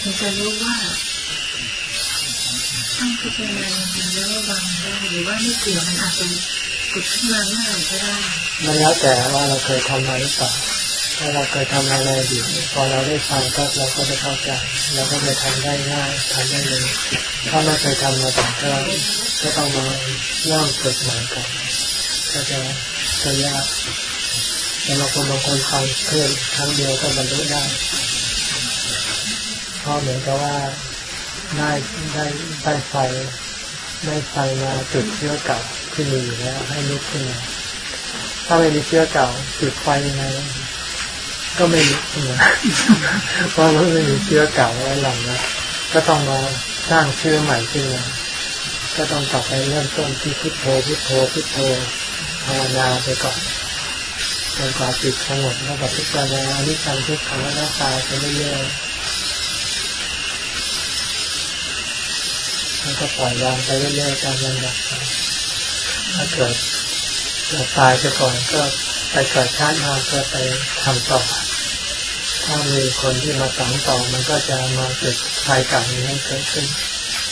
ถึงจะรู้ว่าต้องพิจารณาอย่างไรแล้ววางได้หรือว่าไม่เกี่ยวมันอาจจะ เกิดขึ้นมาเมื่อไหร่ก็ได้มันแล้วแต่ว่าเราเคยทำมาหรือเปล่าถ้าเราเคยทำอะไรอยู่พอเราได้ฟังก็เราก็จะเข้าใจเราก็จะทำได้ง่ายทำได้เลยถ้าไม่เคยทำมาก่ก็ก็ต้องมาย่อมฝึกใหม่ก่อนก็จะจะยากแต่บางคนบางคนฟังเพื่อนครั้งเดียวก็บรรลุได้เพราะเหมือนกับว่าได้ได้ได้ไฟได้ไฟมาจุดเชื้อเก่า ที่มีอยู่แล้ว ให้ลุกขึ้นมาถ้าไม่มีเชื้อเก่าจุดไฟยังไง ก็ไม่ลุกขึ้นมาเพราะมันไม่มีเชื้อเก่าไว้หลังนะก็ต้องมาสร้างเชื้อใหม่ขึ้นมาก็ต้องกลับไปเริ่มต้นที่พุทโธพุทโธพุทโธภาวนาไปก่อนจนกว่าจิตสงบแล้วก็พิจารณาอนิจจังทุกขังและหน้าตายไปเรื่อยๆมันก็ปล่อยวางไปเรื่อยๆตามลำดับไป ถ้าเกิดเราตายไปก่อนก็ไปเกิดชาติมาก็ไปทำต่อ ถ้ามีคนที่มาสอนต่อมันก็จะมาเกิดไฟเก่านี้เกิดขึ้น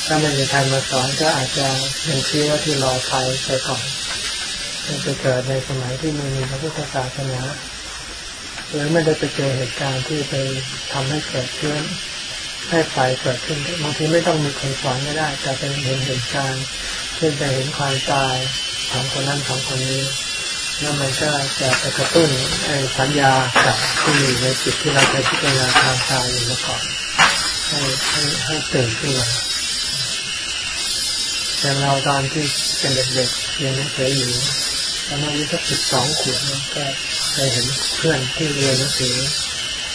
ถ้าไม่มีใครมาสอนก็อาจจะเป็นเชื้อที่รอไฟไปก่อนมันไปเกิดในสมัยที่ไม่มีพระพุทธศาสนาหรือไม่ได้ไปเจอเหตุการณ์ที่ไปทำให้เกิดเชื้อให้ไฟเกิดขึ้นบางทีไม่ต้องมีคนสอนก็ได้แต่เป็นเห็นเหตุการณ์เช่นจะเห็นความตาย ของคนนั้นของคนนี้แล้วมันก็จะไปกระตุ้นไอ้สัญญากับที่มีในจิตที่เราเคยพิจารณาทางตายอยู่เมื่อก่อนให้ให้ให้ตื่นขึ้นมาแต่เราตอนที่เป็นเด็กๆเรียนหนังสืออยู่ตอนนั้นอายุสักสิบสองขวบก็เคยเห็นเพื่อนที่เรียนหนังสือ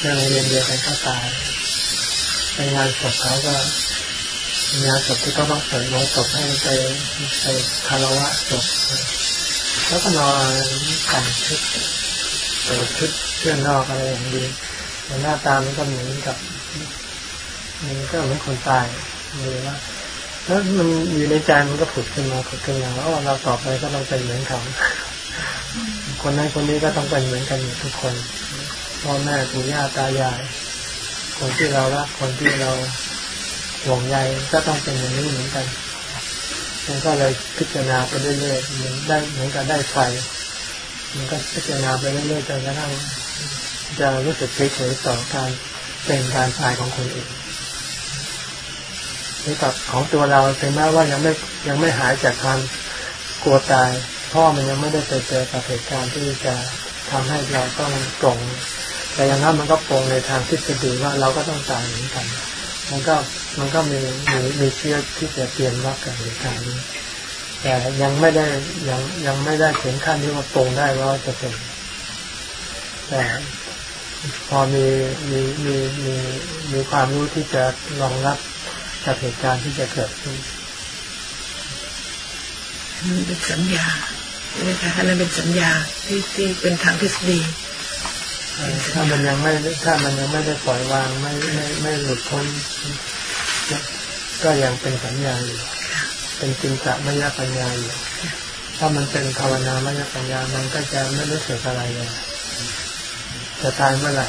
ในโรงเรียนเดียวกันเขาตายในงานศพเขาก็ งานศพที่เขาต้องเสริมงศพให้ไปไปคารวะศพแล้วก็นอนกันชุดเปิดชุดเสื้อนอกอะไรอย่างดีแต่หน้าตามันก็เหมือนกับมันก็เหมือนคนตายเลยว่าแล้วมันอยู่ในใจมันก็ผุดขึ้นมาผุดขึ้นมาแล้วเราต่อไปก็ต้องเป็นเหมือนเขาคนนั้นคนนี้ก็ต้องเป็นเหมือนกันทุกคนพ่อแม่ปู่ย่าตายาย คนที่เรารักคนที่เรา ห่วงใยก็ต้องเป็นอย่างนี้เหมือนกันมันก็เลยพิจารณาไปเรื่อยๆเหมือนได้เหมือนกับได้ไฟมันก็พิจารณาไปเรื่อยๆจนกระทั่งจะรู้สึกเฉยๆต่อการเป็นการตายของคนอื่นนี่กับของตัวเราถึงแม้ว่ายังไม่ยังไม่หายจากความกลัวตายพ่อมันยังไม่ได้ไปเจอกับเหตุการณ์ที่จะทำให้เราต้องตรงแต่อย่างนั้นมันก็ปรงในทางทฤษฎีว่าเราก็ต้องตายเหมือนกัน มันก็มันก็มีมีมีเชื่อที่จะเตรียมรับกับเหตุการณ์นี้แต่ยังไม่ได้ยังยังไม่ได้ถึงขั้นที่ว่าปรงได้ว่าจะเป็นแต่พอมีมีมีมีมีความรู้ที่จะรองรับกับเหตุการณ์ที่จะเกิดขึ้นมันเป็นสัญญาใช่ไหมคะอันนั้นเป็นสัญญาที่ที่เป็นทางทฤษฎี ถ้ามันยังไม่ถ้ามันยังไม่ได้ปล่อยวางไม่ไม่ไม่หลุดพ้นก็ยังเป็นสัญญาอยู่ เป็นจินตะมยปัญญาอยู่ ถ้ามันเป็นภาวนามยปัญญามันก็จะไม่รู้สึกอะไรเลยจะตายเมื่อไหร่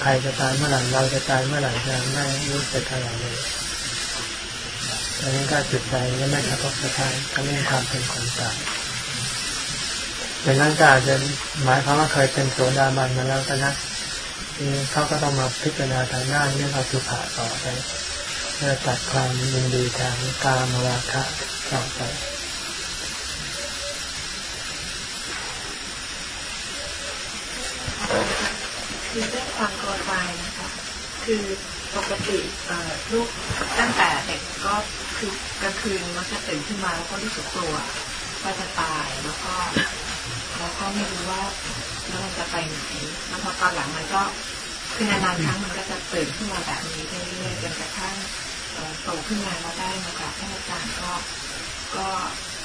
ใครจะตายเมื่อไหร่เราจะตายเมื่อไหร่จะไม่รู้สึกอะไรเลยดังนั้นก็จิตใจก็ไม่กระทบกระทั่งก็เรื่องความเป็นคนตาย ดังนั้นก็อาจจะหมายความว่าเคยเป็นโสดาบันมาแล้วก็นะเขาก็ต้องมาพิจารณาทางด้านเรื่องอสุภะต่อไปเพื่อตัดความยินดีทางกามราคะต่อไปคือเรื่องความกลัวตายนะคะคือปกติลูกตั้งแต่เด็กก็คือกลางคืนมักจะตื่นขึ้นมาแล้วก็รู้สึกกลัวว่าจะตายแล้วก็ แล้วก็ไม่รู้ว่าแล้วมันจะไปไหนแล้วพอตอนหลังมันก็คือนานๆครั้งมันก็จะตื่นขึ้นมาแบบนี้เรื่อยๆจนกระทั่งโตขึ้นมาแล้วได้มากราบท่านอาจารย์ก็ก็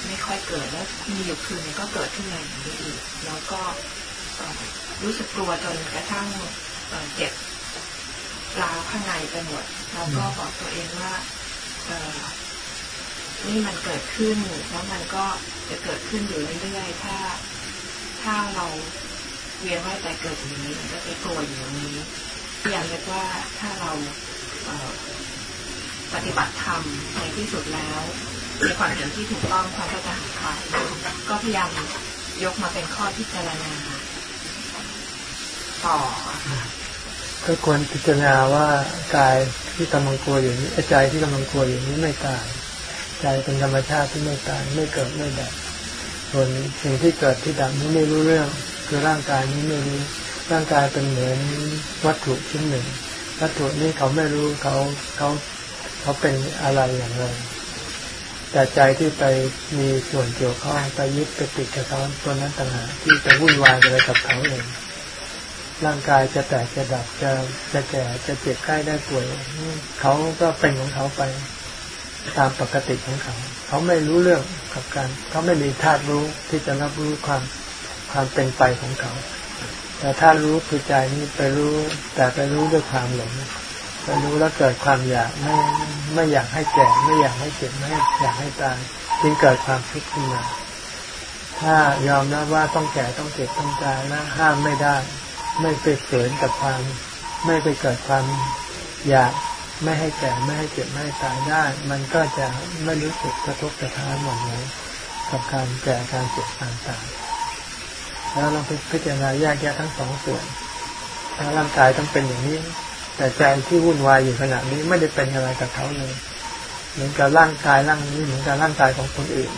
ไม่ค่อยเกิดแล้วมีอยู่คืนนึงก็เกิดขึ้นมาอย่างนี้อีกแล้วก็รู้สึกกลัวจนกระทั่งเจ็บลาวข้างในไปหมดเราก็บอกตัวเองว่าเออนี่มันเกิดขึ้นแล้วมันก็จะเกิดขึ้นอยู่เรื่อยๆถ้า ถ้าเราเวียนว่ายแต่เกิดอย่างนี้ก็จะกลัวอยู่างนี้อย่างเรียกว่าถ้าเราเปฏิบัติธรรมในที่สุดแล้วมีความเห็นที่ถูกต้องความเข้าใจของใครก็พยายามยกมาเป็นข้อพิจารณาต่อก็ควรพิจารณาว่ากายที่กำลังกลัวอยู่นี้ใจที่กำลังกลัวอยู่นี้ไม่ตาย ใจเป็นธรรมชาติที่ไม่ตายไม่เกิดไม่ดับ ส่วนสิ่งที่เกิดที่ดับนี้ไม่รู้เรื่อง คือร่างกายนี้ไม่รู้ร่างกายเป็นเหมือนวัตถุชิ้นหนึ่ง วัตถุนี้เขาไม่รู้เขาเขาเขาเป็นอะไรอย่างไรแต่ใจที่ไปมีส่วนเกี่ยวข้องไปยึดไปติดกับเขาตัวนั้นต่างหากที่จะวุ่นวายอะไรกับเขาเองร่างกายจะแตกจะดับจะจะแก่จะเจ็บไข้ได้ป่วยเขาก็เป็นของเขาไป ตามปกติของเขา เขาไม่รู้เรื่องกับการเขาไม่มีธาตุรู้ที่จะรับรู้ความความเป็นไปของเขา แต่ถ้ารู้คือใจนี้ไปรู้ แต่ไปรู้ด้วยความหลงไปรู้แล้วเกิดความอยากไม่ไม่อยากให้แก่ไม่อยากให้เจ็บไม่อยากให้ตายจึงเกิดความทุกข์ขึ้นมาถ้ายอมรับว่าต้องแก่ต้องเจ็บต้องตายนะห้ามไม่ได้ ไม่ไปเสืนกับความ ไม่ไปเกิดความอยาก ไม่ให้แก่ไม่ให้เจ็บไม่ให้ตายได้ มันก็จะไม่รู้สึกกระทบกระทานหมดเลยกับการแก่การเจ็บการตายแล้วเราพิจารณาแยกแยะทั้งสองส่วนถ้าร่างกายต้องเป็นอย่างนี้ แต่ใจที่วุ่นวายอยู่ขณะนี้ไม่ได้เป็นอะไรกับเขาเลยเหมือนกับร่างกายร่างนี้เหมือนกับร่างกายของคนอื่น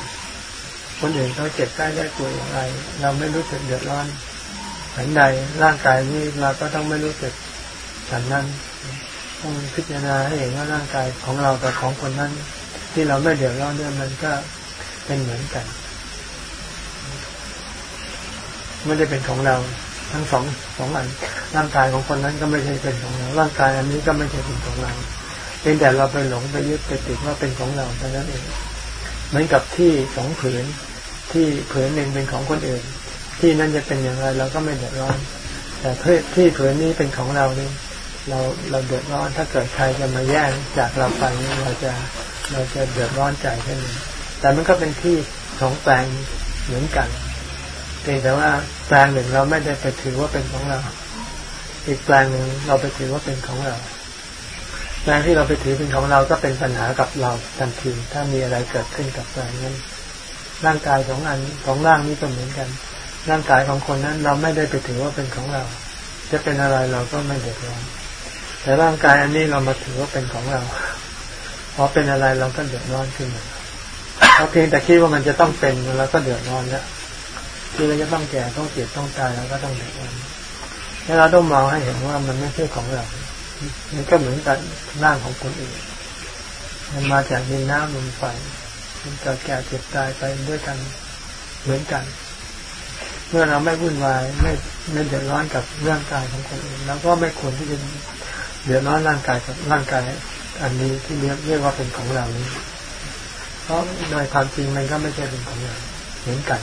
คนอื่นเขาเจ็บได้ได้ป่วยอย่างไร เราไม่รู้สึกเดือดร้อนเหมือนใดร่างกายนี้เราก็ต้องไม่รู้สึกฉันนั้น ต้องพิจารณาให้เห็นว่าร่างกายของเรากับของคนนั้น ที่เราไม่เดือดร้อนเนี่ยมันก็เป็นเหมือนกันไม่ได้เป็นของเราทั้งสองสองอันร่างกายของคนนั้นก็ไม่ใช่เป็นของเรา ร่างกายอันนี้ก็ไม่ใช่เป็นของเราเพียงแต่เราไปหลงไปยึดไปติดว่าเป็นของเราเท่านั้นเองเหมือนกับที่สองผืนที่ผืนหนึ่งเป็นของคนอื่น ที่นั่นจะเป็นอย่างไรเราก็ไม่เดือดร้อน แต่เพื่อที่ผืนนี้เป็นของเรานี่ เราเราเดือดร้อนถ้าเกิดใครจะมาแย่งจากเราไปเราจะเราจะเดือดร้อนใจแค่นี้แต่มันก็เป็นที่สองแปลงเหมือนกันเพียงแต่ว่าแปลงหนึ่งเราไม่ได้ไปถือว่าเป็นของเรา อีกแปลงหนึ่งเราไปถือว่าเป็นของเราแปลงที่เราไปถือเป็นของเราก็เป็นปัญหากับเราทันทีถ้ามีอะไรเกิดขึ้นกับแปลงนั้น ร่างกายของอันของร่างนี้ก็เหมือนกัน ร่างกายของคนนั้นเราไม่ได้ไปถือว่าเป็นของเรา จะเป็นอะไรเราก็ไม่เดือดร้อน แต่ร่างกายอันนี้เรามาถือว่าเป็นของเราพอเป็นอะไรเราก็เดือดร้อนขึ้นมาเราเพียงแต่คิดว่ามันจะต้องเป็นเราก็เดือดร้อนแล้วที่เราจะต้องแก่ต้องเจ็บต้องตายเราก็ต้องเดือดร้อนแล้วเราต้องมองให้เห็นว่ามันไม่ใช่ของเรา มันก็เหมือนกับร่างของคนอื่น มันมาจากดินน้ำลมไฟมันเกิดแก่เจ็บตายไปด้วยกันเหมือนกัน เมื่อเราไม่วุ่นวายไม่ไม่เดือดร้อนกับร่างกายของคนอื่นเราก็ไม่ควรที่จะ เดือดร้อนร่างกายกับร่างกาย อันนี้ที่เรียกเรียกว่าเป็นของเรานี้ เพราะโดยความจริงมันก็ไม่ใช่เป็นของเราเหมือนกัน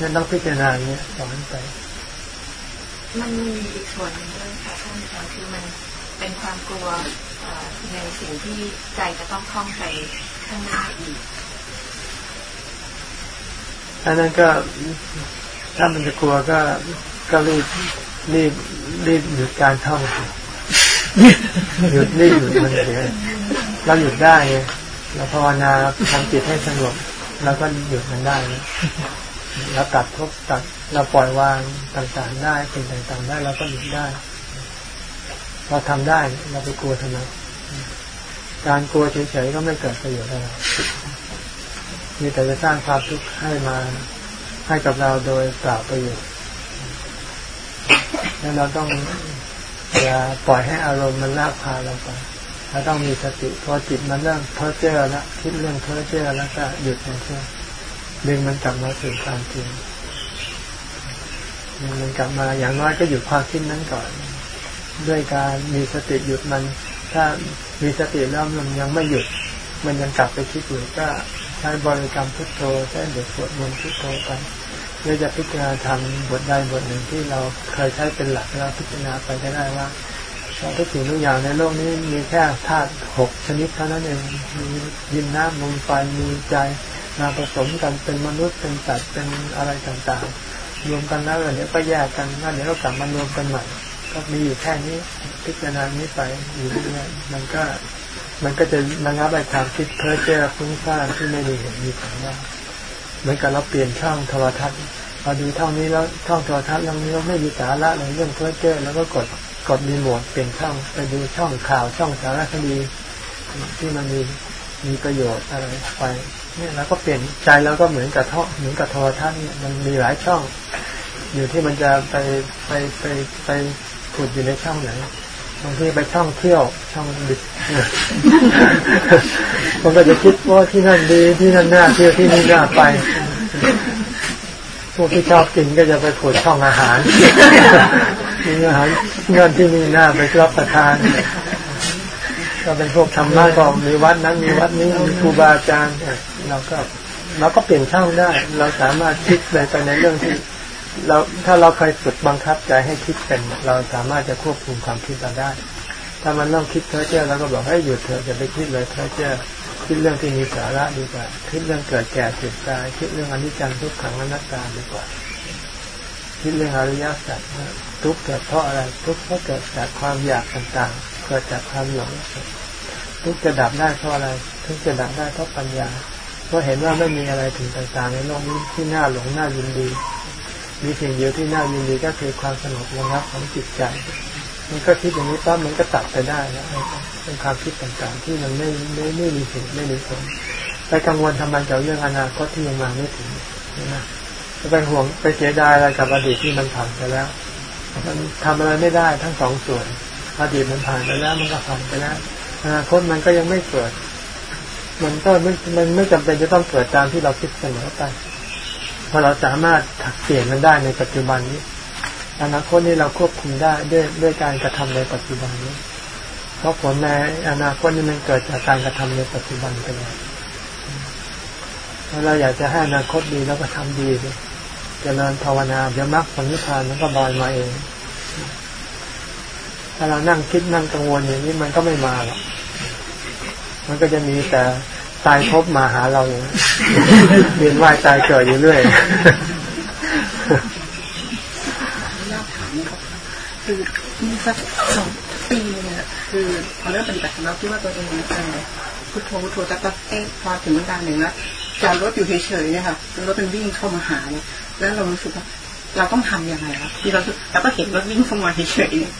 นั่นต้องพิจารณาเนี้ยสอนไป มันมีอีกส่วนหนึ่งด้วยค่ะท่านอาจารย์คือมันเป็นความกลัวในสิ่งที่ใจจะต้องท่องไปข้างหน้าอีกอันนั้นก็ถ้ามันจะกลัวก็ก็รีบ รีบรีบหยุดการท่องหยุดรีบหยุดมันเสียเราหยุดได้ไงเราภาวนาทำจิตให้สงบเราก็หยุดมันได้เราตัดทุกตัดเราปล่อยวางต่างๆได้สิ่งต่างๆได้เราก็หยุดได้ เราทำได้เราไปกลัวทำไมการกลัวเฉยๆก็ไม่เกิดประโยชน์อะไรมีแต่จะสร้างความทุกข์ให้มาให้กับเราโดยเปล่าประโยชน์ แล้วเราต้องอย่าปล่อยให้อารมณ์มันลากพาเราไปเราต้องมีสติพอจิตมันเริ่มเพ้อเจ้อแล้วคิดเรื่องเพ้อเจ้อแล้วก็หยุดมันเชื่อดึงมันกลับมาสู่ความจริงดึงมันกลับมาอย่างน้อยก็หยุดความคิดนั้นก่อน ด้วยการมีสติหยุดมัน ถ้ามีสติแล้วมันยังไม่หยุด มันยังกลับไปคิดอยู่ก็ใช้บริกรรมพุทโธใช้บทสวดมนต์พุทโธไป เพื่อจะพิจารณาทำบทใดบทหนึ่งที่เราเคยใช้เป็นหลักแล้วพิจารณาไปก็ได้ว่าทุกสิ่งทุกอย่างในโลกนี้มีแค่ธาตุหกชนิดเท่านั้นเองมีดินน้ำลมไฟมีใจมาผสมกันเป็นมนุษย์เป็นสัตว์เป็นอะไรต่างๆ รวมกันแล้วเดี๋ยวก็แยกกันแล้วเดี๋ยวก็กลับมารวมกันใหม่ ก็มีอยู่แค่นี้พิจารณานี้ไปอยู่เรื่อยๆมันก็มันก็จะระงับไปความคิดเพ้อเจ้อฟุ้งซ่านที่ไม่มีเหตุมีผลได้ เหมือนกับเราเปลี่ยนช่องโทรทัศน์พอดูเท่านี้แล้วช่องโทรทัศน์เรื่องนี้ไม่มีสาระเลยเรื่องเพ้อเจ้อแล้วก็กดกดรีโมทเปลี่ยนช่องไปดูช่องข่าวช่องสารคดีที่มันมีมีประโยชน์อะไรไปเนี่ยเราก็เปลี่ยนใจเราก็เหมือนกับท่อเหมือนกับโทรทัศน์เนี่ยมันมีหลายช่อง อยู่ที่มันจะไปไปไปไปขุดอยู่ในช่องไหน บางทีไปช่องเที่ยวช่องดิบมันก็จะคิดว่าที่นั่นดีที่นั่นน่าเที่ยวที่นี่น่าไป พวกที่ชอบกินก็จะไปขุดช่องอาหารมีอาหารเงินที่นี่น่าไปรับประทาน ก็เป็นพวกธรรมะก็มีวัดนั้นมีวัดนี้มีครูบาอาจารย์เราก็เราก็เปลี่ยนช่องได้ เราสามารถคิดไปไปในเรื่องที่ เราถ้าเราเคยฝึกบังคับใจให้คิดเป็น เราสามารถจะควบคุมความคิดเราได้ ถ้ามันต้องคิดเพ้อเจ้อเราก็บอกให้หยุดเถอะอย่าไปคิดเลยเพ้อเจ้อคิดเรื่องที่มีสาระดีกว่า คิดเรื่องเกิดแก่เจ็บตาย คิดเรื่องอนิจจังทุกขังอนัตตาดีกว่า คิดเรื่องอริยสัจทุกเกิดเพราะอะไร ทุกเพราะเกิดจากความอยากต่างๆ เกิดจากความหลงทุกจะดับได้เพราะอะไร ทุกจะดับได้เพราะปัญญาเพราะเห็นว่าไม่มีอะไรถึงต่างๆ ในโลกนี้ที่น่าหลงน่ายินดี มีสิ่งเดียวที่น่ายินดีก็คือความสงบระงับของจิตใจมันก็คิดอย่างนี้ปั๊บมันก็ตัดไปได้แล้วเป็นความคิดต่างๆ ที่มันไม่ไม่ไม่มีเหตุไม่มีผลไปกังวลทำไมกับเรื่องอนาคตที่ยังมาไม่ถึงนะจะไปห่วงไปเสียดายอะไรกับอดีตที่มันผ่านไปแล้ว มันทำอะไรไม่ได้ทั้งสองส่วนอดีตมันผ่านไปแล้ว มันก็ผ่านไปแล้วอนาคตมันก็ยังไม่เกิด มันก็ไม่มันไม่จำเป็นจะต้องเกิดตามที่เราคิดเสมอไป พอเราสามารถถักเปลี่ยนมันได้ในปัจจุบันนี้อนาคตนี้เราควบคุมได้ด้วยด้วยการกระทำในปัจจุบันนี้ เพราะผลในอนาคตนี้มันเกิดจากการกระทำในปัจจุบันไปแล้วถ้าเราอยากจะให้อนาคตดีแล้วก็ทำดีเลยจเจริญภาวนาเดี๋ยวมรรคผลนิพพานมันก็บอยมาเอง ถ้าเรานั่งคิดนั่งกังวลอย่างนี้มันก็ไม่มาหรอกมันก็จะมีแต่ ตายพบมาหาเราอย่างเวียนว่ายตายเกิดอยู่เรื่อยคือมีสักสองปีเนี่ยคือพอเริ่มปฏิบัติเราคิดว่าตัวเองเออพุทโธพุทโธแต่ก็เอ๊ะพอถึงการหนึ่งแล้วจอดรถอยู่เฉยๆเนี่ยค่ะรถมันวิ่งเข้ามาหาเนี่ยแล้วเรารู้สึกว่าเราต้องทํำยังไงครับที่เราเราก็เห็นรถวิ่งเข้ามาเฉยๆเนี่ย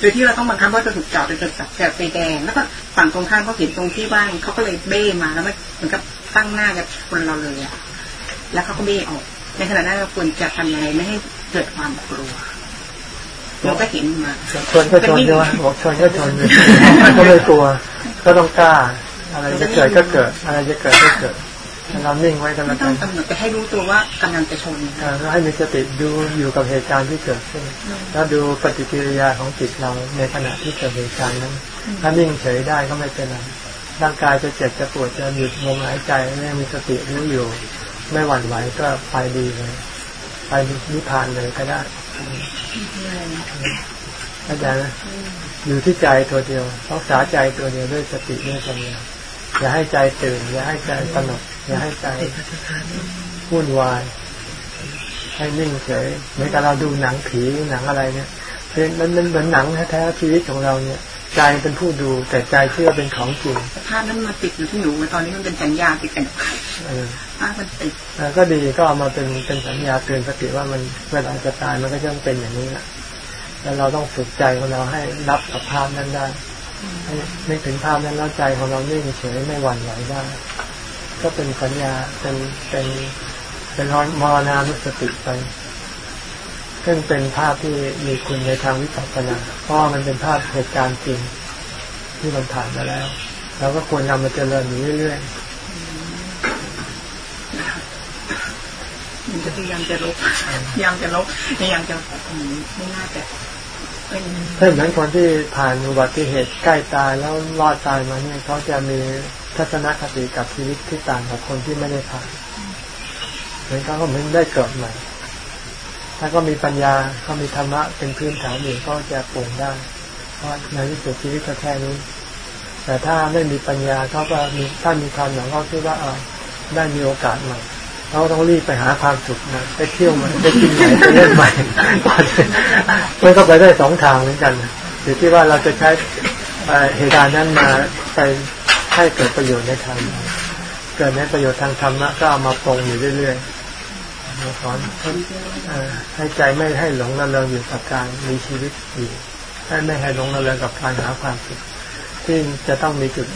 โดยที่เราต้องบังคับว่าจะถูกจอดโดยจุดจับไฟแดง แล้วก็ฝั่งตรงข้ามเขาเห็นตรงที่ว่างเขาก็เลยเบ้มาแล้วมันเหมือนกับตั้งหน้ากับคนเราเลยอะแล้วเขาก็เบ้ออก ในขณะนั้นเราควรจะทำยังไงไม่ให้เกิดความกลัวเราก็เห็นมาชนก็ชนใช่ไหมบอกชนก็ชนก็ไม่กลัวก็ต้องกล้า อะไรจะเกิดก็เกิด อะไรจะเกิดก็เกิด เรานิ่งไว้ก็แล้วกันต้องกำหนดแต่ให้รู้ตัวว่ากำลังจะชนแล้วให้มีสติดูอยู่กับเหตุการณ์ที่เกิดขึ้น แล้วดูปฏิกิริยาของจิตเราในขณะที่เกิดเหตุการณ์นั้น ถ้านิ่งเฉยได้ก็ไม่เป็นไรร่างกายจะเจ็บจะปวดจะหยุดลมหายใจไม่มีสติรู้อยู่ ไม่หวั่นไหวก็ไปดีเลย ไปนิพพานเลยก็ได้เข้าใจไหมอยู่ที่ใจตัวเดียวรักษาใจตัวเดียวด้วยสติด้วยปัญญาอย่าให้ใจตื่น อย่าให้ใจสนุก อย่าให้ใจวุ่นวาย ให้นิ่งเฉยเหมือนกับเราดูหนังผีหนังอะไรเนี่ยเพียงมันมันเหมือนหนังแท้ๆชีวิตของเราเนี่ยใจเป็นผู้ดูแต่ใจเชื่อเป็นของจริงภาพนั้นมาติดอยู่ที่หนูตอนนี้มันเป็นสัญญาติดกันภาพมันติดก็ดีก็เอามาเป็นเป็นสัญญาเตือนสติว่ามันเวลาจะตายมันก็จะต้องเป็นอย่างนี้แหละแล้วเราต้องฝึกใจของเราให้รับกับภาพนั้นได้ให้นึกถึงภาพนั้นแล้วใจของเรานิ่งเฉยไม่หวั่นไหวได้ ก็เป็นสัญญาเป็นเป็นเป็นมรณานุสติไปซึ่งเป็นภาพที่มีคุณในทางวิปัสสนาเพราะมันเป็นภาพเหตุการณ์จริงที่มันผ่านมาแล้วเราก็ควรนำมาเจริญอยู่เรื่อยๆมันจะพยายามจะลบพยายามจะลบพยายามจะไม่น่าจะถ้าเหมือนคนที่ผ่านอุบัติเหตุใกล้ตายแล้วรอดตายมาเนี่ยเขาจะมี ทัศนคติกับชีวิตที่ต่างกับคนที่ไม่ได้ผ่านเหมือนเขาก็เหมือนได้เกิดใหม่ ถ้าก็มีปัญญาเขามีธรรมะเป็นพื้นฐานอยู่ก็จะปรงได้ เพราะในที่สุดชีวิตก็แค่นี้ แต่ถ้าไม่มีปัญญาเขาก็มีถ้ามีความหนังเขาคิดว่าเออได้มีโอกาสใหม่เขาต้องรีบไปหาความสุขนะไปเที่ยวมันไปกินไหนไปเล่นใหม่มันก็ไปได้สองทางเหมือนกันอยู่ที่ว่าเราจะใช้เหตุการณ์นั้นมาไป ให้เกิดประโยชน์ในทางเกิดในประโยชน์ทางธรรมะก็เอามาปรงอยู่เรื่อยๆมาสอนให้ใจไม่ให้หลงระเริงอยู่กับการมีชีวิตอยู่ให้ไม่ให้หลงระเริงกับการหาความสุขที่จะต้องมีจุด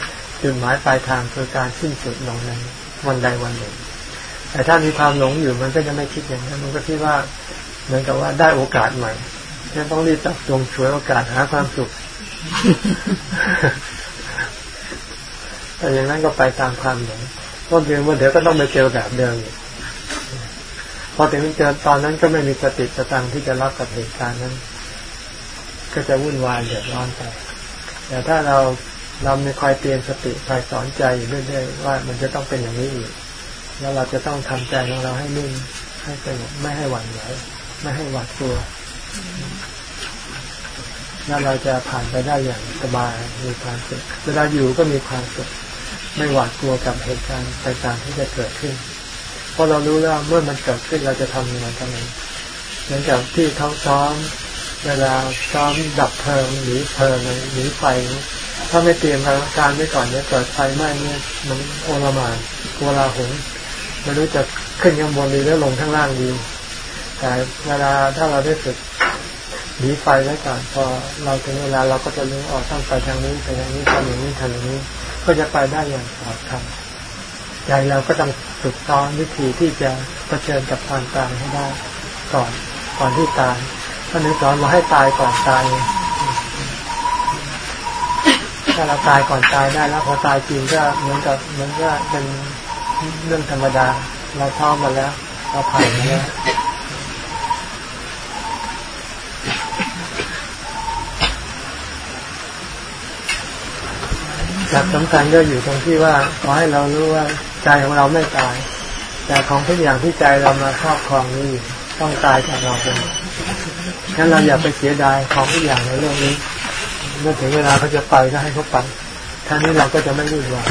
จุดหมายปลายทางคือการสิ้นสุดลงในวันใดวันหนึ่ง แต่ถ้ามีความหลงอยู่มันก็จะไม่คิดอย่างนั้น มันก็คิดว่าเหมือนกับว่าได้โอกาสใหม่จะต้องรีบจับจงช่วยโอกาสหาความสุข แต่อย่างนั้นก็ไปตามความหลงก็เพียงว่าเดี๋ยวก็ต้องไปเจอแบบเดิมอีกพอถึงเจอตอนนั้นก็ไม่มีสติสตังที่จะรับกับเหตุการณ์นั้น ก็จะวุ่นวายเดือดร้อนไปแต่ถ้าเราเราไม่คอยเตือนสติคอยสอนใจอยู่เรื่อยๆว่ามันจะต้องเป็นอย่างนี้อีกแล้วเราจะต้องทำใจของเราให้นิ่งให้สงบไม่ให้หวั่นไหวไม่ให้หวาดกลัวแล้วเราจะผ่านไปได้อย่างสบายมีความสุขเวลาอยู่ก็มีความสุข ไม่หวาดกลัวกับเหตุการณ์ต่างๆที่จะเกิดขึ้น เพราะเรารู้แล้วเมื่อมันเกิดขึ้นเราจะทำยังไงกันเหมือนกับที่เขาซ้อมเวลาซ้อมดับเพลิงหรือเพลิงหรือไฟ ถ้าไม่เตรียมการไว้ก่อนเนี่ยเกิดไฟไหม้เนี่ยมันโอลมานโกลาหงไม่รู้จะขึ้นข้างบนดีหรือลงข้างล่างดี แต่เวลาถ้าเราได้ฝึกหนีไฟไว้ก่อนพอเราถึงเวลาเราก็จะรู้ออกต้องไปทางนี้ไปทางนี้ทำอย่างนี้ทำอย่างนี้ ก็จะไปได้อย่างปลอดภัยใจเราก็ต้องฝึกซ้อมวิธีที่จะะเผชิญกับความตายให้ได้ ก่อนก่อนที่ตายท่านนึกสอนมาให้ตายก่อนตายถ้าเราตายก่อนตายได้แล้วพอตายจริงก็เหมือนกับเหมือนก็เป็นเรื่องธรรมดา เราท่อมาแล้ว เราผ่านมาแล้ว หลักสำคัญก็อยู่ตรงที่ว่าขอให้เรารู้ว่าใจของเราไม่ตาย แต่ของทุกอย่างที่ใจเรามาครอบครองนี้ต้องตายจากเราเป็นงั้นเราอย่าไปเสียดายของทุกอย่างในโลกนี้เมื่อถึงเวลาเขาจะไปก็ให้เขาไปท่านี้เราก็จะไม่รุ่นวาย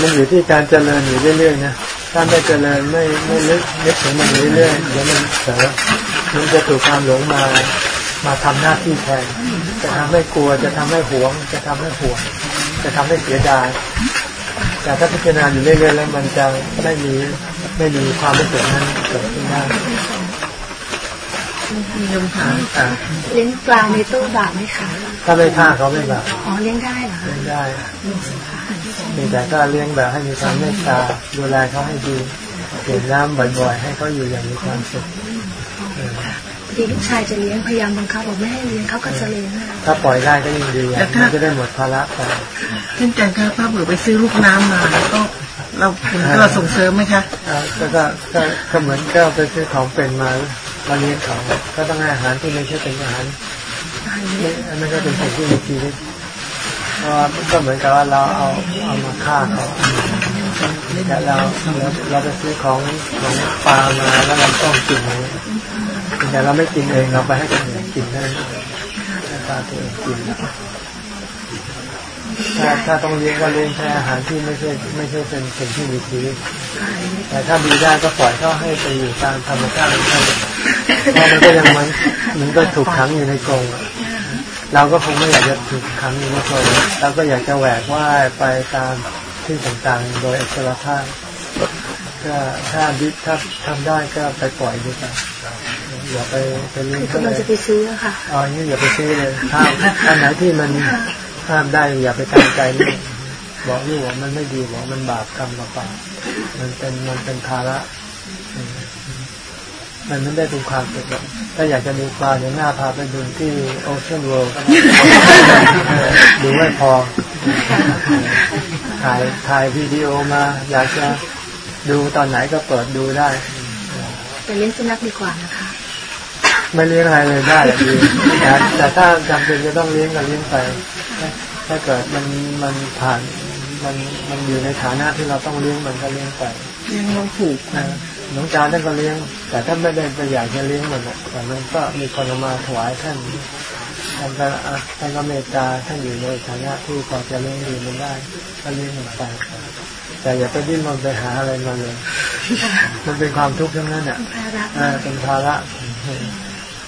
มันอยู่ที่การเจริญอยู่เรื่อยๆนะถ้าไม่เจริญไม่ไม่ลึกนึกถึงมันเรื่อยๆเดี๋ยวมันเสีย มันจะถูกความหลงมามาทำหน้าที่แทนจะทำให้กลัวจะทำให้หวง จะทำให้ห่วง จะทำให้เสียดายแต่ถ้าพิจารณาอยู่เรื่อยๆแล้วมันจะไม่มีไม่มีความรู้สึกนั้นเกิดขึ้นได้ยมค่ะเลี้ยงปลาในตู้บาปไหมคะถ้าไม่ฆ่าเขาไม่บาปอ๋อเลี้ยงได้เหรอเลี้ยงได้มีแต่ก็เลี้ยงแบบให้มีความเมตตาดูแลเขาให้ดีเปลี่ยนน้ำบ่อยๆ ให้เขาอยู่อย่างมีความสุข ดีลูกชายจะเลี้ยงพยายามบังคับบอกไม่ให้เลี้ยงเขาก็จะเลี้ยงถ้าปล่อยได้ก็ยิ่งดีมันจะได้หมดภาระไปเช่นจันครับป้าเบื่อไปซื้อลูกน้ำมาแล้วก็เราเราส่งเสริมไหมคะก็ก็ก็เหมือนก็ไปซื้อของเป็นมามาเลี้ยงเขาก็ต้องให้อาหารที่ไม่ใช่เป็นอาหารอันนั้นก็เป็นสิ่งที่มีชีวิตเพราะก็เหมือนกับว่าเราเอาเอามาฆ่าเขาแต่เราเราไปซื้อของของปลามาแล้วเราต้องกินเลย แต่เราไม่กินเองเราไปให้คนอื่นกินได้ปลาตัวเองกินถ้าถ้าต้องเลี้ยงก็เลี้ยงแค่อาหารที่ไม่ใช่ไม่ใช่เป็นสิ่งที่มีชีวิตแต่ถ้ามีได้ก็ปล่อยเขาให้ไปอยู่ตามธรรมชาติเพราะมันก็ยังมันมันก็ถูกขังอยู่ในกรงเราก็คงไม่อยากจะถูกขังอยู่ในกรงเราก็อยากจะแหวกว่ายไปตามที่ต่างๆ โดยอิสระภาพก็ถ้าดิถ้าทำได้ก็ไปปล่อยดีกว่า อย่าไปไปเลี้ยงเขาเลยจะไปซื้อค่ะอ๋อนี่อย่าไปซื้อเลยถ้าอันไหนที่มันห้ามได้อย่าไปตั้งใจนี่บอกลูกว่ามันไม่ดีบอกมันบาปกรรมมาป่ามันเป็นมันเป็นภาระมันไม่ได้เป็นความสุขถ้าอยากจะดูปลาเดี๋ยวหน้าพาไปดูที่โอเชียนเวิลด์ดูไม่พอ ถ่ายถ่ายวิดีโอมา อยากจะดูตอนไหนก็เปิดดูได้แต่เลี้ยงสุนัขดีกว่านะคะ ไม่เลี้ยงอะไรเลยได้ดีแต่ถ้าจำเป็นจะต้องเลี้ยงก็เลี้ยงไป ถ้าเกิดมันมันผ่านมันมันอยู่ในฐานะที่เราต้องเลี้ยงมันก็เลี้ยงไปเลี้ยงเราผูกนะหลวงตาท่านก็เลี้ยง แต่ถ้าไม่ได้ไปอยากจะเลี้ยงมันแต่มันก็มีคนมาถวายท่านท่านก็ท่านก็เมตตาท่านอยู่ในฐานะที่พอจะเลี้ยงดูมันได้ก็เลี้ยงมันไปแต่อย่าไปดิ้นรนไปหาอะไรมาเลย มันเป็นความทุกข์ทั้งนั้นอะเป็นภาระ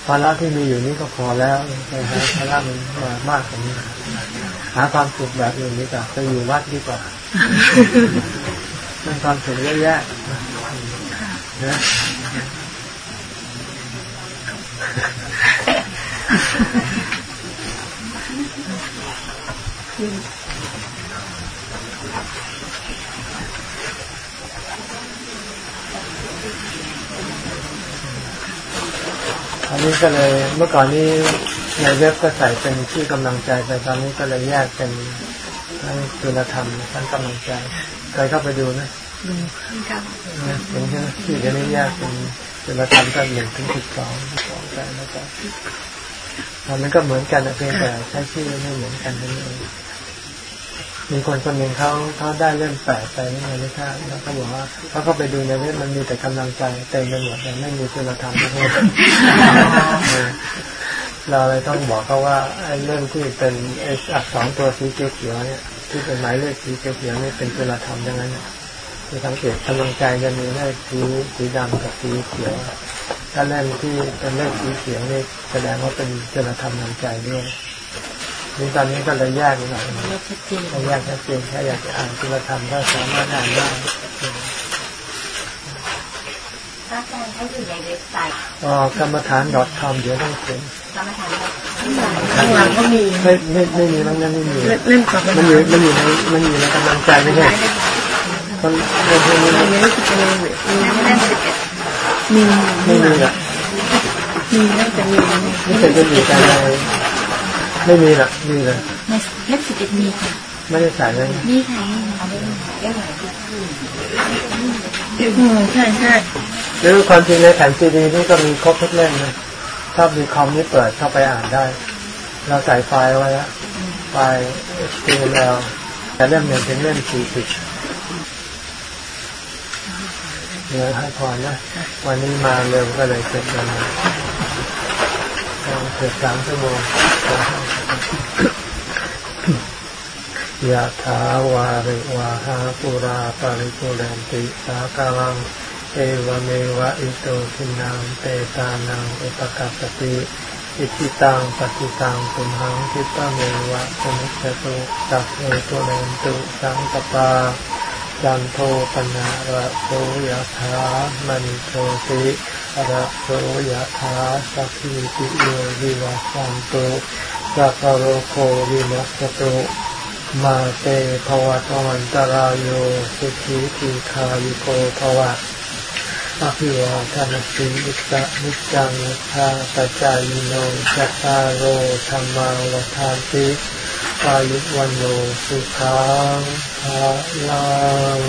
ภาระที่มีอยู่นี้ก็พอแล้วไปหาภาระมันมากกว่านี้ หาความสุขแบบอื่นดีกว่าไปอยู่วัดดีกว่าเป็นความสุขเยอะแยะนะอั นนี้ก็เลยเมื่อก่อนนี้ในเว็บก็ใส่เป็นชื่อกำลังใจแต่ตอนนี้ก็เลยแยกเป็นทั้งคุณธรรมทั้งกำลังใจเคยเข้าไปดูนะดูค่ะเห็นใช่ไหมที่จะนี้แยกเป็นคุณธรรมก็หนึ่งถึงสิบสองสองกันแล้วก็มันก็เหมือนกันเพียงแต่ใช้ชื่อไม่เหมือนกันนั่นเอง มีคนคนหนึ่งเขาเขาได้เล่มแปดไปนี่ไงนี่ค่ะแล้วเขาบอกว่าเขาเข้าไปดูในเว็บมันมีแต่กำลังใจเต็มไปหมดแต่ไม่มีคุณธรรมทั้งหมดเราเลยต้องบอกเขาว่าไอ้เรื่องที่เป็นไอ้อักษรตัวสีเขียวเนี่ยที่เป็นหมายเลขสีเขียวนี่เป็นคุณธรรมดังนั้นคือสังเกตกำลังใจจะมีเลขสีสีดำกับสีเขียวถ้าเล่มที่เป็นเลขสีเขียวนี่แสดงว่าเป็นคุณธรรมทางใจด้วย นี่ตอนนี้ก็เลยแยกหน่อยแยกชัดเจนแค่อยากจะอ่านคุณธรรมก็สามารถอ่านได้อาจารย์ให้อยู่ในเว็บไซต์อ๋อกรรมฐาน .com เดี๋ยวต้องเขียนกรรมฐานข้างหลังก็มีไม่ไม่ไม่มีแล้วนั่นไม่มีเล่นกับมันมันอยู่มันอยู่ในมันอยู่ในกำลังใจไม่ใช่คนเรื่องพวกนี้อันนี้คือเป็นมีเล่นสิบเอ็ดมีไม่มีหรอกมีน่าจะมีไม่เคยจะมีการอะไร ไม่มีหรอกมีเลยในเล็บสิบเอ็ดมีค่ะ ไม่ได้ใส่เลยนี่ค่ะอืมใช่ใช่หรือความจริงในแผ่นซีดีนี่ก็มีครบทุกเล่มนะถ้ามีคอมนี่เปิดเข้าไปอ่านได้ เราใส่ไฟล์ไว้แล้วไฟล์ HTML แต่เล่มหนึ่งเป็นเล่มสี่สิบเดี๋ยวให้พรนะ วันนี้มาเร็วก็เลยเสร็จแล้วนะเสร็จสามชั่วโมง ยะถาวาริวาหาปุราปาริปุเรนติสากาลัง เอวเมวะอิโตทินังเตตานังอุปกัปปติอิจิตังปฏิตังตุมหังคิปะเมวะสมิจตุสัพเพตุเรนตุสังกปาจันโทปนะระโสยะถามณิโชติระโสยะถาสัพพิติโยวิวัสสันตุ สัพโรโควินัสตุมาเตภวะตวันตรายโยสุขีทีคายุโกภวะอภิวาทานสีอิสะนิจังทาตจายโนจัตตาโอธรรมาวทานติอายุวันโนสุขังภาลัง